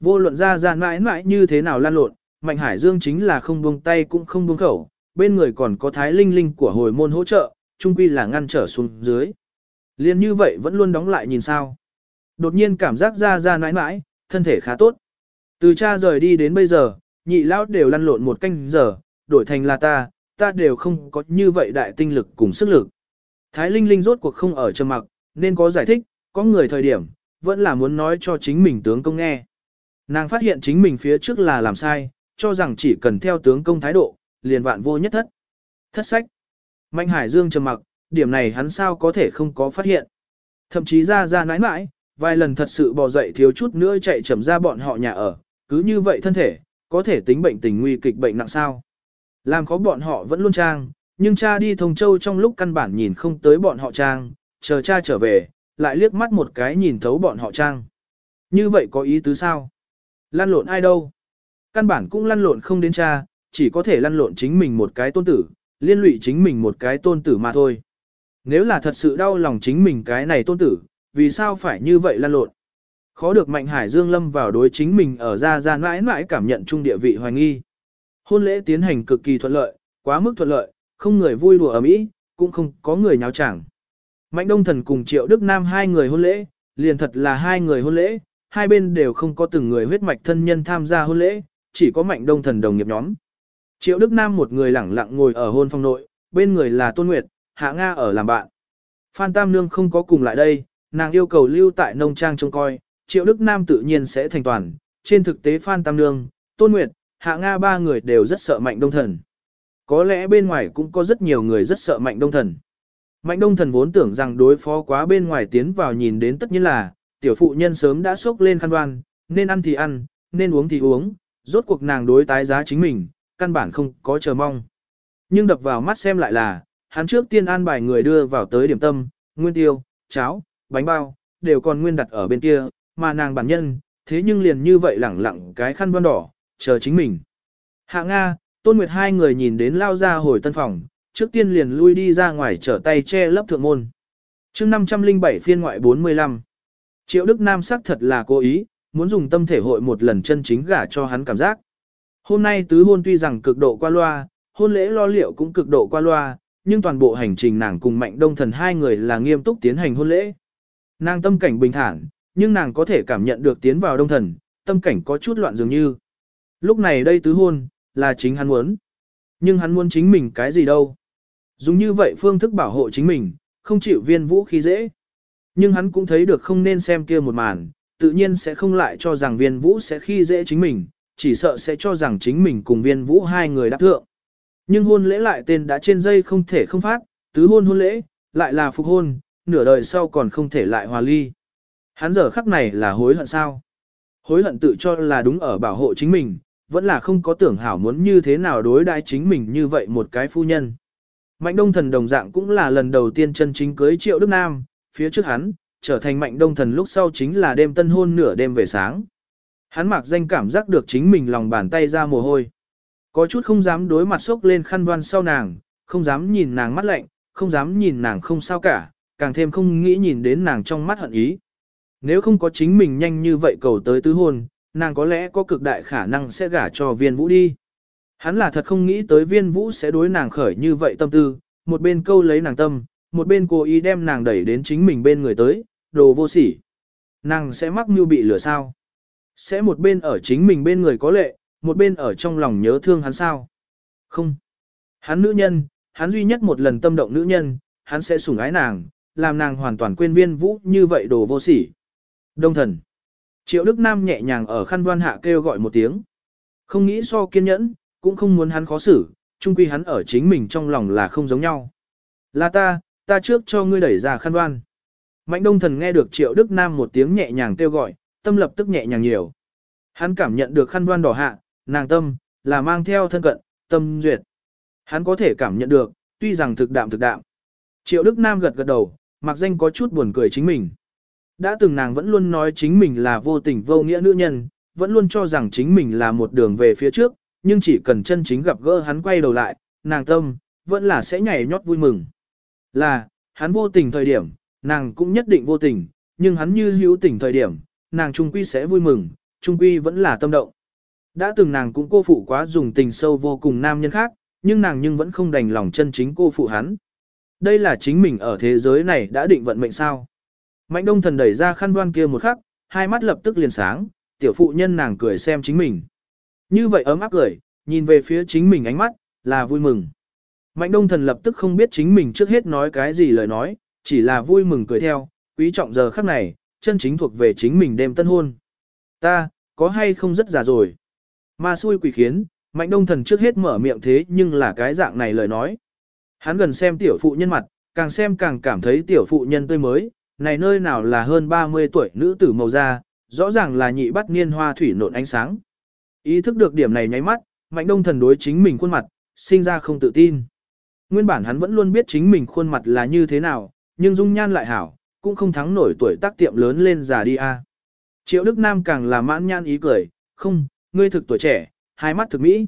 Vô luận ra ra mãi mãi như thế nào lan lộn, Mạnh Hải Dương chính là không buông tay cũng không buông khẩu, bên người còn có thái linh linh của hồi môn hỗ trợ, chung quy là ngăn trở xuống dưới. Liên như vậy vẫn luôn đóng lại nhìn sao. Đột nhiên cảm giác ra ra mãi mãi, thân thể khá tốt. Từ cha rời đi đến bây giờ, nhị lão đều lăn lộn một canh giờ, đổi thành là ta, ta đều không có như vậy đại tinh lực cùng sức lực. Thái Linh Linh rốt cuộc không ở trầm mặc, nên có giải thích, có người thời điểm, vẫn là muốn nói cho chính mình tướng công nghe. Nàng phát hiện chính mình phía trước là làm sai, cho rằng chỉ cần theo tướng công thái độ, liền vạn vô nhất thất. Thất sách. Mạnh Hải Dương trầm mặc, điểm này hắn sao có thể không có phát hiện. Thậm chí ra ra nãi nãi, vài lần thật sự bò dậy thiếu chút nữa chạy chậm ra bọn họ nhà ở, cứ như vậy thân thể, có thể tính bệnh tình nguy kịch bệnh nặng sao. Làm khó bọn họ vẫn luôn trang, nhưng cha đi thông châu trong lúc căn bản nhìn không tới bọn họ trang, chờ cha trở về, lại liếc mắt một cái nhìn thấu bọn họ trang. Như vậy có ý tứ sao? Lăn lộn ai đâu? Căn bản cũng lăn lộn không đến cha, chỉ có thể lăn lộn chính mình một cái tôn tử, liên lụy chính mình một cái tôn tử mà thôi. Nếu là thật sự đau lòng chính mình cái này tôn tử, vì sao phải như vậy lăn lộn? Khó được Mạnh Hải Dương lâm vào đối chính mình ở ra ra mãi mãi cảm nhận trung địa vị hoài nghi. Hôn lễ tiến hành cực kỳ thuận lợi, quá mức thuận lợi, không người vui đùa ở mỹ, cũng không có người nháo chẳng. Mạnh Đông Thần cùng Triệu Đức Nam hai người hôn lễ, liền thật là hai người hôn lễ, hai bên đều không có từng người huyết mạch thân nhân tham gia hôn lễ, chỉ có Mạnh Đông Thần đồng nghiệp nhóm. Triệu Đức Nam một người lẳng lặng ngồi ở hôn phong nội, bên người là Tôn Nguyệt, Hạ Nga ở làm bạn. Phan Tam Nương không có cùng lại đây, nàng yêu cầu lưu tại nông trang trông coi, Triệu Đức Nam tự nhiên sẽ thành toàn. Trên thực tế Phan Tam Nương, Tôn Nguyệt, Hạ Nga ba người đều rất sợ Mạnh Đông Thần. Có lẽ bên ngoài cũng có rất nhiều người rất sợ Mạnh Đông Thần. Mạnh Đông Thần vốn tưởng rằng đối phó quá bên ngoài tiến vào nhìn đến tất nhiên là, tiểu phụ nhân sớm đã sốc lên khăn đoan, nên ăn thì ăn, nên uống thì uống, rốt cuộc nàng đối tái giá chính mình, căn bản không có chờ mong. Nhưng đập vào mắt xem lại là, hắn trước tiên an bài người đưa vào tới điểm tâm, nguyên tiêu, cháo, bánh bao, đều còn nguyên đặt ở bên kia, mà nàng bản nhân, thế nhưng liền như vậy lẳng lặng cái khăn đoan đỏ, chờ chính mình. Hạ Nga, Tôn Nguyệt hai người nhìn đến lao ra hồi tân phòng, trước tiên liền lui đi ra ngoài trở tay che lấp thượng môn. chương 507 phiên ngoại 45. Triệu Đức Nam sắc thật là cố ý, muốn dùng tâm thể hội một lần chân chính gả cho hắn cảm giác. Hôm nay tứ hôn tuy rằng cực độ qua loa, hôn lễ lo liệu cũng cực độ qua loa, nhưng toàn bộ hành trình nàng cùng Mạnh Đông Thần hai người là nghiêm túc tiến hành hôn lễ. Nàng tâm cảnh bình thản, nhưng nàng có thể cảm nhận được tiến vào Đông Thần, tâm cảnh có chút loạn dường như. Lúc này đây tứ hôn, là chính hắn muốn. Nhưng hắn muốn chính mình cái gì đâu. Dùng như vậy phương thức bảo hộ chính mình, không chịu viên vũ khí dễ. Nhưng hắn cũng thấy được không nên xem kia một màn, tự nhiên sẽ không lại cho rằng viên vũ sẽ khi dễ chính mình, chỉ sợ sẽ cho rằng chính mình cùng viên vũ hai người đáp thượng. Nhưng hôn lễ lại tên đã trên dây không thể không phát, tứ hôn hôn lễ, lại là phục hôn, nửa đời sau còn không thể lại hòa ly. Hắn giờ khắc này là hối hận sao? Hối hận tự cho là đúng ở bảo hộ chính mình, vẫn là không có tưởng hảo muốn như thế nào đối đãi chính mình như vậy một cái phu nhân. Mạnh đông thần đồng dạng cũng là lần đầu tiên chân chính cưới triệu Đức Nam, phía trước hắn, trở thành mạnh đông thần lúc sau chính là đêm tân hôn nửa đêm về sáng. Hắn mặc danh cảm giác được chính mình lòng bàn tay ra mồ hôi. Có chút không dám đối mặt sốc lên khăn đoan sau nàng, không dám nhìn nàng mắt lạnh, không dám nhìn nàng không sao cả, càng thêm không nghĩ nhìn đến nàng trong mắt hận ý. Nếu không có chính mình nhanh như vậy cầu tới tứ hôn, nàng có lẽ có cực đại khả năng sẽ gả cho viên vũ đi. Hắn là thật không nghĩ tới viên vũ sẽ đối nàng khởi như vậy tâm tư, một bên câu lấy nàng tâm, một bên cố ý đem nàng đẩy đến chính mình bên người tới, đồ vô sỉ. Nàng sẽ mắc mưu bị lửa sao? Sẽ một bên ở chính mình bên người có lệ, một bên ở trong lòng nhớ thương hắn sao? Không. Hắn nữ nhân, hắn duy nhất một lần tâm động nữ nhân, hắn sẽ sủng ái nàng, làm nàng hoàn toàn quên viên vũ như vậy đồ vô sỉ. Đông thần. Triệu Đức Nam nhẹ nhàng ở khăn đoan hạ kêu gọi một tiếng. Không nghĩ so kiên nhẫn, cũng không muốn hắn khó xử, chung quy hắn ở chính mình trong lòng là không giống nhau. Là ta, ta trước cho ngươi đẩy ra khăn đoan. Mạnh đông thần nghe được Triệu Đức Nam một tiếng nhẹ nhàng kêu gọi, tâm lập tức nhẹ nhàng nhiều. Hắn cảm nhận được khăn đoan đỏ hạ, nàng tâm, là mang theo thân cận, tâm duyệt. Hắn có thể cảm nhận được, tuy rằng thực đạm thực đạm. Triệu Đức Nam gật gật đầu, mặc danh có chút buồn cười chính mình. Đã từng nàng vẫn luôn nói chính mình là vô tình vô nghĩa nữ nhân, vẫn luôn cho rằng chính mình là một đường về phía trước, nhưng chỉ cần chân chính gặp gỡ hắn quay đầu lại, nàng tâm, vẫn là sẽ nhảy nhót vui mừng. Là, hắn vô tình thời điểm, nàng cũng nhất định vô tình, nhưng hắn như hữu tình thời điểm, nàng trung quy sẽ vui mừng, trung quy vẫn là tâm động. Đã từng nàng cũng cô phụ quá dùng tình sâu vô cùng nam nhân khác, nhưng nàng nhưng vẫn không đành lòng chân chính cô phụ hắn. Đây là chính mình ở thế giới này đã định vận mệnh sao. Mạnh đông thần đẩy ra khăn đoan kia một khắc, hai mắt lập tức liền sáng, tiểu phụ nhân nàng cười xem chính mình. Như vậy ấm áp cười, nhìn về phía chính mình ánh mắt, là vui mừng. Mạnh đông thần lập tức không biết chính mình trước hết nói cái gì lời nói, chỉ là vui mừng cười theo, quý trọng giờ khắc này, chân chính thuộc về chính mình đêm tân hôn. Ta, có hay không rất già rồi. Ma xui quỷ khiến, mạnh đông thần trước hết mở miệng thế nhưng là cái dạng này lời nói. Hắn gần xem tiểu phụ nhân mặt, càng xem càng cảm thấy tiểu phụ nhân tươi mới, này nơi nào là hơn 30 tuổi nữ tử màu da, rõ ràng là nhị bắt niên hoa thủy nộn ánh sáng. Ý thức được điểm này nháy mắt, mạnh đông thần đối chính mình khuôn mặt, sinh ra không tự tin. Nguyên bản hắn vẫn luôn biết chính mình khuôn mặt là như thế nào, nhưng dung nhan lại hảo, cũng không thắng nổi tuổi tác tiệm lớn lên già đi a. Triệu Đức Nam càng là mãn nhan ý cười, không, ngươi thực tuổi trẻ, hai mắt thực mỹ.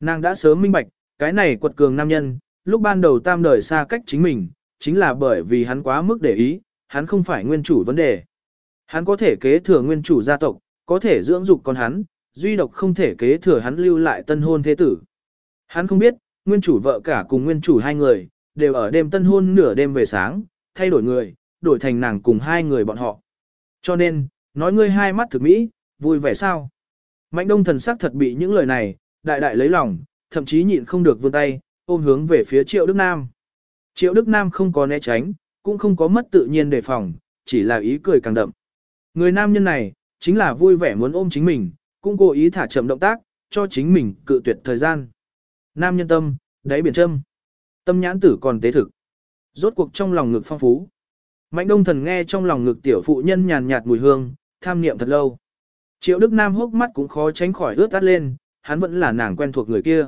Nàng đã sớm minh bạch, cái này quật cường nam nhân, lúc ban đầu tam đời xa cách chính mình, chính là bởi vì hắn quá mức để ý, hắn không phải nguyên chủ vấn đề. Hắn có thể kế thừa nguyên chủ gia tộc, có thể dưỡng dục con hắn, duy độc không thể kế thừa hắn lưu lại tân hôn thế tử. Hắn không biết, nguyên chủ vợ cả cùng nguyên chủ hai người, đều ở đêm tân hôn nửa đêm về sáng, thay đổi người, đổi thành nàng cùng hai người bọn họ. Cho nên, nói ngươi hai mắt thực mỹ, vui vẻ sao? Mạnh đông thần sắc thật bị những lời này, đại đại lấy lòng, thậm chí nhịn không được vươn tay, ôm hướng về phía triệu Đức Nam. Triệu Đức Nam không có né tránh, cũng không có mất tự nhiên đề phòng, chỉ là ý cười càng đậm. Người nam nhân này, chính là vui vẻ muốn ôm chính mình, cũng cố ý thả chậm động tác, cho chính mình cự tuyệt thời gian. Nam nhân tâm, đáy biển châm. Tâm nhãn tử còn tế thực. Rốt cuộc trong lòng ngực phong phú. Mạnh đông thần nghe trong lòng ngực tiểu phụ nhân nhàn nhạt mùi hương, tham niệm thật lâu. Triệu Đức Nam hốc mắt cũng khó tránh khỏi ướt át lên, hắn vẫn là nàng quen thuộc người kia.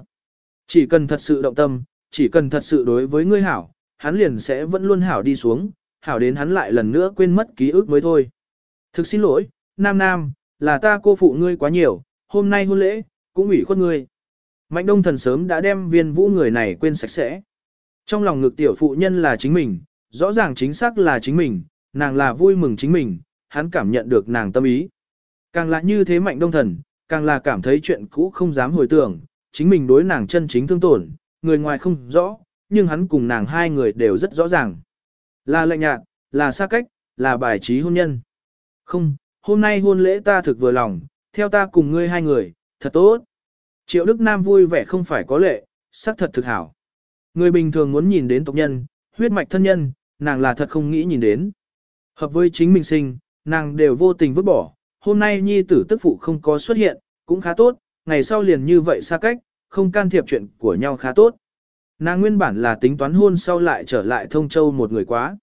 Chỉ cần thật sự động tâm, chỉ cần thật sự đối với ngươi hảo, hắn liền sẽ vẫn luôn hảo đi xuống, hảo đến hắn lại lần nữa quên mất ký ức mới thôi. Thực xin lỗi, Nam Nam, là ta cô phụ ngươi quá nhiều, hôm nay hôn lễ, cũng ủy khuất ngươi. Mạnh đông thần sớm đã đem viên vũ người này quên sạch sẽ. Trong lòng ngực tiểu phụ nhân là chính mình, rõ ràng chính xác là chính mình, nàng là vui mừng chính mình, hắn cảm nhận được nàng tâm ý. Càng là như thế mạnh đông thần, càng là cảm thấy chuyện cũ không dám hồi tưởng, chính mình đối nàng chân chính thương tổn, người ngoài không rõ, nhưng hắn cùng nàng hai người đều rất rõ ràng. Là lạnh nhạt, là xa cách, là bài trí hôn nhân. Không, hôm nay hôn lễ ta thực vừa lòng, theo ta cùng ngươi hai người, thật tốt. Triệu Đức Nam vui vẻ không phải có lệ, sắc thật thực hảo. Người bình thường muốn nhìn đến tộc nhân, huyết mạch thân nhân, nàng là thật không nghĩ nhìn đến. Hợp với chính mình sinh, nàng đều vô tình vứt bỏ, hôm nay nhi tử tức phụ không có xuất hiện, cũng khá tốt, ngày sau liền như vậy xa cách, không can thiệp chuyện của nhau khá tốt. Nàng nguyên bản là tính toán hôn sau lại trở lại thông châu một người quá.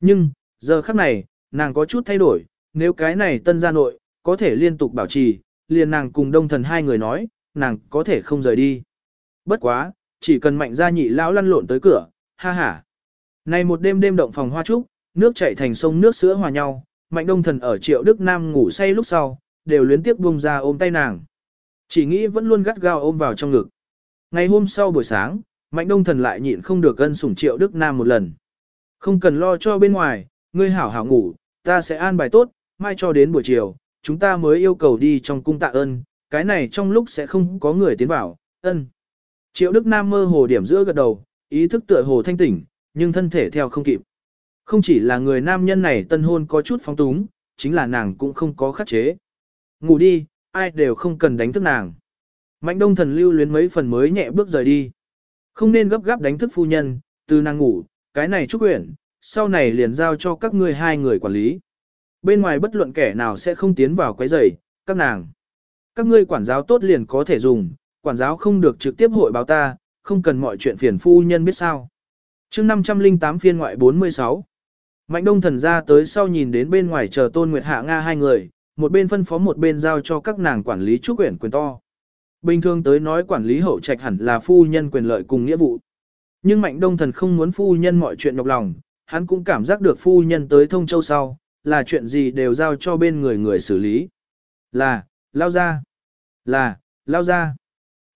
Nhưng, giờ khắc này, nàng có chút thay đổi, nếu cái này tân gia nội, có thể liên tục bảo trì, liền nàng cùng đông thần hai người nói, nàng có thể không rời đi. Bất quá, chỉ cần mạnh gia nhị lão lăn lộn tới cửa, ha ha. Này một đêm đêm động phòng hoa trúc, nước chảy thành sông nước sữa hòa nhau, mạnh đông thần ở triệu Đức Nam ngủ say lúc sau, đều luyến tiếc buông ra ôm tay nàng. Chỉ nghĩ vẫn luôn gắt gao ôm vào trong ngực. Ngày hôm sau buổi sáng, mạnh đông thần lại nhịn không được gân sủng triệu Đức Nam một lần. Không cần lo cho bên ngoài, ngươi hảo hảo ngủ, ta sẽ an bài tốt, mai cho đến buổi chiều, chúng ta mới yêu cầu đi trong cung tạ ơn, cái này trong lúc sẽ không có người tiến vào, ân. Triệu Đức Nam mơ hồ điểm giữa gật đầu, ý thức tựa hồ thanh tỉnh, nhưng thân thể theo không kịp. Không chỉ là người nam nhân này tân hôn có chút phóng túng, chính là nàng cũng không có khắc chế. Ngủ đi, ai đều không cần đánh thức nàng. Mạnh đông thần lưu luyến mấy phần mới nhẹ bước rời đi. Không nên gấp gáp đánh thức phu nhân, từ nàng ngủ, cái này trúc quyển, sau này liền giao cho các ngươi hai người quản lý. Bên ngoài bất luận kẻ nào sẽ không tiến vào quấy rầy, các nàng. Các ngươi quản giáo tốt liền có thể dùng, quản giáo không được trực tiếp hội báo ta, không cần mọi chuyện phiền phu nhân biết sao. chương 508 phiên ngoại 46 Mạnh đông thần ra tới sau nhìn đến bên ngoài chờ tôn nguyệt hạ Nga hai người, một bên phân phó một bên giao cho các nàng quản lý trúc quyển quyền to. Bình thường tới nói quản lý hậu trạch hẳn là phu nhân quyền lợi cùng nghĩa vụ. Nhưng mạnh đông thần không muốn phu nhân mọi chuyện nhọc lòng, hắn cũng cảm giác được phu nhân tới thông châu sau, là chuyện gì đều giao cho bên người người xử lý. Là, lao ra. Là, lao ra.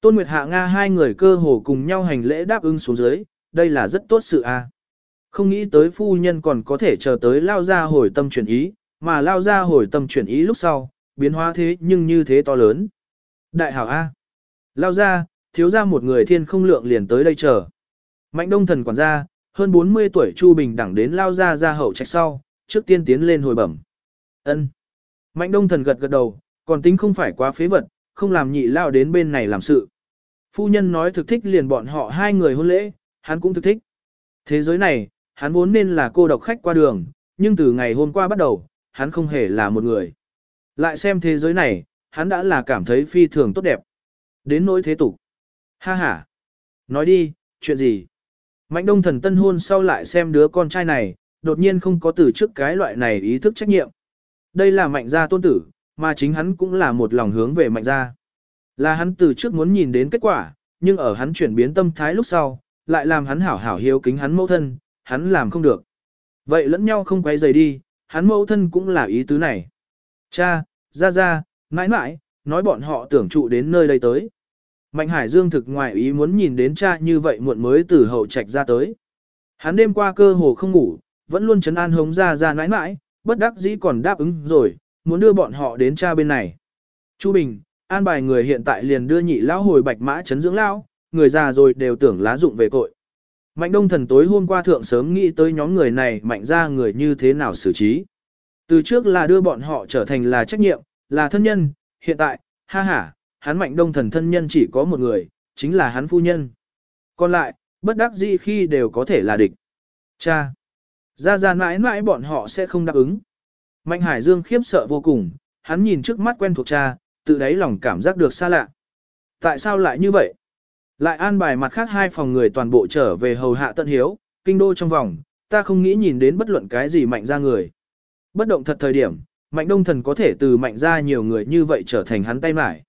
Tôn Nguyệt Hạ Nga hai người cơ hồ cùng nhau hành lễ đáp ứng xuống dưới, đây là rất tốt sự a. À. Không nghĩ tới phu nhân còn có thể chờ tới lao ra hồi tâm chuyển ý, mà lao ra hồi tâm chuyển ý lúc sau, biến hóa thế nhưng như thế to lớn. Đại hảo A. Lao ra, thiếu ra một người thiên không lượng liền tới đây chờ. Mạnh đông thần quản gia, hơn 40 tuổi Chu Bình đẳng đến lao ra ra hậu trạch sau, trước tiên tiến lên hồi bẩm. ân Mạnh đông thần gật gật đầu, còn tính không phải quá phế vật, không làm nhị lao đến bên này làm sự. Phu nhân nói thực thích liền bọn họ hai người hôn lễ, hắn cũng thực thích. Thế giới này, hắn vốn nên là cô độc khách qua đường, nhưng từ ngày hôm qua bắt đầu, hắn không hề là một người. Lại xem thế giới này, hắn đã là cảm thấy phi thường tốt đẹp. Đến nỗi thế tục. Ha ha. Nói đi, chuyện gì? Mạnh đông thần tân hôn sau lại xem đứa con trai này, đột nhiên không có từ trước cái loại này ý thức trách nhiệm. Đây là mạnh gia tôn tử, mà chính hắn cũng là một lòng hướng về mạnh gia. Là hắn từ trước muốn nhìn đến kết quả, nhưng ở hắn chuyển biến tâm thái lúc sau, lại làm hắn hảo hảo hiếu kính hắn mẫu thân, hắn làm không được. Vậy lẫn nhau không quay rời đi, hắn mẫu thân cũng là ý tứ này. Cha, ra ra, mãi mãi, nói bọn họ tưởng trụ đến nơi đây tới. Mạnh Hải Dương thực ngoại ý muốn nhìn đến cha như vậy muộn mới từ hậu trạch ra tới. Hắn đêm qua cơ hồ không ngủ, vẫn luôn chấn an hống ra ra nãi nãi, bất đắc dĩ còn đáp ứng rồi, muốn đưa bọn họ đến cha bên này. Chu Bình, an bài người hiện tại liền đưa nhị lão hồi bạch mã chấn dưỡng lão, người già rồi đều tưởng lá dụng về cội. Mạnh đông thần tối hôm qua thượng sớm nghĩ tới nhóm người này mạnh ra người như thế nào xử trí. Từ trước là đưa bọn họ trở thành là trách nhiệm, là thân nhân, hiện tại, ha ha, hắn mạnh đông thần thân nhân chỉ có một người, chính là hắn phu nhân. Còn lại, bất đắc dĩ khi đều có thể là địch. Cha! Ra ra mãi mãi bọn họ sẽ không đáp ứng. Mạnh Hải Dương khiếp sợ vô cùng, hắn nhìn trước mắt quen thuộc cha, tự đáy lòng cảm giác được xa lạ. Tại sao lại như vậy? Lại an bài mặt khác hai phòng người toàn bộ trở về hầu hạ tận hiếu, kinh đô trong vòng, ta không nghĩ nhìn đến bất luận cái gì mạnh ra người. Bất động thật thời điểm, mạnh đông thần có thể từ mạnh ra nhiều người như vậy trở thành hắn tay mải.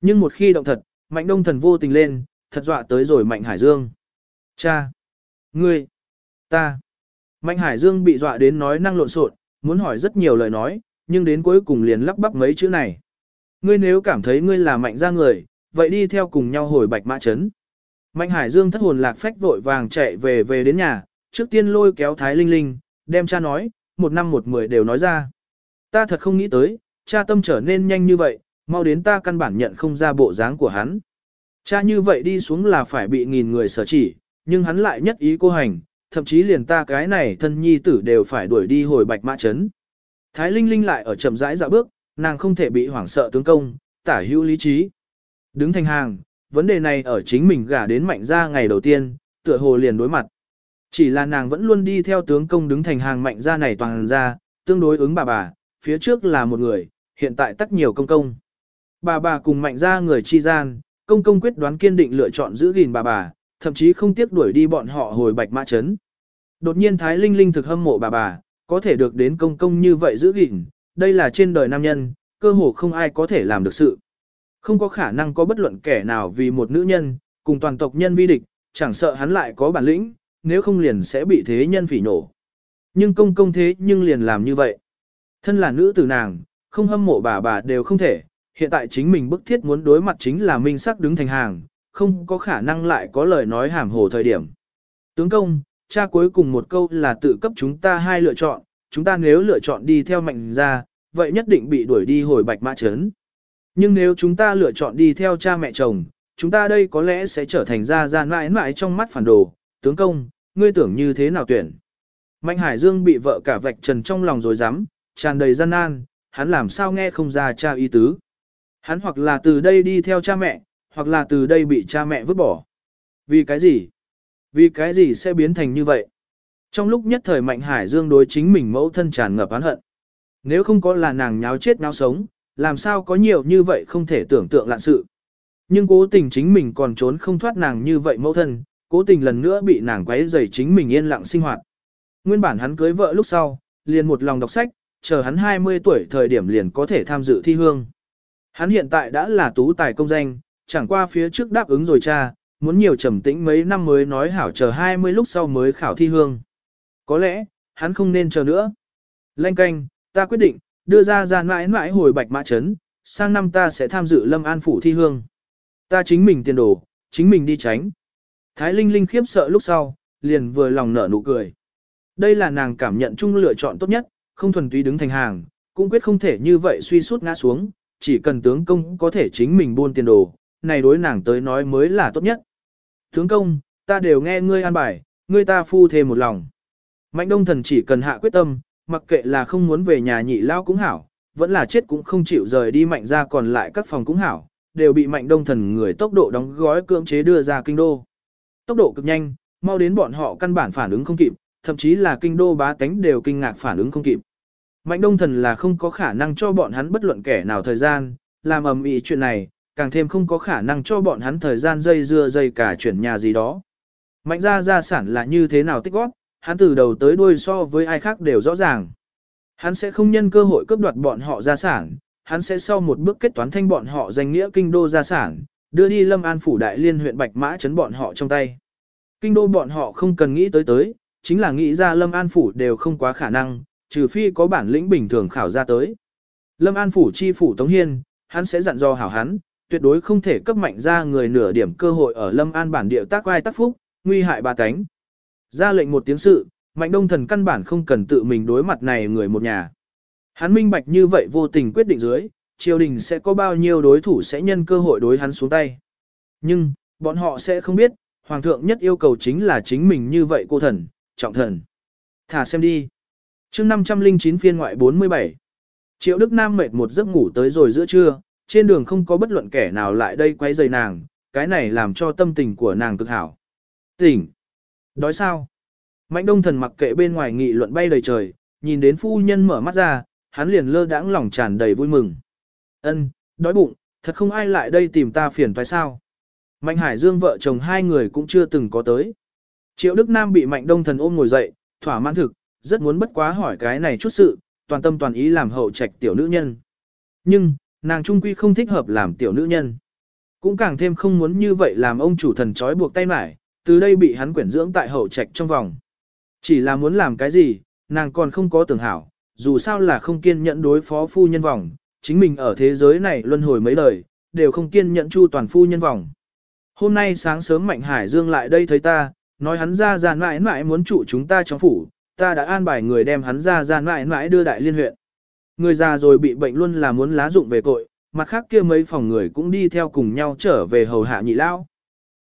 Nhưng một khi động thật, mạnh đông thần vô tình lên, thật dọa tới rồi mạnh hải dương. Cha! Ngươi! Ta! Mạnh hải dương bị dọa đến nói năng lộn xộn, muốn hỏi rất nhiều lời nói, nhưng đến cuối cùng liền lắp bắp mấy chữ này. Ngươi nếu cảm thấy ngươi là mạnh ra người, vậy đi theo cùng nhau hồi bạch mã chấn. Mạnh hải dương thất hồn lạc phách vội vàng chạy về về đến nhà, trước tiên lôi kéo Thái Linh Linh, đem cha nói, một năm một mười đều nói ra. Ta thật không nghĩ tới, cha tâm trở nên nhanh như vậy, mau đến ta căn bản nhận không ra bộ dáng của hắn. Cha như vậy đi xuống là phải bị nghìn người sở chỉ, nhưng hắn lại nhất ý cô hành, thậm chí liền ta cái này thân nhi tử đều phải đuổi đi hồi bạch mã chấn. Thái Linh Linh lại ở chậm rãi dạo bước, nàng không thể bị hoảng sợ tướng công, tả hữu lý trí. Đứng thành hàng, vấn đề này ở chính mình gả đến mạnh ra ngày đầu tiên, tựa hồ liền đối mặt. Chỉ là nàng vẫn luôn đi theo tướng công đứng thành hàng mạnh ra này toàn ra, tương đối ứng bà bà, phía trước là một người, hiện tại tắc nhiều công công. Bà bà cùng mạnh ra người chi gian, công công quyết đoán kiên định lựa chọn giữ gìn bà bà, thậm chí không tiếc đuổi đi bọn họ hồi bạch mã chấn. Đột nhiên Thái Linh Linh thực hâm mộ bà bà, có thể được đến công công như vậy giữ gìn, đây là trên đời nam nhân, cơ hồ không ai có thể làm được sự. Không có khả năng có bất luận kẻ nào vì một nữ nhân, cùng toàn tộc nhân vi địch, chẳng sợ hắn lại có bản lĩnh, nếu không liền sẽ bị thế nhân phỉ nổ. Nhưng công công thế nhưng liền làm như vậy. Thân là nữ tử nàng, không hâm mộ bà bà đều không thể, hiện tại chính mình bức thiết muốn đối mặt chính là minh sắc đứng thành hàng, không có khả năng lại có lời nói hàm hồ thời điểm. Tướng công, cha cuối cùng một câu là tự cấp chúng ta hai lựa chọn, chúng ta nếu lựa chọn đi theo mạnh ra, vậy nhất định bị đuổi đi hồi bạch mã chấn. Nhưng nếu chúng ta lựa chọn đi theo cha mẹ chồng, chúng ta đây có lẽ sẽ trở thành ra ra mãi mãi trong mắt phản đồ, tướng công, ngươi tưởng như thế nào tuyển. Mạnh Hải Dương bị vợ cả vạch trần trong lòng rồi dám, tràn đầy gian nan, hắn làm sao nghe không ra cha ý tứ. Hắn hoặc là từ đây đi theo cha mẹ, hoặc là từ đây bị cha mẹ vứt bỏ. Vì cái gì? Vì cái gì sẽ biến thành như vậy? Trong lúc nhất thời Mạnh Hải Dương đối chính mình mẫu thân tràn ngập oán hận. Nếu không có là nàng nháo chết nháo sống, làm sao có nhiều như vậy không thể tưởng tượng lạ sự. Nhưng cố tình chính mình còn trốn không thoát nàng như vậy mẫu thân, cố tình lần nữa bị nàng quấy rầy chính mình yên lặng sinh hoạt. Nguyên bản hắn cưới vợ lúc sau, liền một lòng đọc sách, chờ hắn 20 tuổi thời điểm liền có thể tham dự thi hương. Hắn hiện tại đã là tú tài công danh, chẳng qua phía trước đáp ứng rồi cha, muốn nhiều trầm tĩnh mấy năm mới nói hảo chờ 20 lúc sau mới khảo thi hương. Có lẽ, hắn không nên chờ nữa. Lanh canh, ta quyết định, đưa ra ra mãi mãi hồi bạch mã chấn, sang năm ta sẽ tham dự lâm an phủ thi hương. Ta chính mình tiền đồ, chính mình đi tránh. Thái Linh Linh khiếp sợ lúc sau, liền vừa lòng nở nụ cười. Đây là nàng cảm nhận chung lựa chọn tốt nhất, không thuần túy đứng thành hàng, cũng quyết không thể như vậy suy suốt ngã xuống, chỉ cần tướng công có thể chính mình buôn tiền đồ, này đối nàng tới nói mới là tốt nhất. Tướng công, ta đều nghe ngươi an bài, ngươi ta phu thêm một lòng. Mạnh đông thần chỉ cần hạ quyết tâm, mặc kệ là không muốn về nhà nhị lao cũng hảo, vẫn là chết cũng không chịu rời đi mạnh ra còn lại các phòng cũng hảo, đều bị mạnh đông thần người tốc độ đóng gói cưỡng chế đưa ra kinh đô. Tốc độ cực nhanh, mau đến bọn họ căn bản phản ứng không kịp, thậm chí là kinh đô bá tánh đều kinh ngạc phản ứng không kịp. Mạnh đông thần là không có khả năng cho bọn hắn bất luận kẻ nào thời gian, làm ầm ĩ chuyện này, càng thêm không có khả năng cho bọn hắn thời gian dây dưa dây cả chuyển nhà gì đó. Mạnh ra gia sản là như thế nào tích góp, hắn từ đầu tới đuôi so với ai khác đều rõ ràng. Hắn sẽ không nhân cơ hội cướp đoạt bọn họ gia sản, hắn sẽ sau một bước kết toán thanh bọn họ danh nghĩa kinh đô gia sản, đưa đi Lâm An phủ đại liên huyện Bạch Mã chấn bọn họ trong tay. Kinh đô bọn họ không cần nghĩ tới tới, chính là nghĩ ra Lâm An phủ đều không quá khả năng, trừ phi có bản lĩnh bình thường khảo ra tới. Lâm An phủ chi phủ Tống Hiên, hắn sẽ dặn dò hảo hắn, tuyệt đối không thể cấp mạnh ra người nửa điểm cơ hội ở Lâm An bản địa tác vai tác phúc, nguy hại ba tánh. Ra lệnh một tiếng sự, mạnh đông thần căn bản không cần tự mình đối mặt này người một nhà. Hắn minh bạch như vậy vô tình quyết định dưới, triều đình sẽ có bao nhiêu đối thủ sẽ nhân cơ hội đối hắn xuống tay. Nhưng, bọn họ sẽ không biết, hoàng thượng nhất yêu cầu chính là chính mình như vậy cô thần, trọng thần. Thả xem đi. chương 509 phiên ngoại 47. Triệu Đức Nam mệt một giấc ngủ tới rồi giữa trưa, trên đường không có bất luận kẻ nào lại đây quay rầy nàng, cái này làm cho tâm tình của nàng cực hảo. Tỉnh! Đói sao? Mạnh đông thần mặc kệ bên ngoài nghị luận bay đầy trời, nhìn đến phu nhân mở mắt ra, hắn liền lơ đãng lòng tràn đầy vui mừng. Ân, đói bụng, thật không ai lại đây tìm ta phiền phải sao? Mạnh Hải Dương vợ chồng hai người cũng chưa từng có tới. Triệu Đức Nam bị Mạnh Đông Thần ôm ngồi dậy, thỏa mãn thực, rất muốn bất quá hỏi cái này chút sự, toàn tâm toàn ý làm hậu trạch tiểu nữ nhân. Nhưng, nàng trung quy không thích hợp làm tiểu nữ nhân. Cũng càng thêm không muốn như vậy làm ông chủ thần trói buộc tay mải, từ đây bị hắn quyển dưỡng tại hậu trạch trong vòng. Chỉ là muốn làm cái gì, nàng còn không có tưởng hảo, dù sao là không kiên nhẫn đối phó phu nhân vòng, chính mình ở thế giới này luân hồi mấy đời, đều không kiên nhẫn chu toàn phu nhân vòng. Hôm nay sáng sớm Mạnh Hải Dương lại đây thấy ta, nói hắn ra ra mãi mãi muốn trụ chúng ta trong phủ, ta đã an bài người đem hắn ra ra mãi mãi đưa đại liên huyện. Người già rồi bị bệnh luôn là muốn lá dụng về cội, mặt khác kia mấy phòng người cũng đi theo cùng nhau trở về hầu hạ nhị lao.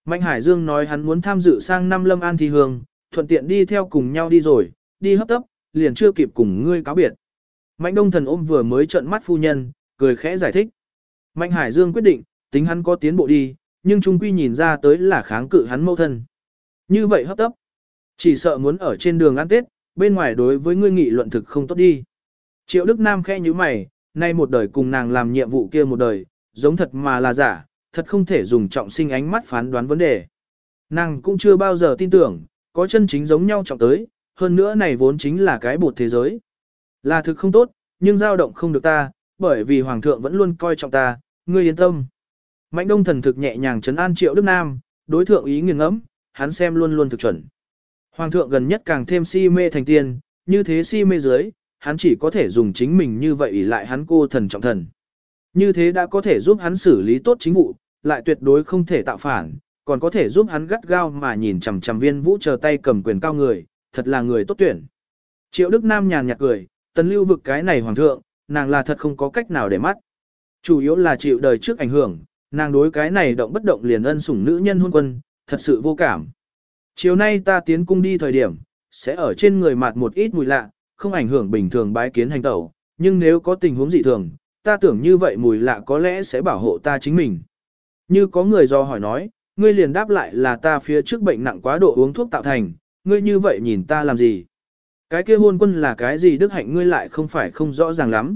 Mạnh Hải Dương nói hắn muốn tham dự sang năm lâm an thi hương, thuận tiện đi theo cùng nhau đi rồi, đi hấp tấp, liền chưa kịp cùng ngươi cáo biệt. Mạnh Đông Thần ôm vừa mới trợn mắt phu nhân, cười khẽ giải thích. Mạnh Hải Dương quyết định, tính hắn có tiến bộ đi, nhưng trung quy nhìn ra tới là kháng cự hắn mâu thân. Như vậy hấp tấp, chỉ sợ muốn ở trên đường ăn Tết, bên ngoài đối với ngươi nghị luận thực không tốt đi. Triệu Đức Nam khẽ như mày, nay một đời cùng nàng làm nhiệm vụ kia một đời, giống thật mà là giả, thật không thể dùng trọng sinh ánh mắt phán đoán vấn đề. Nàng cũng chưa bao giờ tin tưởng, có chân chính giống nhau trọng tới, hơn nữa này vốn chính là cái bột thế giới. Là thực không tốt, nhưng dao động không được ta, bởi vì Hoàng thượng vẫn luôn coi trọng ta, ngươi yên tâm. Mạnh đông thần thực nhẹ nhàng trấn an triệu Đức Nam, đối thượng ý nghiền ngẫm, hắn xem luôn luôn thực chuẩn. Hoàng thượng gần nhất càng thêm si mê thành tiên, như thế si mê dưới, hắn chỉ có thể dùng chính mình như vậy ỷ lại hắn cô thần trọng thần. Như thế đã có thể giúp hắn xử lý tốt chính vụ, lại tuyệt đối không thể tạo phản, còn có thể giúp hắn gắt gao mà nhìn chằm chằm viên vũ chờ tay cầm quyền cao người, thật là người tốt tuyển. Triệu Đức Nam nhàn nhạt cười, tần lưu vực cái này hoàng thượng, nàng là thật không có cách nào để mắt. Chủ yếu là chịu đời trước ảnh hưởng, nàng đối cái này động bất động liền ân sủng nữ nhân hôn quân, thật sự vô cảm. Chiều nay ta tiến cung đi thời điểm, sẽ ở trên người mặt một ít mùi lạ, không ảnh hưởng bình thường bái kiến hành tẩu, nhưng nếu có tình huống dị thường, ta tưởng như vậy mùi lạ có lẽ sẽ bảo hộ ta chính mình. Như có người do hỏi nói, ngươi liền đáp lại là ta phía trước bệnh nặng quá độ uống thuốc tạo thành, ngươi như vậy nhìn ta làm gì? Cái kia hôn quân là cái gì đức hạnh ngươi lại không phải không rõ ràng lắm.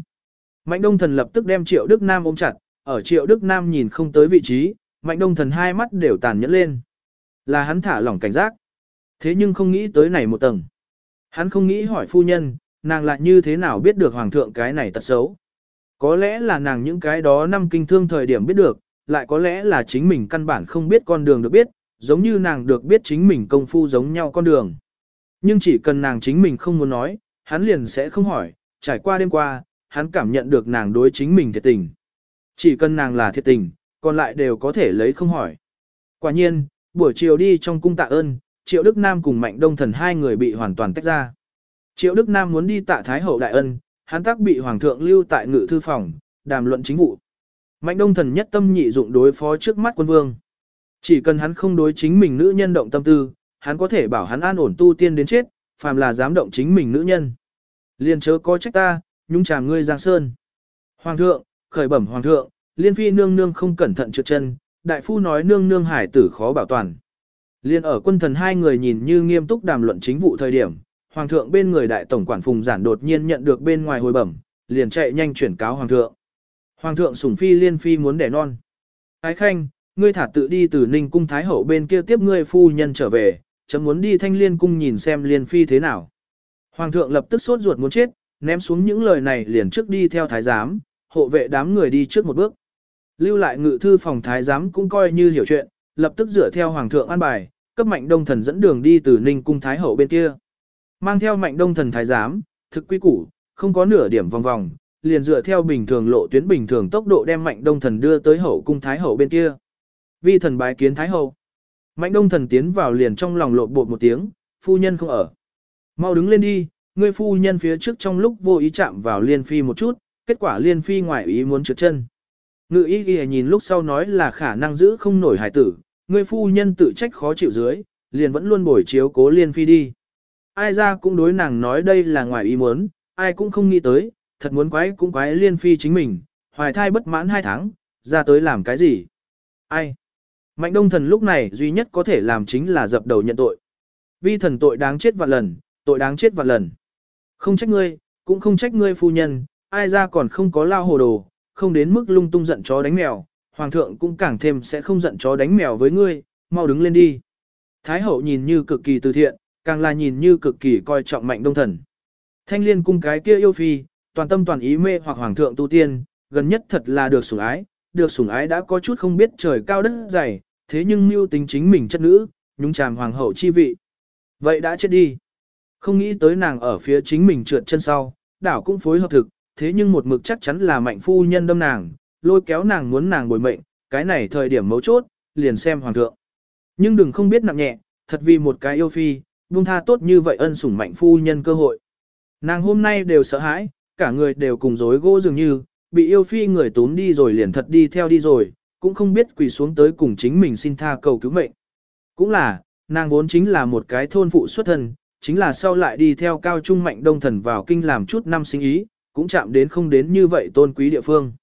Mạnh đông thần lập tức đem triệu Đức Nam ôm chặt, ở triệu Đức Nam nhìn không tới vị trí, mạnh đông thần hai mắt đều tàn nhẫn lên. Là hắn thả lỏng cảnh giác. Thế nhưng không nghĩ tới này một tầng. Hắn không nghĩ hỏi phu nhân, nàng lại như thế nào biết được hoàng thượng cái này tật xấu. Có lẽ là nàng những cái đó năm kinh thương thời điểm biết được, lại có lẽ là chính mình căn bản không biết con đường được biết, giống như nàng được biết chính mình công phu giống nhau con đường. Nhưng chỉ cần nàng chính mình không muốn nói, hắn liền sẽ không hỏi, trải qua đêm qua, hắn cảm nhận được nàng đối chính mình thiệt tình. Chỉ cần nàng là thiệt tình, còn lại đều có thể lấy không hỏi. Quả nhiên, buổi chiều đi trong cung tạ ơn, Triệu Đức Nam cùng Mạnh Đông Thần hai người bị hoàn toàn tách ra. Triệu Đức Nam muốn đi tạ Thái Hậu Đại Ân, hắn tác bị hoàng thượng lưu tại ngự thư phòng, đàm luận chính vụ. Mạnh đông thần nhất tâm nhị dụng đối phó trước mắt quân vương. Chỉ cần hắn không đối chính mình nữ nhân động tâm tư, hắn có thể bảo hắn an ổn tu tiên đến chết, phàm là dám động chính mình nữ nhân. Liên chớ có trách ta, nhúng chàm ngươi giang sơn. Hoàng thượng, khởi bẩm hoàng thượng, liên phi nương nương không cẩn thận trượt chân, đại phu nói nương nương hải tử khó bảo toàn. Liên ở quân thần hai người nhìn như nghiêm túc đàm luận chính vụ thời điểm, hoàng thượng bên người đại tổng quản phùng giản đột nhiên nhận được bên ngoài hồi bẩm, liền chạy nhanh chuyển cáo hoàng thượng. Hoàng thượng sủng phi liên phi muốn đẻ non. Ái khanh, ngươi thả tự đi từ ninh cung thái hậu bên kia tiếp ngươi phu nhân trở về, chấm muốn đi thanh liên cung nhìn xem liên phi thế nào. Hoàng thượng lập tức sốt ruột muốn chết, ném xuống những lời này liền trước đi theo thái giám, hộ vệ đám người đi trước một bước. Lưu lại ngự thư phòng thái giám cũng coi như hiểu chuyện, lập tức dựa theo hoàng thượng an bài, cấp mạnh đông thần dẫn đường đi từ ninh cung thái hậu bên kia. Mang theo mạnh đông thần thái giám, thực quy củ, không có nửa điểm vòng vòng, liền dựa theo bình thường lộ tuyến bình thường tốc độ đem mạnh đông thần đưa tới hậu cung thái hậu bên kia. Vi thần bái kiến thái hậu. Mạnh đông thần tiến vào liền trong lòng lộ bột một tiếng, phu nhân không ở. Mau đứng lên đi, ngươi phu nhân phía trước trong lúc vô ý chạm vào liên phi một chút, kết quả liên phi ngoài ý muốn trượt chân. Ngự ý ghi nhìn lúc sau nói là khả năng giữ không nổi hải tử, ngươi phu nhân tự trách khó chịu dưới, liền vẫn luôn bồi chiếu cố liên phi đi. Ai ra cũng đối nàng nói đây là ngoài ý muốn, ai cũng không nghĩ tới, thật muốn quái cũng quái liên phi chính mình, hoài thai bất mãn hai tháng, ra tới làm cái gì. Ai? Mạnh đông thần lúc này duy nhất có thể làm chính là dập đầu nhận tội. Vi thần tội đáng chết vạn lần, tội đáng chết vạn lần. Không trách ngươi, cũng không trách ngươi phu nhân, ai ra còn không có lao hồ đồ, không đến mức lung tung giận chó đánh mèo, hoàng thượng cũng càng thêm sẽ không giận chó đánh mèo với ngươi, mau đứng lên đi. Thái hậu nhìn như cực kỳ từ thiện, càng là nhìn như cực kỳ coi trọng mạnh đông thần. Thanh liên cung cái kia yêu phi, toàn tâm toàn ý mê hoặc hoàng thượng tu tiên, gần nhất thật là được sủng ái, được sủng ái đã có chút không biết trời cao đất dày, thế nhưng mưu tính chính mình chất nữ, nhúng chàm hoàng hậu chi vị. Vậy đã chết đi. Không nghĩ tới nàng ở phía chính mình trượt chân sau, đảo cũng phối hợp thực, thế nhưng một mực chắc chắn là mạnh phu nhân đâm nàng, lôi kéo nàng muốn nàng bồi mệnh, cái này thời điểm mấu chốt, liền xem hoàng thượng. Nhưng đừng không biết nặng nhẹ, thật vì một cái yêu phi, buông tha tốt như vậy ân sủng mạnh phu nhân cơ hội. Nàng hôm nay đều sợ hãi, cả người đều cùng rối gỗ dường như, bị yêu phi người tốn đi rồi liền thật đi theo đi rồi, cũng không biết quỳ xuống tới cùng chính mình xin tha cầu cứu mệnh. Cũng là, nàng vốn chính là một cái thôn phụ xuất thân, chính là sau lại đi theo cao trung mạnh đông thần vào kinh làm chút năm sinh ý, cũng chạm đến không đến như vậy tôn quý địa phương.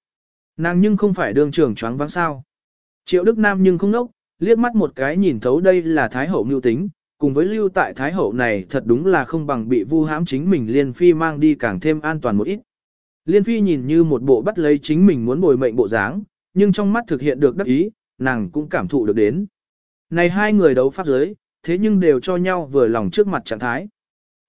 Nàng nhưng không phải đương trưởng choáng váng sao. Triệu Đức Nam nhưng không nốc, liếc mắt một cái nhìn thấu đây là Thái Hậu mưu tính, cùng với lưu tại Thái Hậu này thật đúng là không bằng bị vu hãm chính mình Liên Phi mang đi càng thêm an toàn một ít. Liên Phi nhìn như một bộ bắt lấy chính mình muốn bồi mệnh bộ dáng, nhưng trong mắt thực hiện được đắc ý, nàng cũng cảm thụ được đến. Này hai người đấu pháp giới, thế nhưng đều cho nhau vừa lòng trước mặt trạng thái.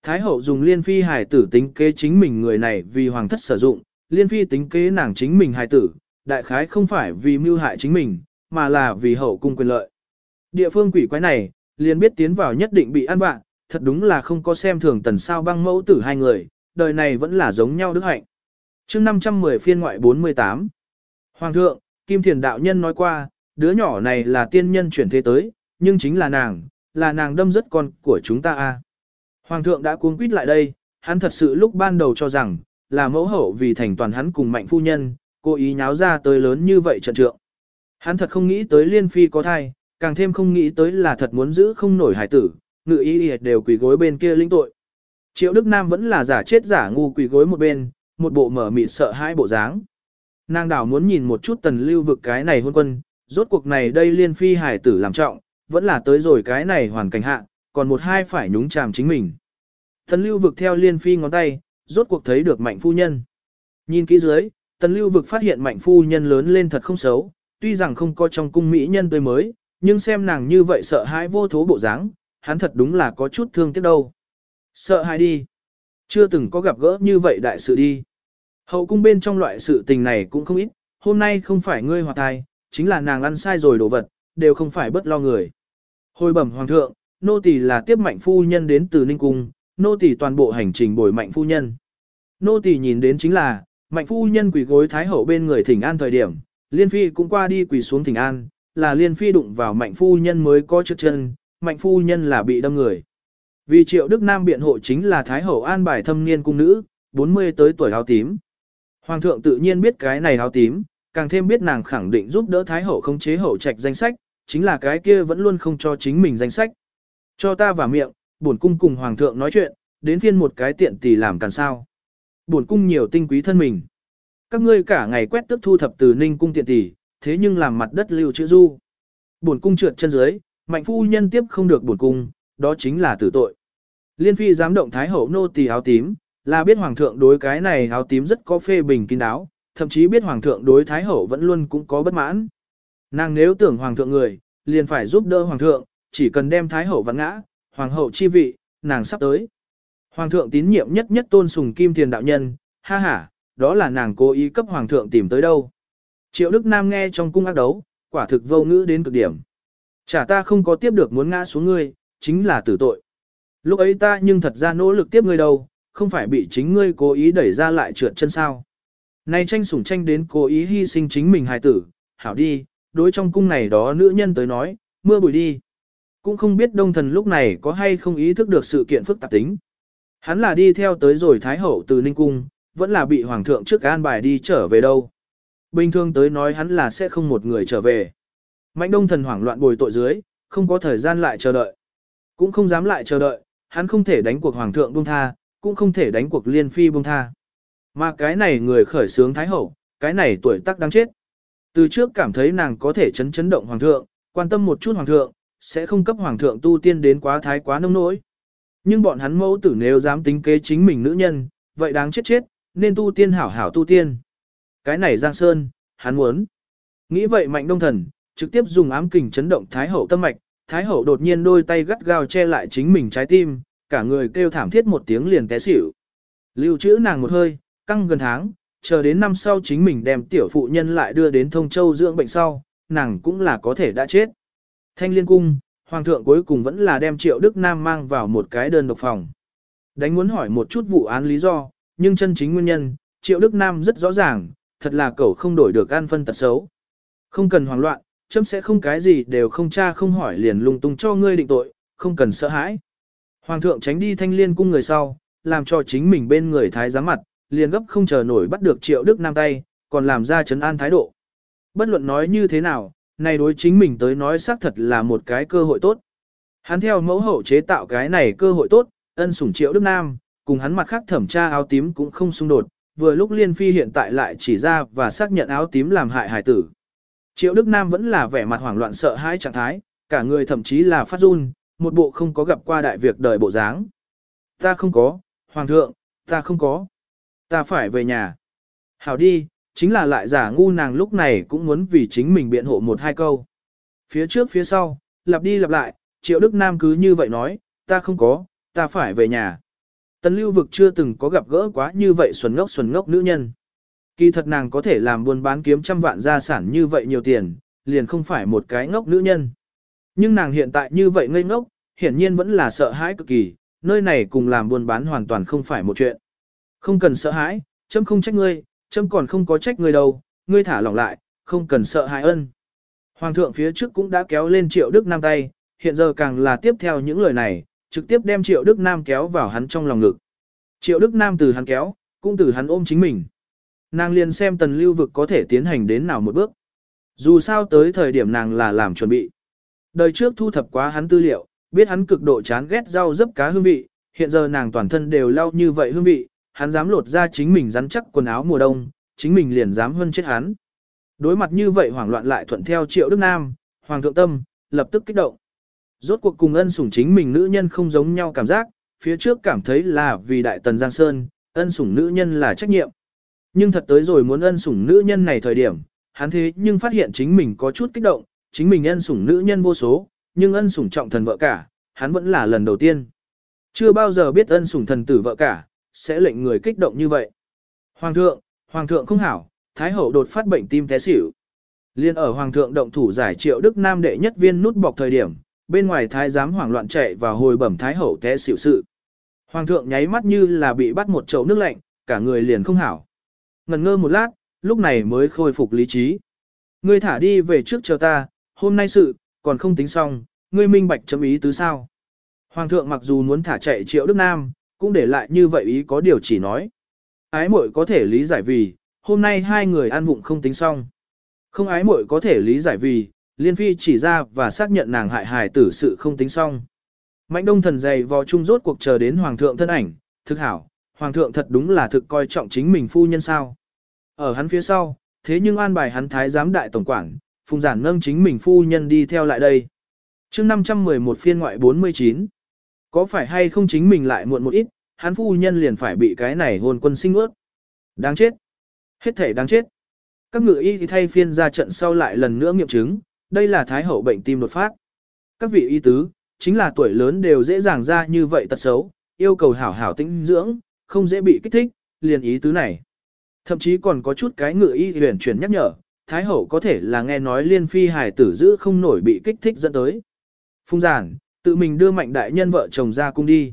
Thái hậu dùng liên phi hài tử tính kế chính mình người này vì hoàng thất sử dụng, liên phi tính kế nàng chính mình hài tử, đại khái không phải vì mưu hại chính mình, mà là vì hậu cung quyền lợi. Địa phương quỷ quái này, liền biết tiến vào nhất định bị ăn vạ, thật đúng là không có xem thường tần sao băng mẫu tử hai người, đời này vẫn là giống nhau đức hạnh. chương 510 phiên ngoại 48 Hoàng thượng, Kim Thiền Đạo Nhân nói qua, đứa nhỏ này là tiên nhân chuyển thế tới, nhưng chính là nàng, là nàng đâm rất con của chúng ta a. Hoàng thượng đã cuống quýt lại đây, hắn thật sự lúc ban đầu cho rằng, là mẫu hậu vì thành toàn hắn cùng mạnh phu nhân, cố ý nháo ra tới lớn như vậy trận trượng. Hắn thật không nghĩ tới liên phi có thai, càng thêm không nghĩ tới là thật muốn giữ không nổi hải tử, ngự ý đều quỳ gối bên kia linh tội. Triệu Đức Nam vẫn là giả chết giả ngu quỳ gối một bên, một bộ mở mịt sợ hai bộ dáng. Nàng đảo muốn nhìn một chút tần lưu vực cái này hôn quân, rốt cuộc này đây liên phi hải tử làm trọng, vẫn là tới rồi cái này hoàn cảnh hạ, còn một hai phải nhúng chàm chính mình. Tần lưu vực theo liên phi ngón tay, rốt cuộc thấy được mạnh phu nhân. Nhìn kỹ dưới, tần lưu vực phát hiện mạnh phu nhân lớn lên thật không xấu, tuy rằng không có trong cung mỹ nhân tươi mới, nhưng xem nàng như vậy sợ hãi vô thố bộ dáng, hắn thật đúng là có chút thương tiếc đâu. Sợ hãi đi. Chưa từng có gặp gỡ như vậy đại sự đi. Hậu cung bên trong loại sự tình này cũng không ít, hôm nay không phải ngươi hoặc thai, chính là nàng ăn sai rồi đồ vật, đều không phải bất lo người. Hồi bẩm hoàng thượng, nô tỳ là tiếp mạnh phu nhân đến từ Ninh Cung, nô tỳ toàn bộ hành trình bồi mạnh phu nhân. Nô tỳ nhìn đến chính là, mạnh phu nhân quỳ gối thái hậu bên người thỉnh an thời điểm, liên phi cũng qua đi quỳ xuống thỉnh an, là liên phi đụng vào mạnh phu nhân mới có trước chân, mạnh phu nhân là bị đâm người. Vì triệu Đức Nam biện hộ chính là thái hậu an bài thâm niên cung nữ, 40 tới tuổi áo tím. Hoàng thượng tự nhiên biết cái này áo tím, càng thêm biết nàng khẳng định giúp đỡ Thái Hậu không chế hậu trạch danh sách, chính là cái kia vẫn luôn không cho chính mình danh sách. Cho ta vào miệng, bổn cung cùng Hoàng thượng nói chuyện, đến phiên một cái tiện tỷ làm càng sao. Bổn cung nhiều tinh quý thân mình. Các ngươi cả ngày quét tức thu thập từ ninh cung tiện tỷ, thế nhưng làm mặt đất lưu chữ du. Bổn cung trượt chân dưới, mạnh phu nhân tiếp không được bổn cung, đó chính là tử tội. Liên phi dám động thái hậu nô tỳ áo tím, là biết hoàng thượng đối cái này áo tím rất có phê bình kín đáo, thậm chí biết hoàng thượng đối thái hậu vẫn luôn cũng có bất mãn. Nàng nếu tưởng hoàng thượng người, liền phải giúp đỡ hoàng thượng, chỉ cần đem thái hậu vặn ngã, hoàng hậu chi vị, nàng sắp tới. Hoàng thượng tín nhiệm nhất nhất tôn sùng kim tiền đạo nhân, ha ha, đó là nàng cố ý cấp hoàng thượng tìm tới đâu. Triệu Đức Nam nghe trong cung ác đấu, quả thực vô ngữ đến cực điểm. Chả ta không có tiếp được muốn ngã xuống ngươi, chính là tử tội. Lúc ấy ta nhưng thật ra nỗ lực tiếp ngươi đâu, không phải bị chính ngươi cố ý đẩy ra lại trượt chân sao. Này tranh sủng tranh đến cố ý hy sinh chính mình hài tử, hảo đi, đối trong cung này đó nữ nhân tới nói, mưa bụi đi. Cũng không biết đông thần lúc này có hay không ý thức được sự kiện phức tạp tính. Hắn là đi theo tới rồi Thái Hậu từ Ninh Cung, vẫn là bị Hoàng thượng trước an bài đi trở về đâu. Bình thường tới nói hắn là sẽ không một người trở về. Mạnh đông thần hoảng loạn bồi tội dưới, không có thời gian lại chờ đợi. Cũng không dám lại chờ đợi, hắn không thể đánh cuộc Hoàng thượng buông tha, cũng không thể đánh cuộc liên phi buông tha. Mà cái này người khởi sướng Thái Hậu, cái này tuổi tác đáng chết. Từ trước cảm thấy nàng có thể chấn chấn động Hoàng thượng, quan tâm một chút Hoàng thượng, sẽ không cấp Hoàng thượng tu tiên đến quá thái quá nông nỗi. Nhưng bọn hắn mẫu tử nếu dám tính kế chính mình nữ nhân, vậy đáng chết chết, nên tu tiên hảo hảo tu tiên. Cái này Giang Sơn, hắn muốn. Nghĩ vậy mạnh đông thần, trực tiếp dùng ám kình chấn động Thái Hậu tâm mạch, Thái Hậu đột nhiên đôi tay gắt gao che lại chính mình trái tim, cả người kêu thảm thiết một tiếng liền té xỉu. Lưu trữ nàng một hơi, căng gần tháng, chờ đến năm sau chính mình đem tiểu phụ nhân lại đưa đến Thông Châu dưỡng bệnh sau, nàng cũng là có thể đã chết. Thanh liên cung, Hoàng thượng cuối cùng vẫn là đem Triệu Đức Nam mang vào một cái đơn độc phòng. Đánh muốn hỏi một chút vụ án lý do, nhưng chân chính nguyên nhân, Triệu Đức Nam rất rõ ràng, thật là cậu không đổi được an phân tật xấu. Không cần hoảng loạn, chấm sẽ không cái gì đều không tra không hỏi liền lung tung cho ngươi định tội, không cần sợ hãi. Hoàng thượng tránh đi thanh liên cung người sau, làm cho chính mình bên người thái giám mặt, liền gấp không chờ nổi bắt được triệu đức nam tay, còn làm ra trấn an thái độ. Bất luận nói như thế nào, này đối chính mình tới nói xác thật là một cái cơ hội tốt. Hắn theo mẫu hậu chế tạo cái này cơ hội tốt, ân sủng triệu đức nam, cùng hắn mặt khác thẩm tra áo tím cũng không xung đột, vừa lúc liên phi hiện tại lại chỉ ra và xác nhận áo tím làm hại hải tử. Triệu Đức Nam vẫn là vẻ mặt hoảng loạn sợ hãi trạng thái, cả người thậm chí là phát run, một bộ không có gặp qua đại việc đời bộ dáng. Ta không có, Hoàng thượng, ta không có. Ta phải về nhà. Hảo đi, chính là lại giả ngu nàng lúc này cũng muốn vì chính mình biện hộ một hai câu. Phía trước phía sau, lặp đi lặp lại, Triệu Đức Nam cứ như vậy nói, ta không có, ta phải về nhà. Tần lưu vực chưa từng có gặp gỡ quá như vậy xuẩn ngốc xuẩn ngốc nữ nhân. Kỳ thật nàng có thể làm buôn bán kiếm trăm vạn gia sản như vậy nhiều tiền, liền không phải một cái ngốc nữ nhân. Nhưng nàng hiện tại như vậy ngây ngốc, hiển nhiên vẫn là sợ hãi cực kỳ, nơi này cùng làm buôn bán hoàn toàn không phải một chuyện. Không cần sợ hãi, chấm không trách ngươi, châm còn không có trách ngươi đâu, ngươi thả lỏng lại, không cần sợ hãi ân. Hoàng thượng phía trước cũng đã kéo lên triệu Đức Nam tay, hiện giờ càng là tiếp theo những lời này, trực tiếp đem triệu Đức Nam kéo vào hắn trong lòng ngực. Triệu Đức Nam từ hắn kéo, cũng từ hắn ôm chính mình. Nàng liền xem tần lưu vực có thể tiến hành đến nào một bước. Dù sao tới thời điểm nàng là làm chuẩn bị. Đời trước thu thập quá hắn tư liệu, biết hắn cực độ chán ghét rau dấp cá hương vị, hiện giờ nàng toàn thân đều lau như vậy hương vị, hắn dám lột ra chính mình rắn chắc quần áo mùa đông, chính mình liền dám hơn chết hắn. Đối mặt như vậy hoảng loạn lại thuận theo triệu Đức Nam, Hoàng thượng tâm, lập tức kích động. Rốt cuộc cùng ân sủng chính mình nữ nhân không giống nhau cảm giác, phía trước cảm thấy là vì đại tần Giang Sơn, ân sủng nữ nhân là trách nhiệm. Nhưng thật tới rồi muốn ân sủng nữ nhân này thời điểm, hắn thế nhưng phát hiện chính mình có chút kích động, chính mình ân sủng nữ nhân vô số, nhưng ân sủng trọng thần vợ cả, hắn vẫn là lần đầu tiên. Chưa bao giờ biết ân sủng thần tử vợ cả, sẽ lệnh người kích động như vậy. Hoàng thượng, hoàng thượng không hảo, thái hậu đột phát bệnh tim té xỉu. Liên ở hoàng thượng động thủ giải triệu đức nam đệ nhất viên nút bọc thời điểm, bên ngoài thái giám hoảng loạn chạy và hồi bẩm thái hậu té xỉu sự. Hoàng thượng nháy mắt như là bị bắt một chậu nước lạnh, cả người liền không hảo. Ngần ngơ một lát, lúc này mới khôi phục lý trí. Ngươi thả đi về trước chờ ta, hôm nay sự, còn không tính xong, ngươi minh bạch chấm ý tứ sao. Hoàng thượng mặc dù muốn thả chạy triệu Đức Nam, cũng để lại như vậy ý có điều chỉ nói. ái muội có thể lý giải vì, hôm nay hai người ăn vụng không tính xong. Không ái muội có thể lý giải vì, Liên Phi chỉ ra và xác nhận nàng hại hài tử sự không tính xong. Mạnh đông thần dày vò chung rốt cuộc chờ đến Hoàng thượng thân ảnh, thực hảo, Hoàng thượng thật đúng là thực coi trọng chính mình phu nhân sao. Ở hắn phía sau, thế nhưng an bài hắn thái giám đại tổng quản, phùng giản nâng chính mình phu nhân đi theo lại đây. chương 511 phiên ngoại 49, có phải hay không chính mình lại muộn một ít, hắn phu nhân liền phải bị cái này hồn quân sinh ướt. Đáng chết. Hết thể đáng chết. Các ngự y thì thay phiên ra trận sau lại lần nữa nghiệm chứng, đây là thái hậu bệnh tim đột phát. Các vị y tứ, chính là tuổi lớn đều dễ dàng ra như vậy tật xấu, yêu cầu hảo hảo tĩnh dưỡng, không dễ bị kích thích, liền ý tứ này. Thậm chí còn có chút cái ngự y huyền chuyển nhắc nhở, thái hậu có thể là nghe nói liên phi hài tử giữ không nổi bị kích thích dẫn tới. Phung giản, tự mình đưa mạnh đại nhân vợ chồng ra cung đi.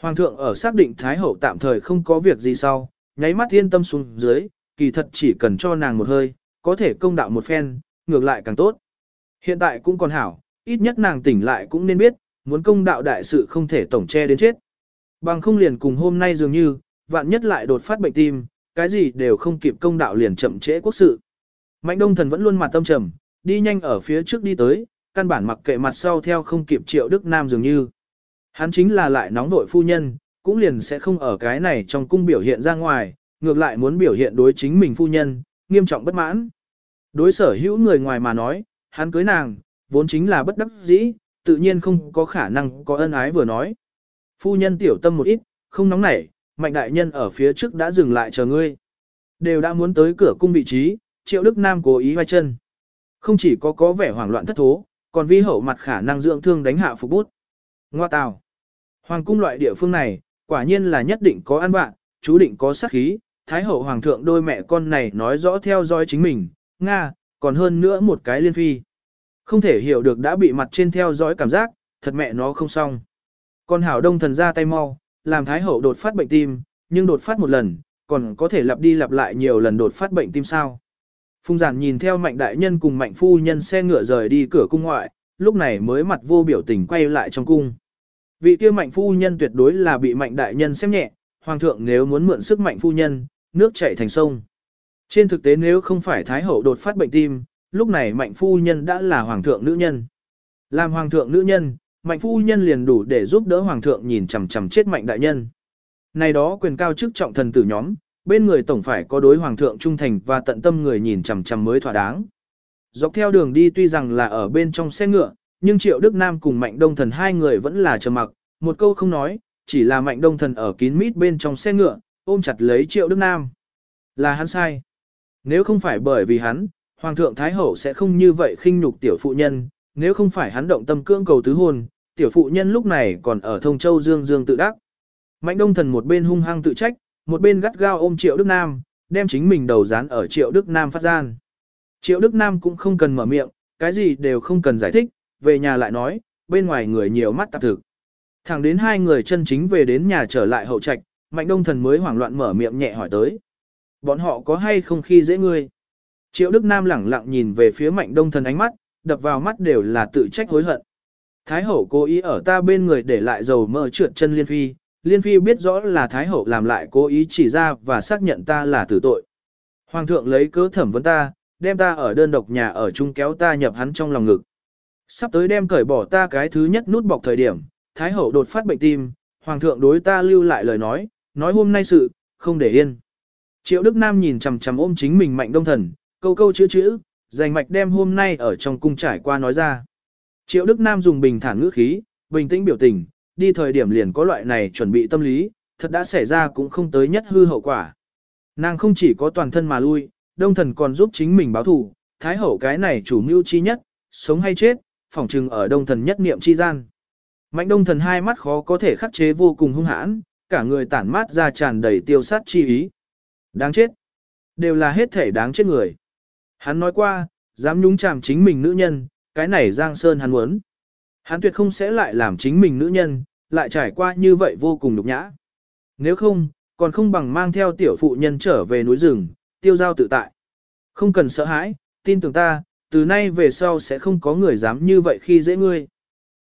Hoàng thượng ở xác định thái hậu tạm thời không có việc gì sau, nháy mắt yên tâm xuống dưới, kỳ thật chỉ cần cho nàng một hơi, có thể công đạo một phen, ngược lại càng tốt. Hiện tại cũng còn hảo, ít nhất nàng tỉnh lại cũng nên biết, muốn công đạo đại sự không thể tổng che đến chết. Bằng không liền cùng hôm nay dường như, vạn nhất lại đột phát bệnh tim, cái gì đều không kịp công đạo liền chậm trễ quốc sự. Mạnh đông thần vẫn luôn mặt tâm trầm, đi nhanh ở phía trước đi tới, căn bản mặc kệ mặt sau theo không kịp triệu Đức Nam dường như. Hắn chính là lại nóng vội phu nhân, cũng liền sẽ không ở cái này trong cung biểu hiện ra ngoài, ngược lại muốn biểu hiện đối chính mình phu nhân, nghiêm trọng bất mãn. Đối sở hữu người ngoài mà nói, hắn cưới nàng, vốn chính là bất đắc dĩ, tự nhiên không có khả năng có ân ái vừa nói. Phu nhân tiểu tâm một ít, không nóng nảy, mạnh đại nhân ở phía trước đã dừng lại chờ ngươi. Đều đã muốn tới cửa cung vị trí, triệu đức nam cố ý vai chân. Không chỉ có có vẻ hoảng loạn thất thố, còn vi hậu mặt khả năng dưỡng thương đánh hạ phục bút. Ngoa tào. Hoàng cung loại địa phương này, quả nhiên là nhất định có ăn bạn, chú định có sát khí, thái hậu hoàng thượng đôi mẹ con này nói rõ theo dõi chính mình, Nga, còn hơn nữa một cái liên phi. Không thể hiểu được đã bị mặt trên theo dõi cảm giác, thật mẹ nó không xong. con hảo đông thần ra tay mau, làm thái hậu đột phát bệnh tim, nhưng đột phát một lần, còn có thể lặp đi lặp lại nhiều lần đột phát bệnh tim sao. Phùng giản nhìn theo mạnh đại nhân cùng mạnh phu nhân xe ngựa rời đi cửa cung ngoại, lúc này mới mặt vô biểu tình quay lại trong cung. Vị kia mạnh phu nhân tuyệt đối là bị mạnh đại nhân xem nhẹ, hoàng thượng nếu muốn mượn sức mạnh phu nhân, nước chảy thành sông. Trên thực tế nếu không phải thái hậu đột phát bệnh tim, lúc này mạnh phu nhân đã là hoàng thượng nữ nhân. Làm hoàng thượng nữ nhân, mạnh phu nhân liền đủ để giúp đỡ hoàng thượng nhìn chằm chằm chết mạnh đại nhân. Này đó quyền cao chức trọng thần tử nhóm, bên người tổng phải có đối hoàng thượng trung thành và tận tâm người nhìn chằm chằm mới thỏa đáng. Dọc theo đường đi tuy rằng là ở bên trong xe ngựa, nhưng Triệu Đức Nam cùng Mạnh Đông Thần hai người vẫn là trầm mặc, một câu không nói, chỉ là Mạnh Đông Thần ở kín mít bên trong xe ngựa, ôm chặt lấy Triệu Đức Nam. Là hắn sai. Nếu không phải bởi vì hắn, Hoàng thượng Thái Hậu sẽ không như vậy khinh nhục tiểu phụ nhân, nếu không phải hắn động tâm cưỡng cầu tứ hôn, tiểu phụ nhân lúc này còn ở thông châu dương dương tự đắc. Mạnh Đông Thần một bên hung hăng tự trách, một bên gắt gao ôm Triệu Đức Nam, đem chính mình đầu dán ở Triệu Đức Nam phát gian. Triệu Đức Nam cũng không cần mở miệng, cái gì đều không cần giải thích, về nhà lại nói, bên ngoài người nhiều mắt tạp thực. Thẳng đến hai người chân chính về đến nhà trở lại hậu trạch, Mạnh Đông Thần mới hoảng loạn mở miệng nhẹ hỏi tới. Bọn họ có hay không khi dễ ngươi? Triệu Đức Nam lẳng lặng nhìn về phía Mạnh Đông Thần ánh mắt, đập vào mắt đều là tự trách hối hận. Thái hậu cố ý ở ta bên người để lại dầu mỡ trượt chân Liên Phi, Liên Phi biết rõ là Thái hậu làm lại cố ý chỉ ra và xác nhận ta là tử tội. Hoàng thượng lấy cớ thẩm vấn ta, đem ta ở đơn độc nhà ở chung kéo ta nhập hắn trong lòng ngực. Sắp tới đem cởi bỏ ta cái thứ nhất nút bọc thời điểm, Thái hậu đột phát bệnh tim, Hoàng thượng đối ta lưu lại lời nói, nói hôm nay sự, không để yên. Triệu Đức Nam nhìn chằm chằm ôm chính mình mạnh đông thần, câu câu chữ chữ, dành mạch đem hôm nay ở trong cung trải qua nói ra. Triệu Đức Nam dùng bình thản ngữ khí, bình tĩnh biểu tình, đi thời điểm liền có loại này chuẩn bị tâm lý, thật đã xảy ra cũng không tới nhất hư hậu quả. Nàng không chỉ có toàn thân mà lui, đông thần còn giúp chính mình báo thù, thái hậu cái này chủ mưu chi nhất, sống hay chết, phỏng trừng ở đông thần nhất niệm chi gian. Mạnh đông thần hai mắt khó có thể khắc chế vô cùng hung hãn, cả người tản mát ra tràn đầy tiêu sát chi ý. Đáng chết. Đều là hết thể đáng chết người. Hắn nói qua, dám nhúng chàm chính mình nữ nhân, cái này Giang Sơn hắn muốn. Hắn tuyệt không sẽ lại làm chính mình nữ nhân, lại trải qua như vậy vô cùng nhục nhã. Nếu không, còn không bằng mang theo tiểu phụ nhân trở về núi rừng, tiêu giao tự tại. Không cần sợ hãi, tin tưởng ta, từ nay về sau sẽ không có người dám như vậy khi dễ ngươi.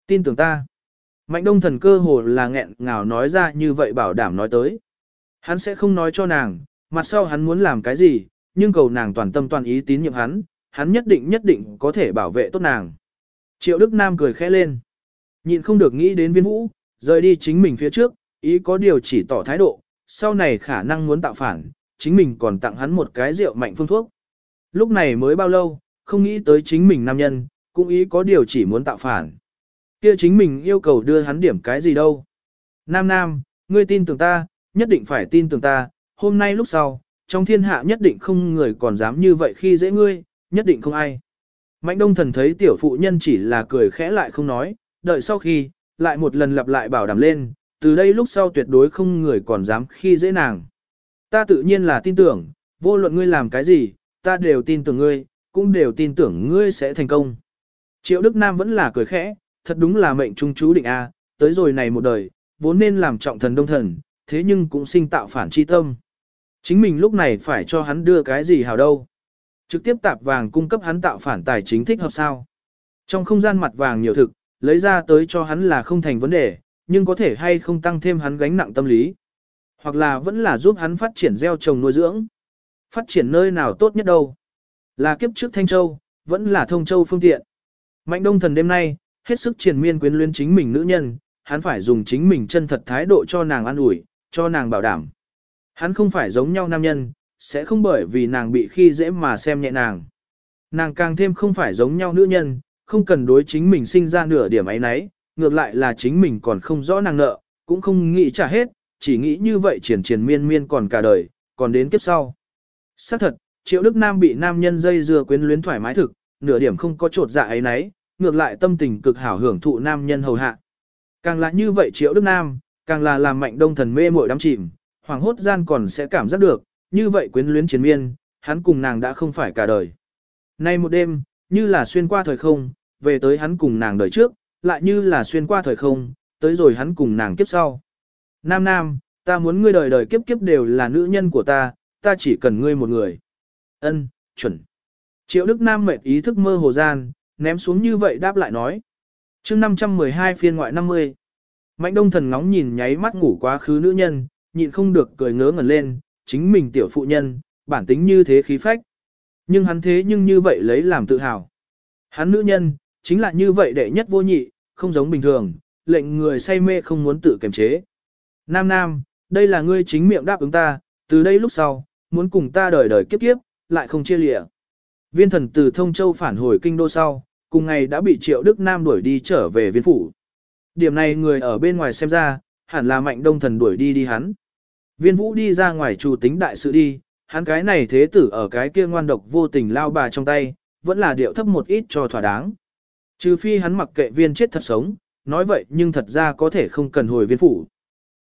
Tin tưởng ta. Mạnh đông thần cơ hồ là nghẹn ngào nói ra như vậy bảo đảm nói tới. Hắn sẽ không nói cho nàng, mặt sau hắn muốn làm cái gì, nhưng cầu nàng toàn tâm toàn ý tín nhiệm hắn, hắn nhất định nhất định có thể bảo vệ tốt nàng. Triệu Đức Nam cười khẽ lên. Nhịn không được nghĩ đến viên vũ, rời đi chính mình phía trước, ý có điều chỉ tỏ thái độ, sau này khả năng muốn tạo phản, chính mình còn tặng hắn một cái rượu mạnh phương thuốc. Lúc này mới bao lâu, không nghĩ tới chính mình nam nhân, cũng ý có điều chỉ muốn tạo phản. Kia chính mình yêu cầu đưa hắn điểm cái gì đâu. Nam Nam, ngươi tin tưởng ta, nhất định phải tin tưởng ta, hôm nay lúc sau, trong thiên hạ nhất định không người còn dám như vậy khi dễ ngươi, nhất định không ai. Mạnh đông thần thấy tiểu phụ nhân chỉ là cười khẽ lại không nói, đợi sau khi, lại một lần lặp lại bảo đảm lên, từ đây lúc sau tuyệt đối không người còn dám khi dễ nàng. Ta tự nhiên là tin tưởng, vô luận ngươi làm cái gì, ta đều tin tưởng ngươi, cũng đều tin tưởng ngươi sẽ thành công. Triệu Đức Nam vẫn là cười khẽ, thật đúng là mệnh trung chú định a, tới rồi này một đời, vốn nên làm trọng thần đông thần, thế nhưng cũng sinh tạo phản chi tâm. Chính mình lúc này phải cho hắn đưa cái gì hào đâu. Trực tiếp tạp vàng cung cấp hắn tạo phản tài chính thích hợp sao. Trong không gian mặt vàng nhiều thực, lấy ra tới cho hắn là không thành vấn đề, nhưng có thể hay không tăng thêm hắn gánh nặng tâm lý. Hoặc là vẫn là giúp hắn phát triển gieo trồng nuôi dưỡng. Phát triển nơi nào tốt nhất đâu. Là kiếp trước Thanh Châu, vẫn là Thông Châu phương tiện. Mạnh đông thần đêm nay, hết sức triển miên quyến luyến chính mình nữ nhân, hắn phải dùng chính mình chân thật thái độ cho nàng an ủi, cho nàng bảo đảm. Hắn không phải giống nhau nam nhân, sẽ không bởi vì nàng bị khi dễ mà xem nhẹ nàng. Nàng càng thêm không phải giống nhau nữ nhân, không cần đối chính mình sinh ra nửa điểm ấy nấy, ngược lại là chính mình còn không rõ nàng nợ, cũng không nghĩ trả hết, chỉ nghĩ như vậy triển triển miên miên còn cả đời, còn đến kiếp sau. Xác thật, Triệu Đức Nam bị nam nhân dây dưa quyến luyến thoải mái thực, nửa điểm không có trột dạ ấy nấy, ngược lại tâm tình cực hảo hưởng thụ nam nhân hầu hạ. Càng là như vậy Triệu Đức Nam, càng là làm mạnh đông thần mê muội đắm chìm, hoàng hốt gian còn sẽ cảm giác được, như vậy quyến luyến chiến miên, hắn cùng nàng đã không phải cả đời. Nay một đêm, như là xuyên qua thời không, về tới hắn cùng nàng đời trước, lại như là xuyên qua thời không, tới rồi hắn cùng nàng kiếp sau. Nam Nam, ta muốn ngươi đời đời kiếp kiếp đều là nữ nhân của ta, ta chỉ cần ngươi một người. Ân, chuẩn. Triệu Đức Nam mệt ý thức mơ hồ gian, ném xuống như vậy đáp lại nói. chương 512 phiên ngoại 50. Mạnh đông thần ngóng nhìn nháy mắt ngủ quá khứ nữ nhân, nhịn không được cười ngớ ngẩn lên, chính mình tiểu phụ nhân, bản tính như thế khí phách. Nhưng hắn thế nhưng như vậy lấy làm tự hào. Hắn nữ nhân, chính là như vậy đệ nhất vô nhị, không giống bình thường, lệnh người say mê không muốn tự kiềm chế. Nam Nam, đây là ngươi chính miệng đáp ứng ta, từ đây lúc sau, muốn cùng ta đời đời kiếp kiếp, lại không chia lịa. Viên thần từ Thông Châu phản hồi kinh đô sau, cùng ngày đã bị Triệu Đức Nam đuổi đi trở về viên phủ. Điểm này người ở bên ngoài xem ra, hẳn là mạnh đông thần đuổi đi đi hắn. Viên vũ đi ra ngoài chủ tính đại sự đi, hắn cái này thế tử ở cái kia ngoan độc vô tình lao bà trong tay, vẫn là điệu thấp một ít cho thỏa đáng. Trừ phi hắn mặc kệ viên chết thật sống, nói vậy nhưng thật ra có thể không cần hồi viên phủ.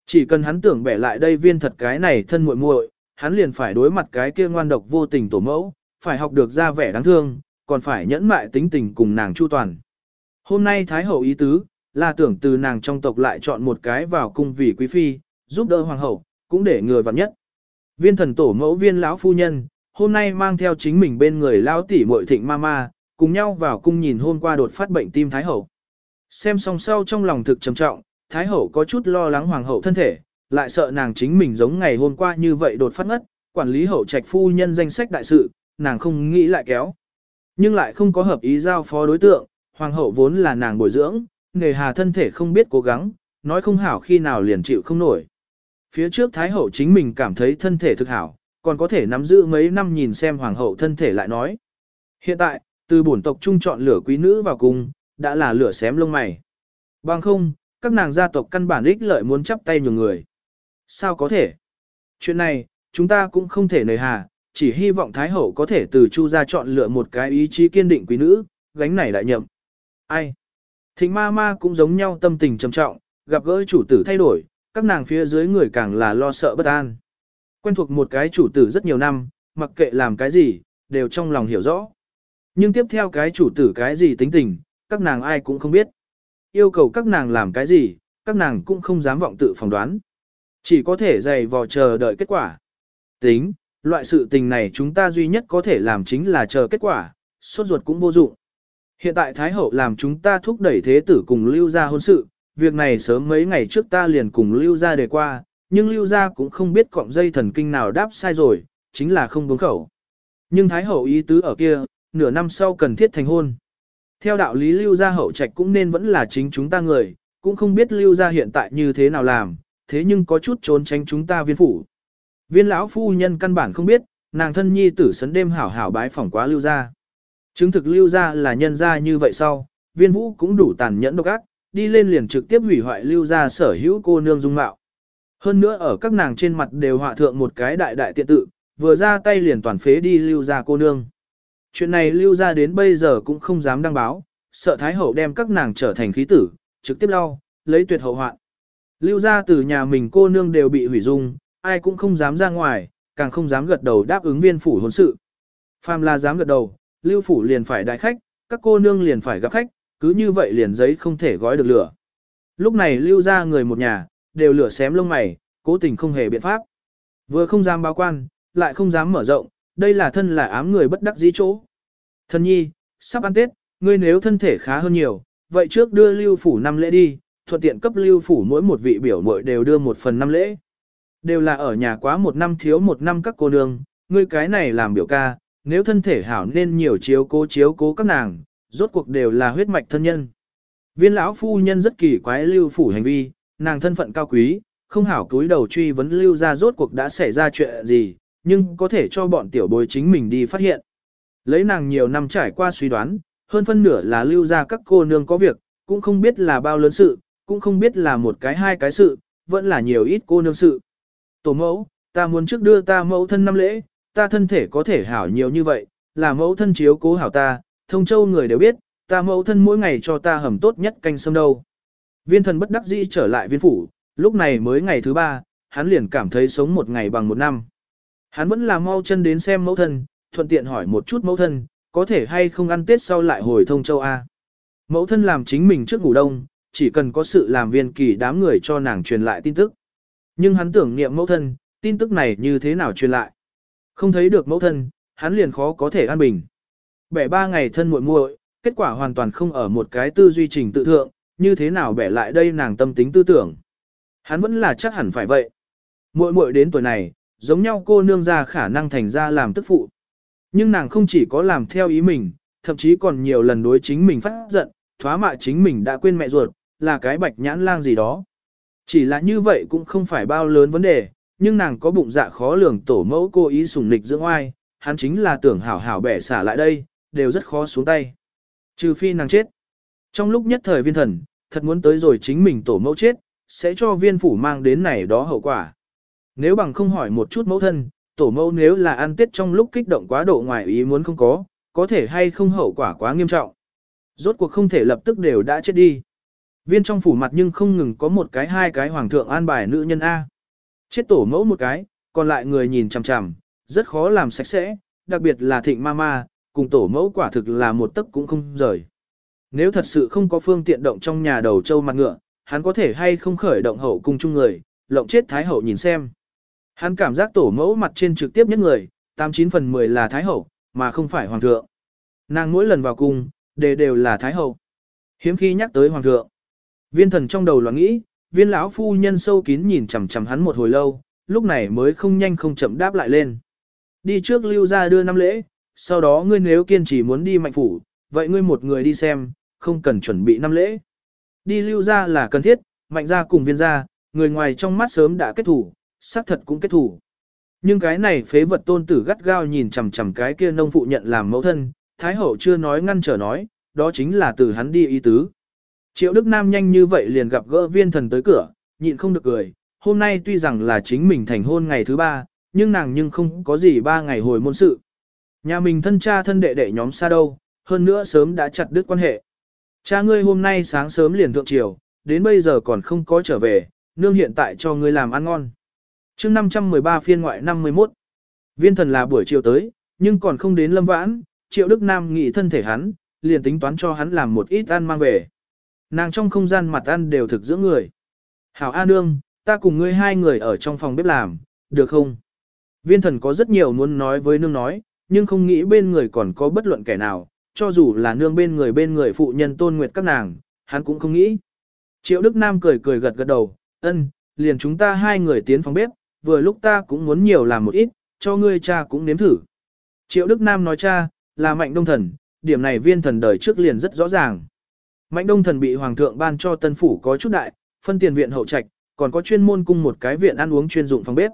Chỉ cần hắn tưởng bẻ lại đây viên thật cái này thân muội muội, hắn liền phải đối mặt cái kia ngoan độc vô tình tổ mẫu, phải học được ra vẻ đáng thương, còn phải nhẫn mại tính tình cùng nàng chu toàn. Hôm nay Thái Hậu ý tứ, là tưởng từ nàng trong tộc lại chọn một cái vào cung vì quý phi, giúp đỡ hoàng hậu, cũng để người vặn nhất. Viên thần tổ mẫu viên lão phu nhân, hôm nay mang theo chính mình bên người lão tỷ muội thịnh mama, cùng nhau vào cung nhìn hôm qua đột phát bệnh tim Thái Hậu. Xem xong sau trong lòng thực trầm trọng, Thái Hậu có chút lo lắng hoàng hậu thân thể, lại sợ nàng chính mình giống ngày hôm qua như vậy đột phát ngất, quản lý hậu trạch phu nhân danh sách đại sự, nàng không nghĩ lại kéo. Nhưng lại không có hợp ý giao phó đối tượng, hoàng hậu vốn là nàng bồi dưỡng, nghề hà thân thể không biết cố gắng, nói không hảo khi nào liền chịu không nổi. Phía trước Thái hậu chính mình cảm thấy thân thể thực hảo, còn có thể nắm giữ mấy năm nhìn xem hoàng hậu thân thể lại nói. Hiện tại, từ bổn tộc trung chọn lửa quý nữ vào cùng, đã là lửa xém lông mày. Bằng không, các nàng gia tộc căn bản ích lợi muốn chắp tay nhường người. Sao có thể? Chuyện này, chúng ta cũng không thể nời hà, chỉ hy vọng Thái Hậu có thể từ Chu ra chọn lựa một cái ý chí kiên định quý nữ, gánh này lại nhậm. Ai? Thịnh ma ma cũng giống nhau tâm tình trầm trọng, gặp gỡ chủ tử thay đổi, các nàng phía dưới người càng là lo sợ bất an. Quen thuộc một cái chủ tử rất nhiều năm, mặc kệ làm cái gì, đều trong lòng hiểu rõ. Nhưng tiếp theo cái chủ tử cái gì tính tình, các nàng ai cũng không biết. Yêu cầu các nàng làm cái gì, các nàng cũng không dám vọng tự phỏng đoán. Chỉ có thể dày vò chờ đợi kết quả. Tính, loại sự tình này chúng ta duy nhất có thể làm chính là chờ kết quả, sốt ruột cũng vô dụng. Hiện tại Thái Hậu làm chúng ta thúc đẩy thế tử cùng lưu ra hôn sự, việc này sớm mấy ngày trước ta liền cùng lưu ra đề qua, nhưng lưu gia cũng không biết cọng dây thần kinh nào đáp sai rồi, chính là không buông khẩu. Nhưng Thái Hậu ý tứ ở kia, nửa năm sau cần thiết thành hôn. Theo đạo lý lưu gia hậu trạch cũng nên vẫn là chính chúng ta người, cũng không biết lưu gia hiện tại như thế nào làm, thế nhưng có chút trốn tránh chúng ta viên phủ. Viên lão phu nhân căn bản không biết, nàng thân nhi tử sấn đêm hảo hảo bái phỏng quá lưu gia. Chứng thực lưu gia là nhân gia như vậy sau, viên vũ cũng đủ tàn nhẫn độc ác, đi lên liền trực tiếp hủy hoại lưu gia sở hữu cô nương dung mạo. Hơn nữa ở các nàng trên mặt đều họa thượng một cái đại đại tiện tự, vừa ra tay liền toàn phế đi lưu gia cô nương. Chuyện này lưu gia đến bây giờ cũng không dám đăng báo, sợ Thái Hậu đem các nàng trở thành khí tử, trực tiếp lau, lấy tuyệt hậu hoạn. Lưu gia từ nhà mình cô nương đều bị hủy dung, ai cũng không dám ra ngoài, càng không dám gật đầu đáp ứng viên phủ hôn sự. Phàm là dám gật đầu, lưu phủ liền phải đại khách, các cô nương liền phải gặp khách, cứ như vậy liền giấy không thể gói được lửa. Lúc này lưu ra người một nhà, đều lửa xém lông mày, cố tình không hề biện pháp. Vừa không dám báo quan, lại không dám mở rộng, đây là thân là ám người bất đắc dĩ chỗ. Thân nhi, sắp ăn Tết, ngươi nếu thân thể khá hơn nhiều, vậy trước đưa lưu phủ năm lễ đi, thuận tiện cấp lưu phủ mỗi một vị biểu muội đều đưa một phần năm lễ. Đều là ở nhà quá một năm thiếu một năm các cô nương, ngươi cái này làm biểu ca, nếu thân thể hảo nên nhiều chiếu cố chiếu cố các nàng, rốt cuộc đều là huyết mạch thân nhân. Viên lão phu nhân rất kỳ quái lưu phủ hành vi, nàng thân phận cao quý, không hảo cúi đầu truy vấn lưu ra rốt cuộc đã xảy ra chuyện gì, nhưng có thể cho bọn tiểu bối chính mình đi phát hiện. Lấy nàng nhiều năm trải qua suy đoán, hơn phân nửa là lưu ra các cô nương có việc, cũng không biết là bao lớn sự, cũng không biết là một cái hai cái sự, vẫn là nhiều ít cô nương sự. Tổ mẫu, ta muốn trước đưa ta mẫu thân năm lễ, ta thân thể có thể hảo nhiều như vậy, là mẫu thân chiếu cố hảo ta, thông châu người đều biết, ta mẫu thân mỗi ngày cho ta hầm tốt nhất canh sâm đâu. Viên thần bất đắc dĩ trở lại viên phủ, lúc này mới ngày thứ ba, hắn liền cảm thấy sống một ngày bằng một năm. Hắn vẫn là mau chân đến xem mẫu thân, thuận tiện hỏi một chút mẫu thân, có thể hay không ăn tết sau lại hồi thông châu A. Mẫu thân làm chính mình trước ngủ đông, chỉ cần có sự làm viên kỳ đám người cho nàng truyền lại tin tức. Nhưng hắn tưởng niệm mẫu thân, tin tức này như thế nào truyền lại. Không thấy được mẫu thân, hắn liền khó có thể an bình. Bẻ ba ngày thân muội muội, kết quả hoàn toàn không ở một cái tư duy trình tự thượng, như thế nào bẻ lại đây nàng tâm tính tư tưởng. Hắn vẫn là chắc hẳn phải vậy. Muội muội đến tuổi này, giống nhau cô nương ra khả năng thành ra làm tức phụ. Nhưng nàng không chỉ có làm theo ý mình, thậm chí còn nhiều lần đối chính mình phát giận, thoá mạ chính mình đã quên mẹ ruột, là cái bạch nhãn lang gì đó. Chỉ là như vậy cũng không phải bao lớn vấn đề, nhưng nàng có bụng dạ khó lường tổ mẫu cô ý sủng nịch dưỡng oai, hắn chính là tưởng hảo hảo bẻ xả lại đây, đều rất khó xuống tay. Trừ phi nàng chết. Trong lúc nhất thời viên thần, thật muốn tới rồi chính mình tổ mẫu chết, sẽ cho viên phủ mang đến này đó hậu quả. Nếu bằng không hỏi một chút mẫu thân, tổ mẫu nếu là ăn tết trong lúc kích động quá độ ngoài ý muốn không có, có thể hay không hậu quả quá nghiêm trọng. Rốt cuộc không thể lập tức đều đã chết đi. Viên trong phủ mặt nhưng không ngừng có một cái hai cái hoàng thượng an bài nữ nhân A. Chết tổ mẫu một cái, còn lại người nhìn chằm chằm, rất khó làm sạch sẽ, đặc biệt là thịnh ma ma, cùng tổ mẫu quả thực là một tấc cũng không rời. Nếu thật sự không có phương tiện động trong nhà đầu châu mặt ngựa, hắn có thể hay không khởi động hậu cung chung người, lộng chết thái hậu nhìn xem. Hắn cảm giác tổ mẫu mặt trên trực tiếp nhất người, 89 phần 10 là thái hậu, mà không phải hoàng thượng. Nàng mỗi lần vào cung, đều đều là thái hậu. Hiếm khi nhắc tới hoàng thượng. Viên thần trong đầu loạn nghĩ, viên lão phu nhân sâu kín nhìn chằm chằm hắn một hồi lâu, lúc này mới không nhanh không chậm đáp lại lên. Đi trước lưu ra đưa năm lễ, sau đó ngươi nếu kiên trì muốn đi mạnh phủ, vậy ngươi một người đi xem, không cần chuẩn bị năm lễ. Đi lưu ra là cần thiết, mạnh ra cùng viên ra, người ngoài trong mắt sớm đã kết thủ, xác thật cũng kết thủ. Nhưng cái này phế vật tôn tử gắt gao nhìn chằm chằm cái kia nông phụ nhận làm mẫu thân, Thái hậu chưa nói ngăn trở nói, đó chính là từ hắn đi ý tứ. Triệu Đức Nam nhanh như vậy liền gặp gỡ viên thần tới cửa, nhịn không được cười, hôm nay tuy rằng là chính mình thành hôn ngày thứ ba, nhưng nàng nhưng không có gì ba ngày hồi môn sự. Nhà mình thân cha thân đệ đệ nhóm xa đâu, hơn nữa sớm đã chặt đứt quan hệ. Cha ngươi hôm nay sáng sớm liền thượng triều, đến bây giờ còn không có trở về, nương hiện tại cho ngươi làm ăn ngon. chương 513 phiên ngoại 51, viên thần là buổi chiều tới, nhưng còn không đến lâm vãn, triệu Đức Nam nghĩ thân thể hắn, liền tính toán cho hắn làm một ít ăn mang về. Nàng trong không gian mặt ăn đều thực dưỡng người. Hảo A Nương, ta cùng ngươi hai người ở trong phòng bếp làm, được không? Viên thần có rất nhiều muốn nói với nương nói, nhưng không nghĩ bên người còn có bất luận kẻ nào, cho dù là nương bên người bên người phụ nhân tôn nguyệt các nàng, hắn cũng không nghĩ. Triệu Đức Nam cười cười gật gật đầu, ân, liền chúng ta hai người tiến phòng bếp, vừa lúc ta cũng muốn nhiều làm một ít, cho ngươi cha cũng nếm thử. Triệu Đức Nam nói cha, là mạnh đông thần, điểm này viên thần đời trước liền rất rõ ràng. Mạnh đông thần bị hoàng thượng ban cho tân phủ có chút đại, phân tiền viện hậu trạch, còn có chuyên môn cung một cái viện ăn uống chuyên dụng phòng bếp.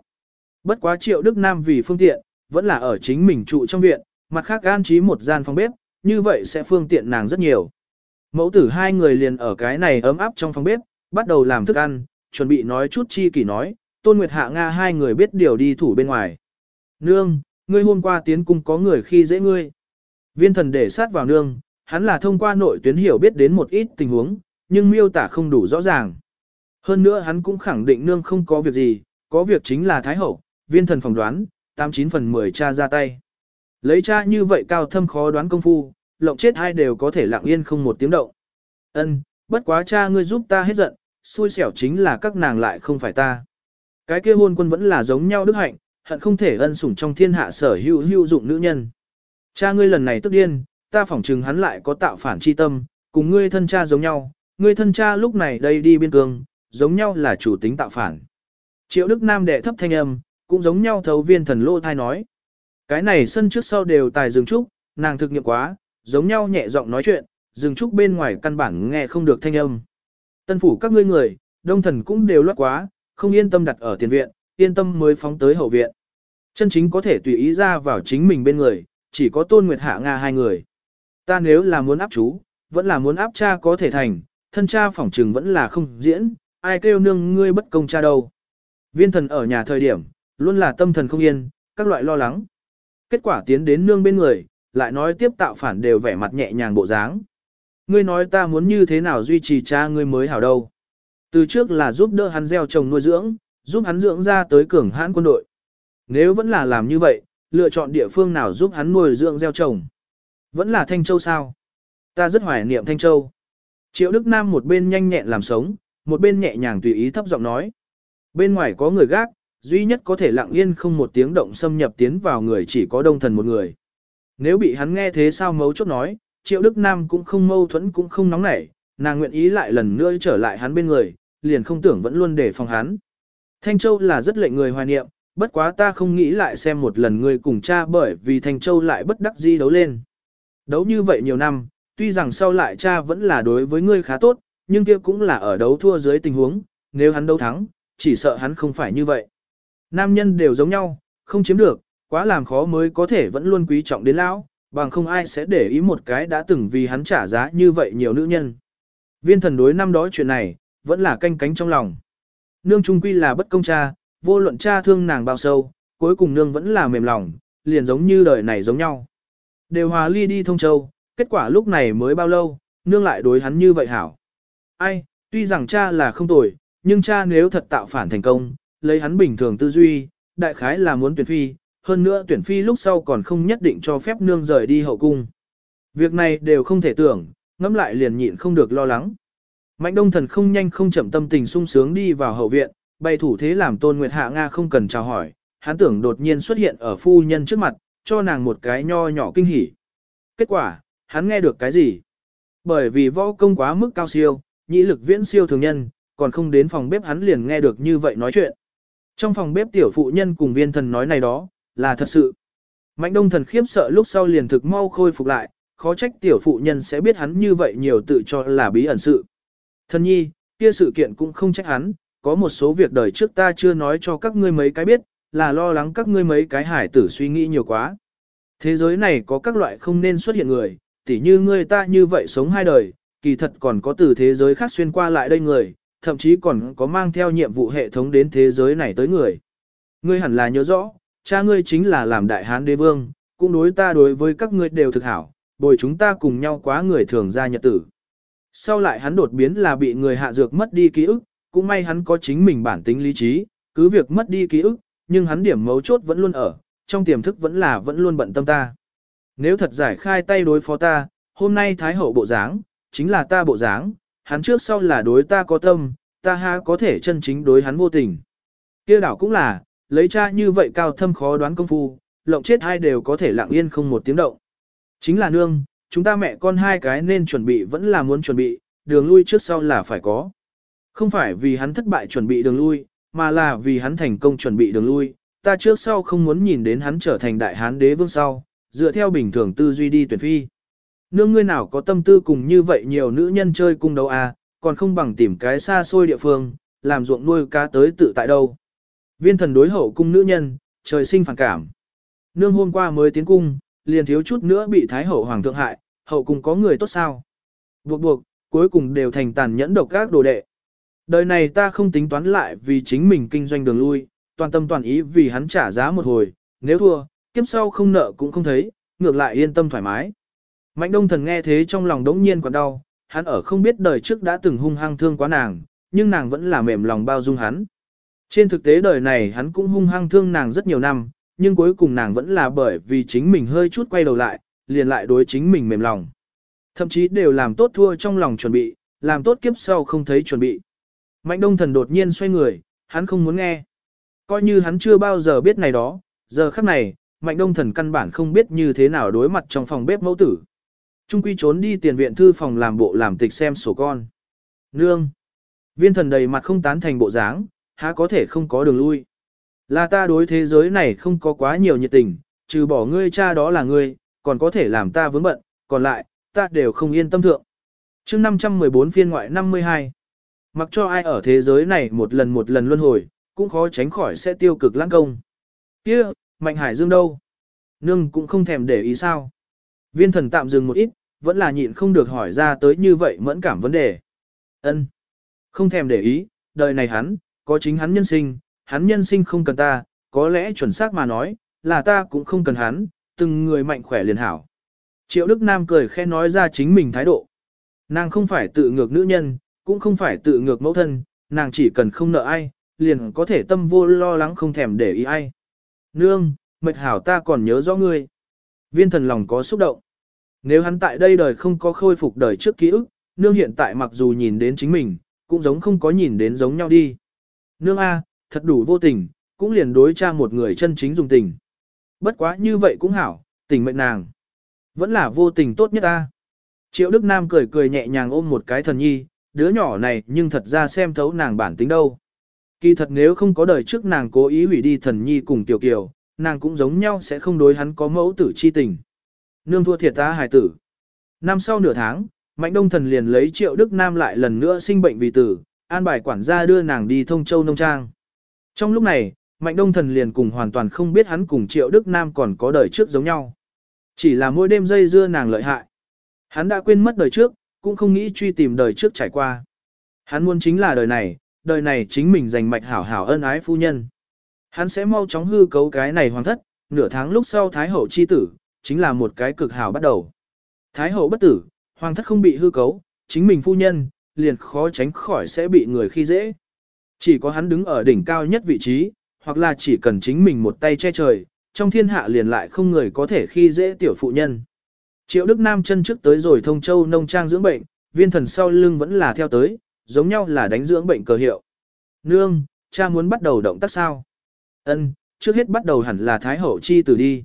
Bất quá Triệu Đức Nam vì phương tiện, vẫn là ở chính mình trụ trong viện, mặt khác an trí một gian phòng bếp, như vậy sẽ phương tiện nàng rất nhiều. Mẫu tử hai người liền ở cái này ấm áp trong phòng bếp, bắt đầu làm thức ăn, chuẩn bị nói chút chi kỷ nói, Tôn Nguyệt Hạ Nga hai người biết điều đi thủ bên ngoài. Nương, ngươi hôm qua tiến cung có người khi dễ ngươi. Viên thần để sát vào nương, hắn là thông qua nội tuyến hiểu biết đến một ít tình huống, nhưng miêu tả không đủ rõ ràng. Hơn nữa hắn cũng khẳng định nương không có việc gì, có việc chính là Thái Hậu, viên thần phỏng đoán, 89 phần 10 cha ra tay. Lấy cha như vậy cao thâm khó đoán công phu, lộng chết hai đều có thể lặng yên không một tiếng động. Ân, bất quá cha ngươi giúp ta hết giận, xui xẻo chính là các nàng lại không phải ta. Cái kia hôn quân vẫn là giống nhau đức hạnh, hận không thể ân sủng trong thiên hạ sở hữu hữu dụng nữ nhân. Cha ngươi lần này tức điên, ta phỏng chừng hắn lại có tạo phản chi tâm, cùng ngươi thân cha giống nhau, ngươi thân cha lúc này đây đi biên cương, giống nhau là chủ tính tạo phản. Triệu Đức Nam đệ thấp thanh âm, cũng giống nhau thấu viên thần lô thai nói. Cái này sân trước sau đều tài rừng trúc, nàng thực nghiệm quá, giống nhau nhẹ giọng nói chuyện, rừng trúc bên ngoài căn bản nghe không được thanh âm. Tân phủ các ngươi người, đông thần cũng đều loát quá, không yên tâm đặt ở tiền viện, yên tâm mới phóng tới hậu viện. Chân chính có thể tùy ý ra vào chính mình bên người, chỉ có Tôn Nguyệt Hạ Nga hai người. Ta nếu là muốn áp chú, vẫn là muốn áp cha có thể thành, thân cha phỏng trừng vẫn là không diễn, ai kêu nương ngươi bất công cha đâu. Viên thần ở nhà thời điểm, luôn là tâm thần không yên, các loại lo lắng. Kết quả tiến đến nương bên người, lại nói tiếp tạo phản đều vẻ mặt nhẹ nhàng bộ dáng. Ngươi nói ta muốn như thế nào duy trì cha ngươi mới hảo đâu. Từ trước là giúp đỡ hắn gieo trồng nuôi dưỡng, giúp hắn dưỡng ra tới cường hãn quân đội. Nếu vẫn là làm như vậy, lựa chọn địa phương nào giúp hắn nuôi dưỡng gieo trồng. Vẫn là Thanh Châu sao? Ta rất hoài niệm Thanh Châu. Triệu Đức Nam một bên nhanh nhẹn làm sống, một bên nhẹ nhàng tùy ý thấp giọng nói. Bên ngoài có người gác, duy nhất có thể lặng yên không một tiếng động xâm nhập tiến vào người chỉ có đông thần một người. Nếu bị hắn nghe thế sao mấu chốt nói, Triệu Đức Nam cũng không mâu thuẫn cũng không nóng nảy, nàng nguyện ý lại lần nữa trở lại hắn bên người, liền không tưởng vẫn luôn để phòng hắn. Thanh Châu là rất lệnh người hoài niệm, bất quá ta không nghĩ lại xem một lần người cùng cha bởi vì Thanh Châu lại bất đắc dĩ đấu lên. Đấu như vậy nhiều năm, tuy rằng sau lại cha vẫn là đối với ngươi khá tốt, nhưng kia cũng là ở đấu thua dưới tình huống, nếu hắn đấu thắng, chỉ sợ hắn không phải như vậy. Nam nhân đều giống nhau, không chiếm được, quá làm khó mới có thể vẫn luôn quý trọng đến lão, bằng không ai sẽ để ý một cái đã từng vì hắn trả giá như vậy nhiều nữ nhân. Viên thần đối năm đó chuyện này, vẫn là canh cánh trong lòng. Nương trung quy là bất công cha, vô luận cha thương nàng bao sâu, cuối cùng nương vẫn là mềm lòng, liền giống như đời này giống nhau. Đều hòa ly đi thông châu, kết quả lúc này mới bao lâu, nương lại đối hắn như vậy hảo. Ai, tuy rằng cha là không tồi, nhưng cha nếu thật tạo phản thành công, lấy hắn bình thường tư duy, đại khái là muốn tuyển phi, hơn nữa tuyển phi lúc sau còn không nhất định cho phép nương rời đi hậu cung. Việc này đều không thể tưởng, ngẫm lại liền nhịn không được lo lắng. Mạnh đông thần không nhanh không chậm tâm tình sung sướng đi vào hậu viện, bày thủ thế làm tôn nguyệt hạ Nga không cần chào hỏi, hắn tưởng đột nhiên xuất hiện ở phu nhân trước mặt, cho nàng một cái nho nhỏ kinh hỉ. Kết quả, hắn nghe được cái gì? Bởi vì võ công quá mức cao siêu, nhĩ lực viễn siêu thường nhân, còn không đến phòng bếp hắn liền nghe được như vậy nói chuyện. Trong phòng bếp tiểu phụ nhân cùng viên thần nói này đó, là thật sự. Mạnh đông thần khiếp sợ lúc sau liền thực mau khôi phục lại, khó trách tiểu phụ nhân sẽ biết hắn như vậy nhiều tự cho là bí ẩn sự. Thần nhi, kia sự kiện cũng không trách hắn, có một số việc đời trước ta chưa nói cho các ngươi mấy cái biết, là lo lắng các ngươi mấy cái hải tử suy nghĩ nhiều quá. Thế giới này có các loại không nên xuất hiện người, tỉ như ngươi ta như vậy sống hai đời, kỳ thật còn có từ thế giới khác xuyên qua lại đây người, thậm chí còn có mang theo nhiệm vụ hệ thống đến thế giới này tới người. Ngươi hẳn là nhớ rõ, cha ngươi chính là làm đại hán đế vương, cũng đối ta đối với các ngươi đều thực hảo, bồi chúng ta cùng nhau quá người thường ra nhật tử. Sau lại hắn đột biến là bị người hạ dược mất đi ký ức, cũng may hắn có chính mình bản tính lý trí, cứ việc mất đi ký ức, nhưng hắn điểm mấu chốt vẫn luôn ở, trong tiềm thức vẫn là vẫn luôn bận tâm ta. Nếu thật giải khai tay đối phó ta, hôm nay Thái Hậu bộ dáng, chính là ta bộ dáng, hắn trước sau là đối ta có tâm, ta ha có thể chân chính đối hắn vô tình. kia đảo cũng là, lấy cha như vậy cao thâm khó đoán công phu, lộng chết hai đều có thể lặng yên không một tiếng động. Chính là nương, chúng ta mẹ con hai cái nên chuẩn bị vẫn là muốn chuẩn bị, đường lui trước sau là phải có. Không phải vì hắn thất bại chuẩn bị đường lui, mà là vì hắn thành công chuẩn bị đường lui, ta trước sau không muốn nhìn đến hắn trở thành đại hán đế vương sau, dựa theo bình thường tư duy đi tuyển phi. Nương ngươi nào có tâm tư cùng như vậy nhiều nữ nhân chơi cung đấu à, còn không bằng tìm cái xa xôi địa phương, làm ruộng nuôi cá tới tự tại đâu. Viên thần đối hậu cung nữ nhân, trời sinh phản cảm. Nương hôm qua mới tiến cung, liền thiếu chút nữa bị Thái hậu hoàng thượng hại, hậu cung có người tốt sao. Buộc buộc, cuối cùng đều thành tàn nhẫn độc các đồ đệ. Đời này ta không tính toán lại vì chính mình kinh doanh đường lui, toàn tâm toàn ý vì hắn trả giá một hồi, nếu thua, kiếp sau không nợ cũng không thấy, ngược lại yên tâm thoải mái. Mạnh đông thần nghe thế trong lòng đống nhiên còn đau, hắn ở không biết đời trước đã từng hung hăng thương quá nàng, nhưng nàng vẫn là mềm lòng bao dung hắn. Trên thực tế đời này hắn cũng hung hăng thương nàng rất nhiều năm, nhưng cuối cùng nàng vẫn là bởi vì chính mình hơi chút quay đầu lại, liền lại đối chính mình mềm lòng. Thậm chí đều làm tốt thua trong lòng chuẩn bị, làm tốt kiếp sau không thấy chuẩn bị. Mạnh đông thần đột nhiên xoay người, hắn không muốn nghe. Coi như hắn chưa bao giờ biết này đó, giờ khắc này, mạnh đông thần căn bản không biết như thế nào đối mặt trong phòng bếp mẫu tử. Trung quy trốn đi tiền viện thư phòng làm bộ làm tịch xem sổ con. Nương. Viên thần đầy mặt không tán thành bộ dáng, há có thể không có đường lui. Là ta đối thế giới này không có quá nhiều nhiệt tình, trừ bỏ ngươi cha đó là ngươi, còn có thể làm ta vướng bận, còn lại, ta đều không yên tâm thượng. chương 514 phiên ngoại 52. Mặc cho ai ở thế giới này một lần một lần luân hồi, cũng khó tránh khỏi sẽ tiêu cực lãng công. kia Mạnh Hải Dương đâu? Nương cũng không thèm để ý sao. Viên thần tạm dừng một ít, vẫn là nhịn không được hỏi ra tới như vậy mẫn cảm vấn đề. ân Không thèm để ý, đời này hắn, có chính hắn nhân sinh, hắn nhân sinh không cần ta, có lẽ chuẩn xác mà nói, là ta cũng không cần hắn, từng người mạnh khỏe liền hảo. Triệu Đức Nam cười khẽ nói ra chính mình thái độ. Nàng không phải tự ngược nữ nhân, cũng không phải tự ngược mẫu thân, nàng chỉ cần không nợ ai, liền có thể tâm vô lo lắng không thèm để ý ai. Nương, mệt hảo ta còn nhớ rõ ngươi. Viên thần lòng có xúc động. Nếu hắn tại đây đời không có khôi phục đời trước ký ức, nương hiện tại mặc dù nhìn đến chính mình, cũng giống không có nhìn đến giống nhau đi. Nương A, thật đủ vô tình, cũng liền đối cha một người chân chính dùng tình. Bất quá như vậy cũng hảo, tình mệnh nàng. Vẫn là vô tình tốt nhất ta. Triệu Đức Nam cười cười nhẹ nhàng ôm một cái thần nhi, đứa nhỏ này nhưng thật ra xem thấu nàng bản tính đâu. Kỳ thật nếu không có đời trước nàng cố ý hủy đi thần nhi cùng tiểu kiều, nàng cũng giống nhau sẽ không đối hắn có mẫu tử chi tình. Nương thua thiệt ta hài tử. Năm sau nửa tháng, Mạnh Đông Thần liền lấy Triệu Đức Nam lại lần nữa sinh bệnh vì tử, an bài quản gia đưa nàng đi thông châu nông trang. Trong lúc này, Mạnh Đông Thần liền cùng hoàn toàn không biết hắn cùng Triệu Đức Nam còn có đời trước giống nhau. Chỉ là mỗi đêm dây dưa nàng lợi hại. Hắn đã quên mất đời trước, cũng không nghĩ truy tìm đời trước trải qua. Hắn muốn chính là đời này, đời này chính mình giành mạch hảo hảo ân ái phu nhân. Hắn sẽ mau chóng hư cấu cái này hoàng thất, nửa tháng lúc sau Thái Hậu chi tử, chính là một cái cực hảo bắt đầu. Thái Hậu bất tử, hoàng thất không bị hư cấu, chính mình phu nhân, liền khó tránh khỏi sẽ bị người khi dễ. Chỉ có hắn đứng ở đỉnh cao nhất vị trí, hoặc là chỉ cần chính mình một tay che trời, trong thiên hạ liền lại không người có thể khi dễ tiểu phụ nhân. Triệu Đức Nam chân trước tới rồi thông châu nông trang dưỡng bệnh, viên thần sau lưng vẫn là theo tới, giống nhau là đánh dưỡng bệnh cờ hiệu. Nương, cha muốn bắt đầu động tác sao? Ân, trước hết bắt đầu hẳn là Thái Hậu chi tử đi.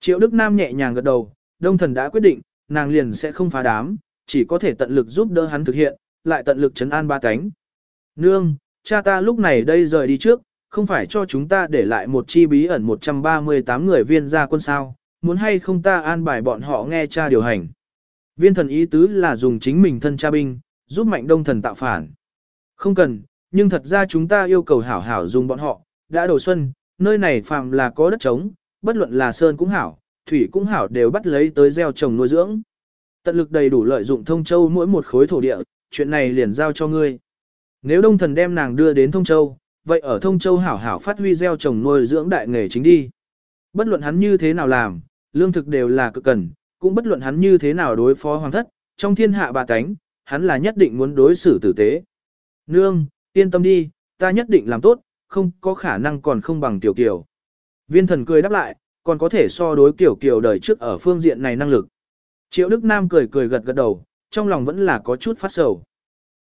Triệu Đức Nam nhẹ nhàng gật đầu, đông thần đã quyết định, nàng liền sẽ không phá đám, chỉ có thể tận lực giúp đỡ hắn thực hiện, lại tận lực chấn an ba cánh. Nương, cha ta lúc này đây rời đi trước, không phải cho chúng ta để lại một chi bí ẩn 138 người viên gia quân sao, muốn hay không ta an bài bọn họ nghe cha điều hành. Viên thần ý tứ là dùng chính mình thân cha binh, giúp mạnh đông thần tạo phản. Không cần, nhưng thật ra chúng ta yêu cầu hảo hảo dùng bọn họ, đã đầu xuân, nơi này phàm là có đất trống, bất luận là sơn cũng hảo, thủy cũng hảo đều bắt lấy tới gieo trồng nuôi dưỡng. Tận lực đầy đủ lợi dụng thông châu mỗi một khối thổ địa, chuyện này liền giao cho ngươi. Nếu đông thần đem nàng đưa đến thông châu, vậy ở thông châu hảo hảo phát huy gieo trồng nuôi dưỡng đại nghề chính đi. Bất luận hắn như thế nào làm, lương thực đều là cực cần, cũng bất luận hắn như thế nào đối phó hoàng thất, trong thiên hạ bà tánh, hắn là nhất định muốn đối xử tử tế. Nương, yên tâm đi, ta nhất định làm tốt, không có khả năng còn không bằng tiểu kiều. Viên thần cười đáp lại, còn có thể so đối kiểu kiều đời trước ở phương diện này năng lực. Triệu Đức Nam cười cười gật gật đầu, trong lòng vẫn là có chút phát sầu.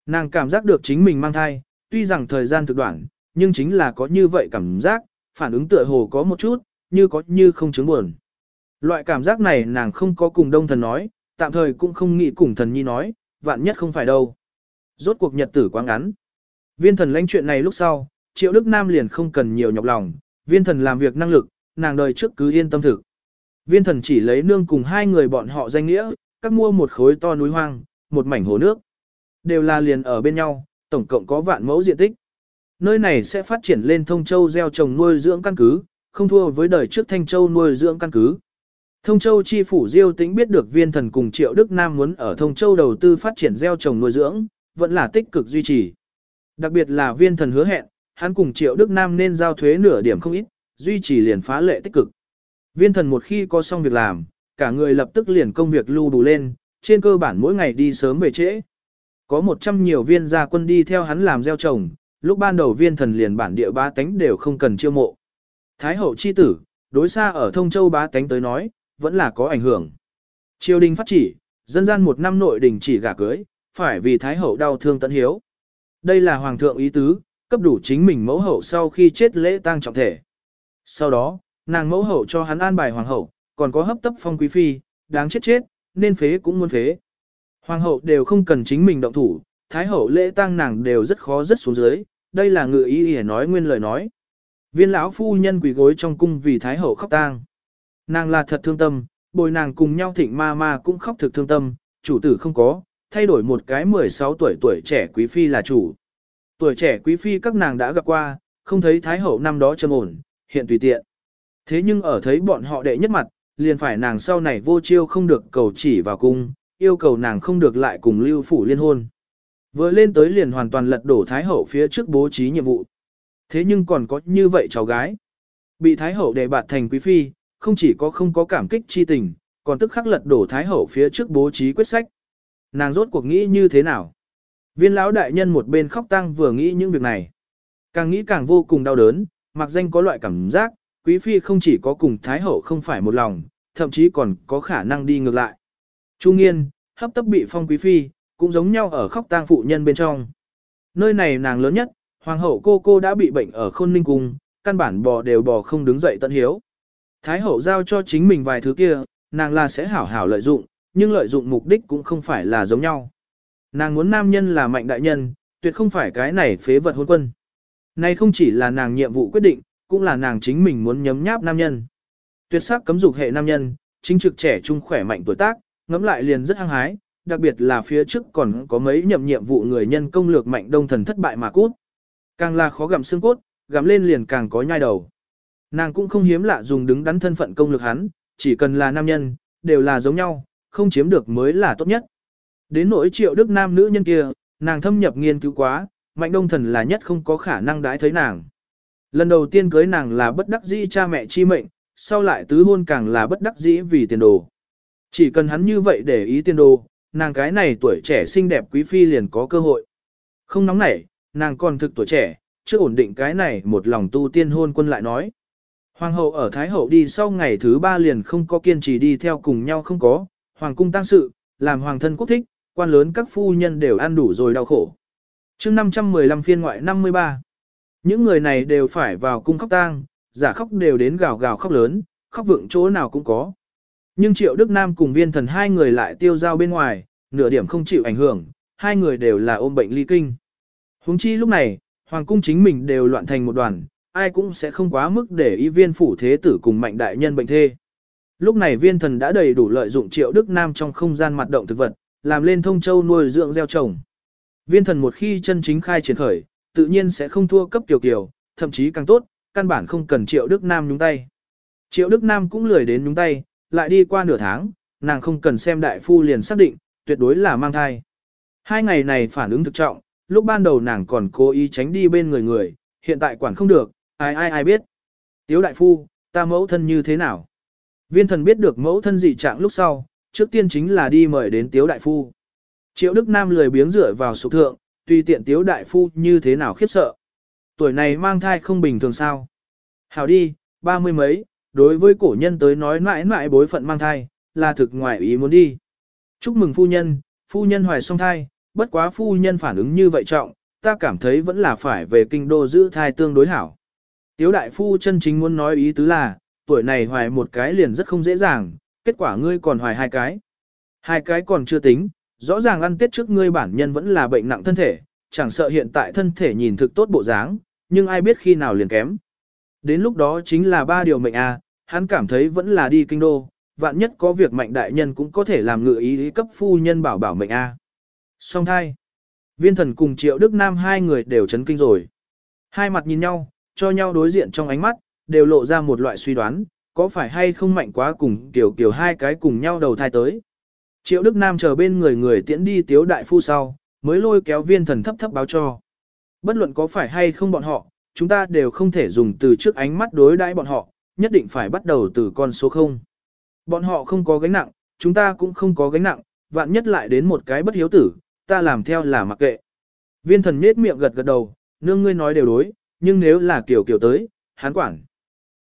Nàng cảm giác được chính mình mang thai, tuy rằng thời gian thực đoạn, nhưng chính là có như vậy cảm giác, phản ứng tựa hồ có một chút, như có như không chứng buồn. Loại cảm giác này nàng không có cùng đông thần nói, tạm thời cũng không nghĩ cùng thần nhi nói, vạn nhất không phải đâu. Rốt cuộc nhật tử quá ngắn. Viên thần lãnh chuyện này lúc sau, triệu đức nam liền không cần nhiều nhọc lòng, viên thần làm việc năng lực, nàng đời trước cứ yên tâm thực. Viên thần chỉ lấy nương cùng hai người bọn họ danh nghĩa, các mua một khối to núi hoang, một mảnh hồ nước. Đều là liền ở bên nhau, tổng cộng có vạn mẫu diện tích. Nơi này sẽ phát triển lên thông châu gieo trồng nuôi dưỡng căn cứ, không thua với đời trước thanh châu nuôi dưỡng căn cứ. Thông châu chi phủ Diêu Tĩnh biết được viên thần cùng Triệu Đức Nam muốn ở Thông châu đầu tư phát triển gieo trồng nuôi dưỡng, vẫn là tích cực duy trì. Đặc biệt là viên thần hứa hẹn, hắn cùng Triệu Đức Nam nên giao thuế nửa điểm không ít, duy trì liền phá lệ tích cực. Viên thần một khi có xong việc làm, cả người lập tức liền công việc lưu đủ lên, trên cơ bản mỗi ngày đi sớm về trễ. Có 100 nhiều viên gia quân đi theo hắn làm gieo trồng, lúc ban đầu viên thần liền bản địa ba tánh đều không cần chiêu mộ. Thái hậu chi tử, đối xa ở thông châu bá tánh tới nói, vẫn là có ảnh hưởng. Triều đình phát chỉ, dân gian một năm nội đình chỉ gả cưới, phải vì Thái hậu đau thương tận hiếu. Đây là hoàng thượng ý tứ, cấp đủ chính mình mẫu hậu sau khi chết lễ tang trọng thể. Sau đó, nàng mẫu hậu cho hắn an bài hoàng hậu, còn có hấp tấp phong quý phi, đáng chết chết, nên phế cũng muốn phế. Hoàng hậu đều không cần chính mình động thủ, thái hậu lễ tang nàng đều rất khó rất xuống dưới, đây là ngự ý để nói nguyên lời nói. Viên lão phu nhân quỳ gối trong cung vì thái hậu khóc tang. Nàng là thật thương tâm, bồi nàng cùng nhau thịnh ma ma cũng khóc thực thương tâm, chủ tử không có, thay đổi một cái 16 tuổi tuổi trẻ quý phi là chủ. Tuổi trẻ quý phi các nàng đã gặp qua, không thấy thái hậu năm đó trầm ổn, hiện tùy tiện. Thế nhưng ở thấy bọn họ đệ nhất mặt, liền phải nàng sau này vô chiêu không được cầu chỉ vào cung, yêu cầu nàng không được lại cùng lưu phủ liên hôn. Vừa lên tới liền hoàn toàn lật đổ Thái Hậu phía trước bố trí nhiệm vụ. Thế nhưng còn có như vậy cháu gái. Bị Thái Hậu đề bạt thành quý phi, không chỉ có không có cảm kích chi tình, còn tức khắc lật đổ Thái Hậu phía trước bố trí quyết sách. Nàng rốt cuộc nghĩ như thế nào? Viên lão đại nhân một bên khóc tăng vừa nghĩ những việc này. Càng nghĩ càng vô cùng đau đớn, mặc danh có loại cảm giác, quý phi không chỉ có cùng Thái Hậu không phải một lòng, thậm chí còn có khả năng đi ngược lại. Trung Nghiên, hấp tấp bị phong quý phi, cũng giống nhau ở khóc tang phụ nhân bên trong. Nơi này nàng lớn nhất, hoàng hậu cô cô đã bị bệnh ở khôn ninh cung, căn bản bò đều bò không đứng dậy tận hiếu. Thái hậu giao cho chính mình vài thứ kia, nàng là sẽ hảo hảo lợi dụng, nhưng lợi dụng mục đích cũng không phải là giống nhau. Nàng muốn nam nhân là mạnh đại nhân, tuyệt không phải cái này phế vật hôn quân. Này không chỉ là nàng nhiệm vụ quyết định, cũng là nàng chính mình muốn nhấm nháp nam nhân. Tuyệt sắc cấm dục hệ nam nhân, chính trực trẻ trung khỏe mạnh tuổi tác, ngẫm lại liền rất hăng hái, đặc biệt là phía trước còn có mấy nhậm nhiệm vụ người nhân công lược mạnh đông thần thất bại mà cút. Càng là khó gặm xương cốt, gặm lên liền càng có nhai đầu. Nàng cũng không hiếm lạ dùng đứng đắn thân phận công lực hắn, chỉ cần là nam nhân, đều là giống nhau, không chiếm được mới là tốt nhất. Đến nỗi triệu đức nam nữ nhân kia, nàng thâm nhập nghiên cứu quá, mạnh đông thần là nhất không có khả năng đãi thấy nàng. Lần đầu tiên cưới nàng là bất đắc dĩ cha mẹ chi mệnh, sau lại tứ hôn càng là bất đắc dĩ vì tiền đồ. Chỉ cần hắn như vậy để ý tiền đồ, nàng cái này tuổi trẻ xinh đẹp quý phi liền có cơ hội. Không nóng nảy, nàng còn thực tuổi trẻ, chưa ổn định cái này một lòng tu tiên hôn quân lại nói. Hoàng hậu ở Thái hậu đi sau ngày thứ ba liền không có kiên trì đi theo cùng nhau không có, hoàng cung tăng sự, làm hoàng thân quốc thích, quan lớn các phu nhân đều ăn đủ rồi đau khổ. chương 515 phiên ngoại 53, những người này đều phải vào cung khóc tang, giả khóc đều đến gào gào khóc lớn, khóc vượng chỗ nào cũng có. Nhưng Triệu Đức Nam cùng viên thần hai người lại tiêu giao bên ngoài, nửa điểm không chịu ảnh hưởng, hai người đều là ôm bệnh ly kinh. Huống chi lúc này, Hoàng cung chính mình đều loạn thành một đoàn, ai cũng sẽ không quá mức để ý viên phủ thế tử cùng mạnh đại nhân bệnh thê. Lúc này viên thần đã đầy đủ lợi dụng Triệu Đức Nam trong không gian mặt động thực vật, làm lên thông châu nuôi dưỡng gieo trồng. Viên thần một khi chân chính khai triển khởi, tự nhiên sẽ không thua cấp tiểu kiều, thậm chí càng tốt, căn bản không cần Triệu Đức Nam nhúng tay. Triệu Đức Nam cũng lười đến nhúng tay, lại đi qua nửa tháng, nàng không cần xem đại phu liền xác định, tuyệt đối là mang thai. Hai ngày này phản ứng thực trọng, lúc ban đầu nàng còn cố ý tránh đi bên người người, hiện tại quản không được, ai ai ai biết. Tiếu đại phu, ta mẫu thân như thế nào? Viên thần biết được mẫu thân dị trạng lúc sau, trước tiên chính là đi mời đến tiếu đại phu. Triệu Đức Nam lười biếng rửa vào sụp thượng, tùy tiện tiếu đại phu như thế nào khiếp sợ. Tuổi này mang thai không bình thường sao? Hảo đi, ba mươi mấy, đối với cổ nhân tới nói mãi mãi bối phận mang thai, là thực ngoại ý muốn đi. Chúc mừng phu nhân, phu nhân hoài song thai, bất quá phu nhân phản ứng như vậy trọng, ta cảm thấy vẫn là phải về kinh đô giữ thai tương đối hảo. Tiếu đại phu chân chính muốn nói ý tứ là, tuổi này hoài một cái liền rất không dễ dàng, kết quả ngươi còn hoài hai cái. Hai cái còn chưa tính, rõ ràng ăn tết trước ngươi bản nhân vẫn là bệnh nặng thân thể, chẳng sợ hiện tại thân thể nhìn thực tốt bộ dáng, nhưng ai biết khi nào liền kém. Đến lúc đó chính là ba điều mệnh a, hắn cảm thấy vẫn là đi kinh đô, vạn nhất có việc mạnh đại nhân cũng có thể làm ngự ý cấp phu nhân bảo bảo mệnh a. Song thai. Viên thần cùng triệu Đức Nam hai người đều chấn kinh rồi. Hai mặt nhìn nhau, cho nhau đối diện trong ánh mắt, đều lộ ra một loại suy đoán, có phải hay không mạnh quá cùng tiểu kiểu hai cái cùng nhau đầu thai tới. Triệu Đức Nam chờ bên người người tiễn đi tiếu đại phu sau, mới lôi kéo viên thần thấp thấp báo cho. Bất luận có phải hay không bọn họ, chúng ta đều không thể dùng từ trước ánh mắt đối đãi bọn họ, nhất định phải bắt đầu từ con số 0. Bọn họ không có gánh nặng, chúng ta cũng không có gánh nặng, vạn nhất lại đến một cái bất hiếu tử, ta làm theo là mặc kệ. Viên thần nết miệng gật gật đầu, nương ngươi nói đều đối, nhưng nếu là kiểu kiểu tới, hán quản.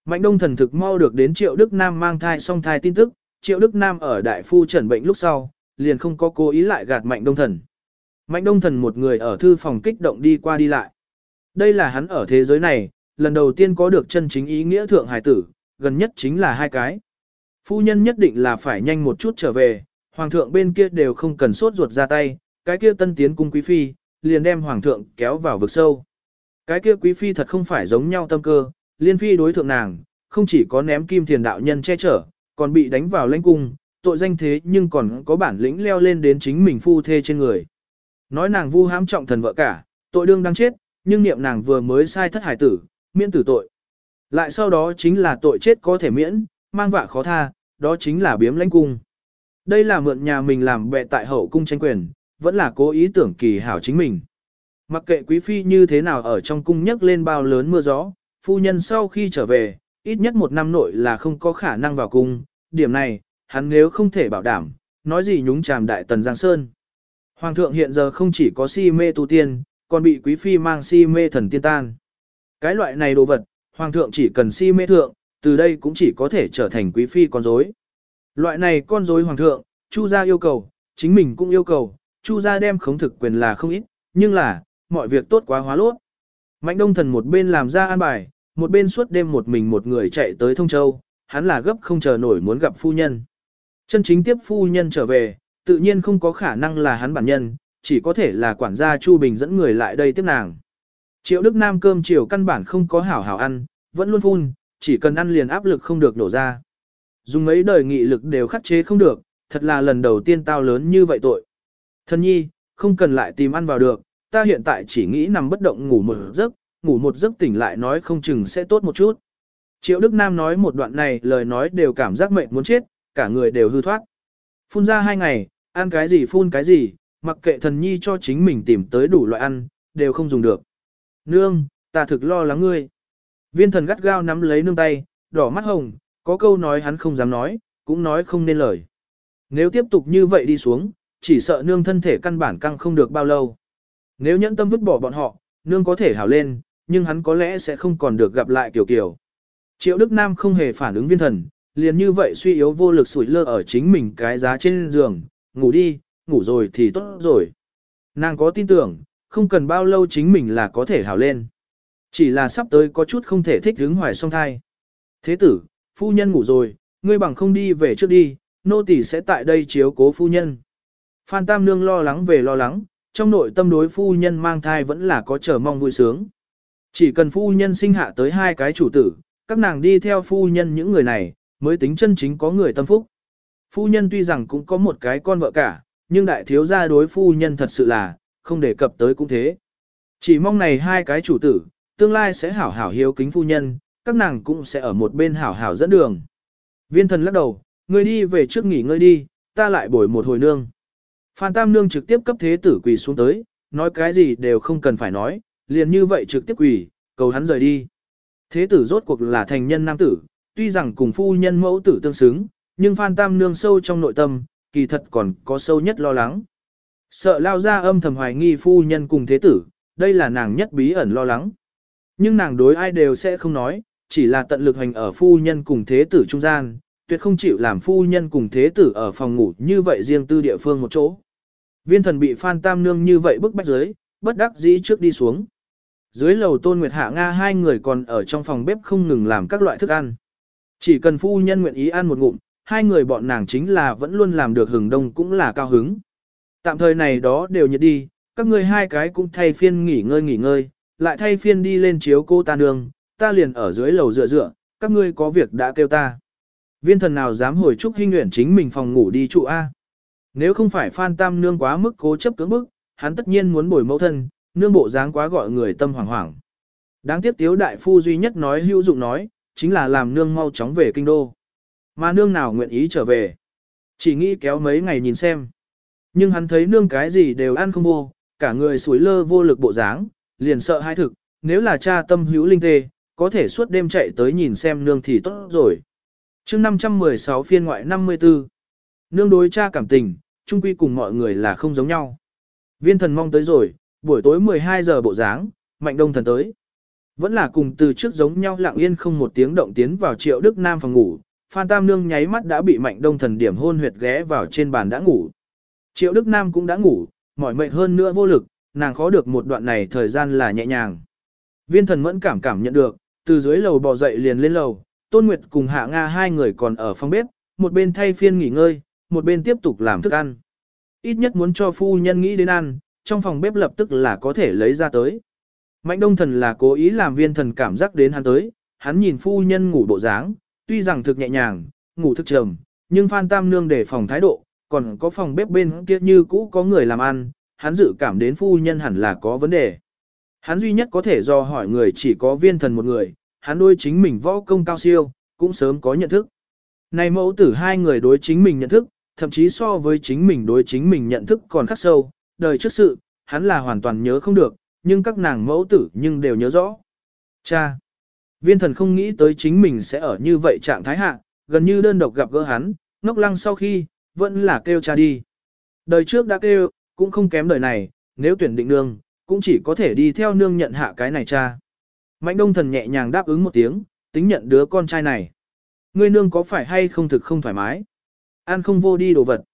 Mạnh đông thần thực mau được đến triệu Đức Nam mang thai song thai tin tức, triệu Đức Nam ở đại phu trần bệnh lúc sau, liền không có cố ý lại gạt mạnh đông thần. Mạnh đông thần một người ở thư phòng kích động đi qua đi lại. Đây là hắn ở thế giới này, lần đầu tiên có được chân chính ý nghĩa thượng hải tử, gần nhất chính là hai cái. Phu nhân nhất định là phải nhanh một chút trở về, hoàng thượng bên kia đều không cần sốt ruột ra tay, cái kia tân tiến cung quý phi, liền đem hoàng thượng kéo vào vực sâu. Cái kia quý phi thật không phải giống nhau tâm cơ, liên phi đối thượng nàng, không chỉ có ném kim thiền đạo nhân che chở, còn bị đánh vào lãnh cung, tội danh thế nhưng còn có bản lĩnh leo lên đến chính mình phu thê trên người. Nói nàng vu hãm trọng thần vợ cả, tội đương đang chết, nhưng niệm nàng vừa mới sai thất hải tử, miễn tử tội. Lại sau đó chính là tội chết có thể miễn, mang vạ khó tha, đó chính là biếm lãnh cung. Đây là mượn nhà mình làm bệ tại hậu cung tranh quyền, vẫn là cố ý tưởng kỳ hảo chính mình. Mặc kệ quý phi như thế nào ở trong cung nhấc lên bao lớn mưa gió, phu nhân sau khi trở về, ít nhất một năm nội là không có khả năng vào cung, điểm này, hắn nếu không thể bảo đảm, nói gì nhúng chàm đại tần Giang Sơn. Hoàng thượng hiện giờ không chỉ có si mê tu tiên, còn bị quý phi mang si mê thần tiên tan. Cái loại này đồ vật, hoàng thượng chỉ cần si mê thượng, từ đây cũng chỉ có thể trở thành quý phi con rối. Loại này con rối hoàng thượng, Chu gia yêu cầu, chính mình cũng yêu cầu, Chu gia đem khống thực quyền là không ít, nhưng là, mọi việc tốt quá hóa lốt. Mạnh đông thần một bên làm ra an bài, một bên suốt đêm một mình một người chạy tới Thông Châu, hắn là gấp không chờ nổi muốn gặp phu nhân. Chân chính tiếp phu nhân trở về, tự nhiên không có khả năng là hắn bản nhân, chỉ có thể là quản gia Chu Bình dẫn người lại đây tiếp nàng. Triệu Đức Nam cơm chiều căn bản không có hảo hảo ăn, vẫn luôn phun, chỉ cần ăn liền áp lực không được nổ ra. Dùng mấy đời nghị lực đều khắc chế không được, thật là lần đầu tiên tao lớn như vậy tội. Thân nhi, không cần lại tìm ăn vào được, ta hiện tại chỉ nghĩ nằm bất động ngủ một giấc, ngủ một giấc tỉnh lại nói không chừng sẽ tốt một chút. Triệu Đức Nam nói một đoạn này lời nói đều cảm giác mệnh muốn chết, cả người đều hư thoát. Phun ra hai ngày, ăn cái gì phun cái gì, mặc kệ thần nhi cho chính mình tìm tới đủ loại ăn, đều không dùng được. Nương, ta thực lo lắng ngươi. Viên thần gắt gao nắm lấy nương tay, đỏ mắt hồng, có câu nói hắn không dám nói, cũng nói không nên lời. Nếu tiếp tục như vậy đi xuống, chỉ sợ nương thân thể căn bản căng không được bao lâu. Nếu nhẫn tâm vứt bỏ bọn họ, nương có thể hảo lên, nhưng hắn có lẽ sẽ không còn được gặp lại Kiều Kiều. Triệu Đức Nam không hề phản ứng viên thần, liền như vậy suy yếu vô lực sủi lơ ở chính mình cái giá trên giường, ngủ đi, ngủ rồi thì tốt rồi. Nàng có tin tưởng, không cần bao lâu chính mình là có thể hảo lên. Chỉ là sắp tới có chút không thể thích hứng hoài song thai. Thế tử, phu nhân ngủ rồi, ngươi bằng không đi về trước đi, nô tỳ sẽ tại đây chiếu cố phu nhân. Phan Tam Nương lo lắng về lo lắng, trong nội tâm đối phu nhân mang thai vẫn là có chờ mong vui sướng. Chỉ cần phu nhân sinh hạ tới hai cái chủ tử, các nàng đi theo phu nhân những người này, mới tính chân chính có người tâm phúc. Phu nhân tuy rằng cũng có một cái con vợ cả, nhưng đại thiếu gia đối phu nhân thật sự là, không đề cập tới cũng thế. Chỉ mong này hai cái chủ tử, tương lai sẽ hảo hảo hiếu kính phu nhân, các nàng cũng sẽ ở một bên hảo hảo dẫn đường. Viên thần lắc đầu, người đi về trước nghỉ ngơi đi, ta lại bồi một hồi nương. Phan Tam Nương trực tiếp cấp thế tử quỳ xuống tới, nói cái gì đều không cần phải nói, liền như vậy trực tiếp quỳ, cầu hắn rời đi. Thế tử rốt cuộc là thành nhân nam tử, tuy rằng cùng phu nhân mẫu tử tương xứng, nhưng Phan Tam Nương sâu trong nội tâm, kỳ thật còn có sâu nhất lo lắng. Sợ lao ra âm thầm hoài nghi phu nhân cùng thế tử, đây là nàng nhất bí ẩn lo lắng. Nhưng nàng đối ai đều sẽ không nói, chỉ là tận lực hành ở phu nhân cùng thế tử trung gian, tuyệt không chịu làm phu nhân cùng thế tử ở phòng ngủ như vậy riêng tư địa phương một chỗ. Viên thần bị Phan Tam Nương như vậy bức bách dưới, bất đắc dĩ trước đi xuống. Dưới lầu Tôn Nguyệt Hạ Nga hai người còn ở trong phòng bếp không ngừng làm các loại thức ăn. Chỉ cần phu nhân nguyện ý ăn một ngụm, hai người bọn nàng chính là vẫn luôn làm được hừng đông cũng là cao hứng. Tạm thời này đó đều nhiệt đi, các ngươi hai cái cũng thay phiên nghỉ ngơi nghỉ ngơi, lại thay phiên đi lên chiếu cô ta nương, ta liền ở dưới lầu dựa dựa, các ngươi có việc đã kêu ta. Viên thần nào dám hồi chúc hinh nguyện chính mình phòng ngủ đi trụ A. Nếu không phải Phan Tam nương quá mức cố chấp cưỡng bức, hắn tất nhiên muốn bồi mẫu thân, nương bộ dáng quá gọi người tâm hoảng hoảng. Đáng tiếc tiếu đại phu duy nhất nói hữu dụng nói, chính là làm nương mau chóng về kinh đô. Mà nương nào nguyện ý trở về. Chỉ nghĩ kéo mấy ngày nhìn xem. Nhưng hắn thấy nương cái gì đều ăn không vô, cả người suối lơ vô lực bộ dáng, liền sợ hai thực, nếu là cha tâm hữu linh tê, có thể suốt đêm chạy tới nhìn xem nương thì tốt rồi. chương 516 phiên ngoại 54, nương đối cha cảm tình, chung quy cùng mọi người là không giống nhau. Viên thần mong tới rồi, buổi tối 12 giờ bộ dáng, mạnh đông thần tới. Vẫn là cùng từ trước giống nhau lặng yên không một tiếng động tiến vào triệu Đức Nam phòng ngủ, Phan Tam Nương nháy mắt đã bị mạnh đông thần điểm hôn huyệt ghé vào trên bàn đã ngủ. Triệu Đức Nam cũng đã ngủ, mỏi mệt hơn nữa vô lực, nàng khó được một đoạn này thời gian là nhẹ nhàng. Viên thần mẫn cảm cảm nhận được, từ dưới lầu bò dậy liền lên lầu, Tôn Nguyệt cùng Hạ Nga hai người còn ở phòng bếp, một bên thay phiên nghỉ ngơi, một bên tiếp tục làm thức ăn. Ít nhất muốn cho phu nhân nghĩ đến ăn, trong phòng bếp lập tức là có thể lấy ra tới. Mạnh đông thần là cố ý làm viên thần cảm giác đến hắn tới, hắn nhìn phu nhân ngủ bộ dáng, tuy rằng thực nhẹ nhàng, ngủ thức trầm, nhưng Phan Tam Nương để phòng thái độ, còn có phòng bếp bên kia như cũ có người làm ăn, hắn dự cảm đến phu nhân hẳn là có vấn đề. Hắn duy nhất có thể do hỏi người chỉ có viên thần một người, hắn đôi chính mình võ công cao siêu, cũng sớm có nhận thức. Này mẫu tử hai người đối chính mình nhận thức, thậm chí so với chính mình đối chính mình nhận thức còn khắc sâu, đời trước sự, hắn là hoàn toàn nhớ không được, nhưng các nàng mẫu tử nhưng đều nhớ rõ. Cha! Viên thần không nghĩ tới chính mình sẽ ở như vậy trạng thái hạ, gần như đơn độc gặp gỡ hắn, ngốc lăng sau khi, vẫn là kêu cha đi. Đời trước đã kêu, cũng không kém đời này, nếu tuyển định nương, cũng chỉ có thể đi theo nương nhận hạ cái này cha. Mạnh đông thần nhẹ nhàng đáp ứng một tiếng, tính nhận đứa con trai này. Ngươi nương có phải hay không thực không thoải mái? an không vô đi đồ vật.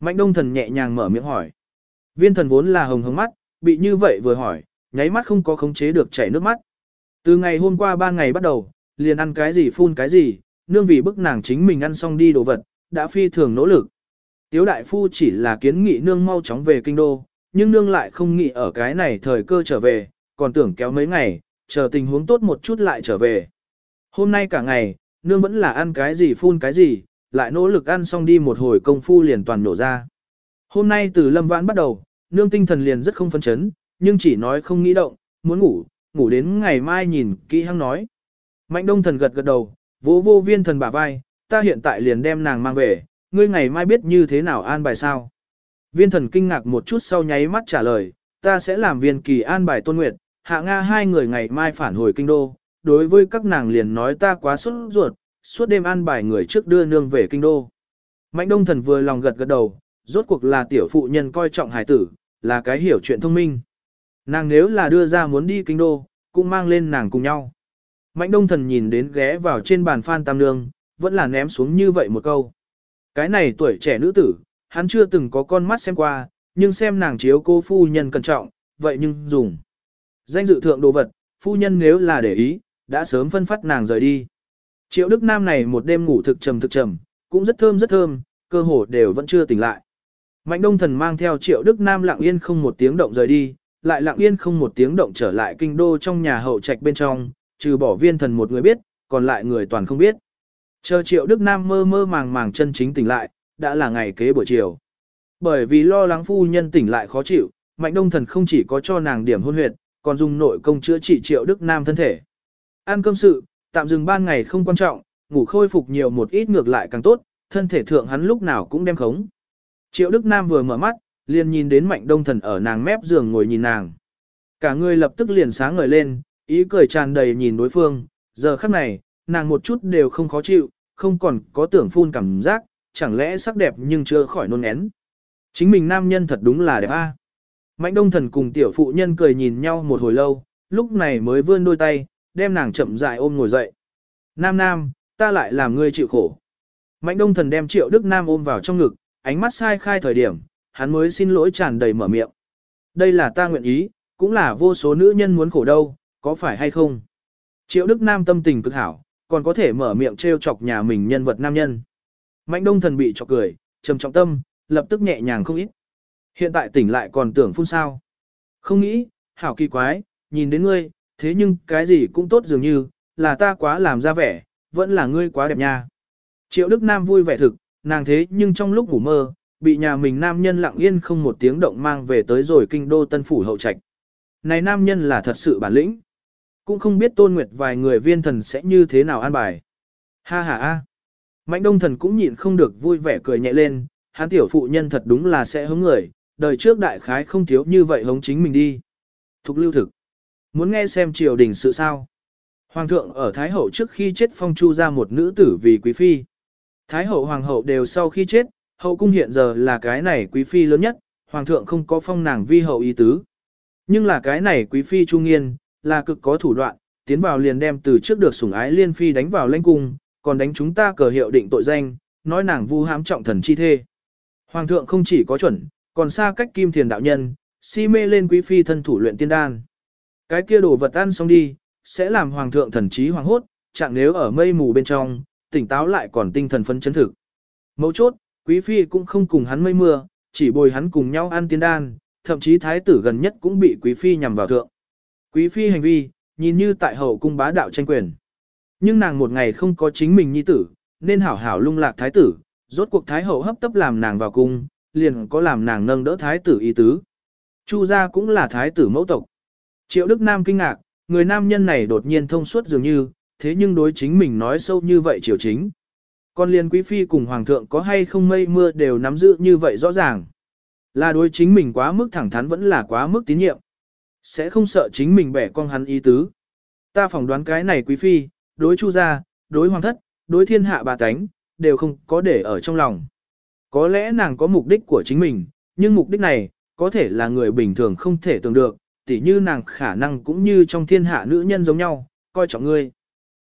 Mạnh đông thần nhẹ nhàng mở miệng hỏi. Viên thần vốn là hồng hồng mắt, bị như vậy vừa hỏi, nháy mắt không có khống chế được chảy nước mắt. Từ ngày hôm qua ba ngày bắt đầu, liền ăn cái gì phun cái gì, nương vì bức nàng chính mình ăn xong đi đồ vật, đã phi thường nỗ lực. Tiếu đại phu chỉ là kiến nghị nương mau chóng về kinh đô, nhưng nương lại không nghĩ ở cái này thời cơ trở về, còn tưởng kéo mấy ngày, chờ tình huống tốt một chút lại trở về. Hôm nay cả ngày, nương vẫn là ăn cái gì phun cái gì, lại nỗ lực ăn xong đi một hồi công phu liền toàn nổ ra. Hôm nay từ lâm vãn bắt đầu, nương tinh thần liền rất không phân chấn, nhưng chỉ nói không nghĩ động, muốn ngủ, ngủ đến ngày mai nhìn kỹ hăng nói. Mạnh đông thần gật gật đầu, vỗ vô viên thần bả vai, ta hiện tại liền đem nàng mang về, ngươi ngày mai biết như thế nào an bài sao. Viên thần kinh ngạc một chút sau nháy mắt trả lời, ta sẽ làm viên kỳ an bài tôn nguyệt, hạ Nga hai người ngày mai phản hồi kinh đô, đối với các nàng liền nói ta quá sốt ruột, suốt đêm an bài người trước đưa nương về kinh đô. Mạnh đông thần vừa lòng gật gật đầu, rốt cuộc là tiểu phụ nhân coi trọng hải tử, là cái hiểu chuyện thông minh. Nàng nếu là đưa ra muốn đi kinh đô, cũng mang lên nàng cùng nhau. Mạnh đông thần nhìn đến ghé vào trên bàn Phan Tam Nương, vẫn là ném xuống như vậy một câu. Cái này tuổi trẻ nữ tử, hắn chưa từng có con mắt xem qua, nhưng xem nàng chiếu cô phu nhân cẩn trọng, vậy nhưng dùng. Danh dự thượng đồ vật, phu nhân nếu là để ý, đã sớm phân phát nàng rời đi. Triệu Đức Nam này một đêm ngủ thực trầm thực trầm, cũng rất thơm rất thơm, cơ hồ đều vẫn chưa tỉnh lại. Mạnh Đông Thần mang theo Triệu Đức Nam lặng yên không một tiếng động rời đi, lại lặng yên không một tiếng động trở lại kinh đô trong nhà hậu trạch bên trong, trừ bỏ viên thần một người biết, còn lại người toàn không biết. Chờ Triệu Đức Nam mơ mơ màng màng chân chính tỉnh lại, đã là ngày kế buổi chiều. Bởi vì lo lắng phu nhân tỉnh lại khó chịu, Mạnh Đông Thần không chỉ có cho nàng điểm hôn huyệt, còn dùng nội công chữa trị Triệu Đức Nam thân thể. Ăn cơm sự, tạm dừng ban ngày không quan trọng, ngủ khôi phục nhiều một ít ngược lại càng tốt, thân thể thượng hắn lúc nào cũng đem khống. Triệu Đức Nam vừa mở mắt, liền nhìn đến Mạnh Đông Thần ở nàng mép giường ngồi nhìn nàng. Cả người lập tức liền sáng ngời lên, ý cười tràn đầy nhìn đối phương, giờ khắc này, nàng một chút đều không khó chịu, không còn có tưởng phun cảm giác, chẳng lẽ sắc đẹp nhưng chưa khỏi nôn én. Chính mình nam nhân thật đúng là đẹp a. Mạnh đông thần cùng tiểu phụ nhân cười nhìn nhau một hồi lâu, lúc này mới vươn đôi tay, đem nàng chậm rãi ôm ngồi dậy. Nam nam, ta lại làm ngươi chịu khổ. Mạnh đông thần đem triệu đức nam ôm vào trong ngực, ánh mắt sai khai thời điểm, hắn mới xin lỗi tràn đầy mở miệng. Đây là ta nguyện ý, cũng là vô số nữ nhân muốn khổ đâu, có phải hay không? Triệu đức nam tâm tình cực hảo, còn có thể mở miệng trêu chọc nhà mình nhân vật nam nhân. Mạnh đông thần bị chọc cười, trầm trọng tâm, lập tức nhẹ nhàng không ít. Hiện tại tỉnh lại còn tưởng phun sao. Không nghĩ, hảo kỳ quái, nhìn đến ngươi, thế nhưng cái gì cũng tốt dường như, là ta quá làm ra vẻ, vẫn là ngươi quá đẹp nha. Triệu Đức Nam vui vẻ thực, nàng thế nhưng trong lúc ngủ mơ, bị nhà mình nam nhân lặng yên không một tiếng động mang về tới rồi kinh đô tân phủ hậu trạch. Này nam nhân là thật sự bản lĩnh. Cũng không biết tôn nguyệt vài người viên thần sẽ như thế nào an bài. Ha ha ha. Mạnh đông thần cũng nhịn không được vui vẻ cười nhẹ lên, hắn tiểu phụ nhân thật đúng là sẽ hống người, đời trước đại khái không thiếu như vậy hống chính mình đi. Thục lưu thực. Muốn nghe xem triều đình sự sao? Hoàng thượng ở Thái Hậu trước khi chết phong chu ra một nữ tử vì quý phi. Thái Hậu Hoàng hậu đều sau khi chết, hậu cung hiện giờ là cái này quý phi lớn nhất, Hoàng thượng không có phong nàng vi hậu ý tứ. Nhưng là cái này quý phi trung nghiên, là cực có thủ đoạn, tiến vào liền đem từ trước được sủng ái liên phi đánh vào lãnh cung, còn đánh chúng ta cờ hiệu định tội danh, nói nàng vu hãm trọng thần chi thê. Hoàng thượng không chỉ có chuẩn, còn xa cách kim thiền đạo nhân, si mê lên quý phi thân thủ luyện tiên đan. Cái kia đồ vật ăn xong đi, sẽ làm hoàng thượng thần trí hoàng hốt, chẳng nếu ở mây mù bên trong, tỉnh táo lại còn tinh thần phấn chấn thực. Mấu chốt, quý phi cũng không cùng hắn mây mưa, chỉ bồi hắn cùng nhau ăn tiên đan, thậm chí thái tử gần nhất cũng bị quý phi nhằm vào thượng. Quý phi hành vi, nhìn như tại hậu cung bá đạo tranh quyền. Nhưng nàng một ngày không có chính mình nhi tử, nên hảo hảo lung lạc thái tử, rốt cuộc thái hậu hấp tấp làm nàng vào cung, liền có làm nàng nâng đỡ thái tử ý tứ. Chu gia cũng là thái tử mẫu tộc. Triệu Đức Nam kinh ngạc, người nam nhân này đột nhiên thông suốt dường như, thế nhưng đối chính mình nói sâu như vậy triều chính. Còn liền quý phi cùng hoàng thượng có hay không mây mưa đều nắm giữ như vậy rõ ràng. Là đối chính mình quá mức thẳng thắn vẫn là quá mức tín nhiệm. Sẽ không sợ chính mình bẻ con hắn ý tứ. Ta phỏng đoán cái này quý phi, đối chu gia, đối hoàng thất, đối thiên hạ bà tánh, đều không có để ở trong lòng. Có lẽ nàng có mục đích của chính mình, nhưng mục đích này, có thể là người bình thường không thể tưởng được, tỉ như nàng khả năng cũng như trong thiên hạ nữ nhân giống nhau, coi trọng ngươi.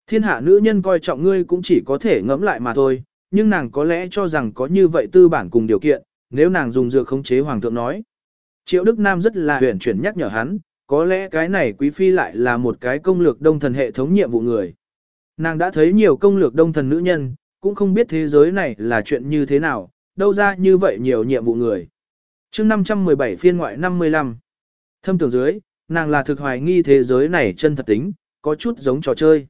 Thiên hạ nữ nhân coi trọng ngươi cũng chỉ có thể ngẫm lại mà thôi, nhưng nàng có lẽ cho rằng có như vậy tư bản cùng điều kiện, nếu nàng dùng dược khống chế hoàng thượng nói. Triệu Đức Nam rất là huyền chuyển nhắc nhở hắn, có lẽ cái này quý phi lại là một cái công lược đông thần hệ thống nhiệm vụ người. Nàng đã thấy nhiều công lược đông thần nữ nhân, cũng không biết thế giới này là chuyện như thế nào, đâu ra như vậy nhiều nhiệm vụ người. chương 517 phiên ngoại 55 Thâm tưởng dưới, nàng là thực hoài nghi thế giới này chân thật tính, có chút giống trò chơi.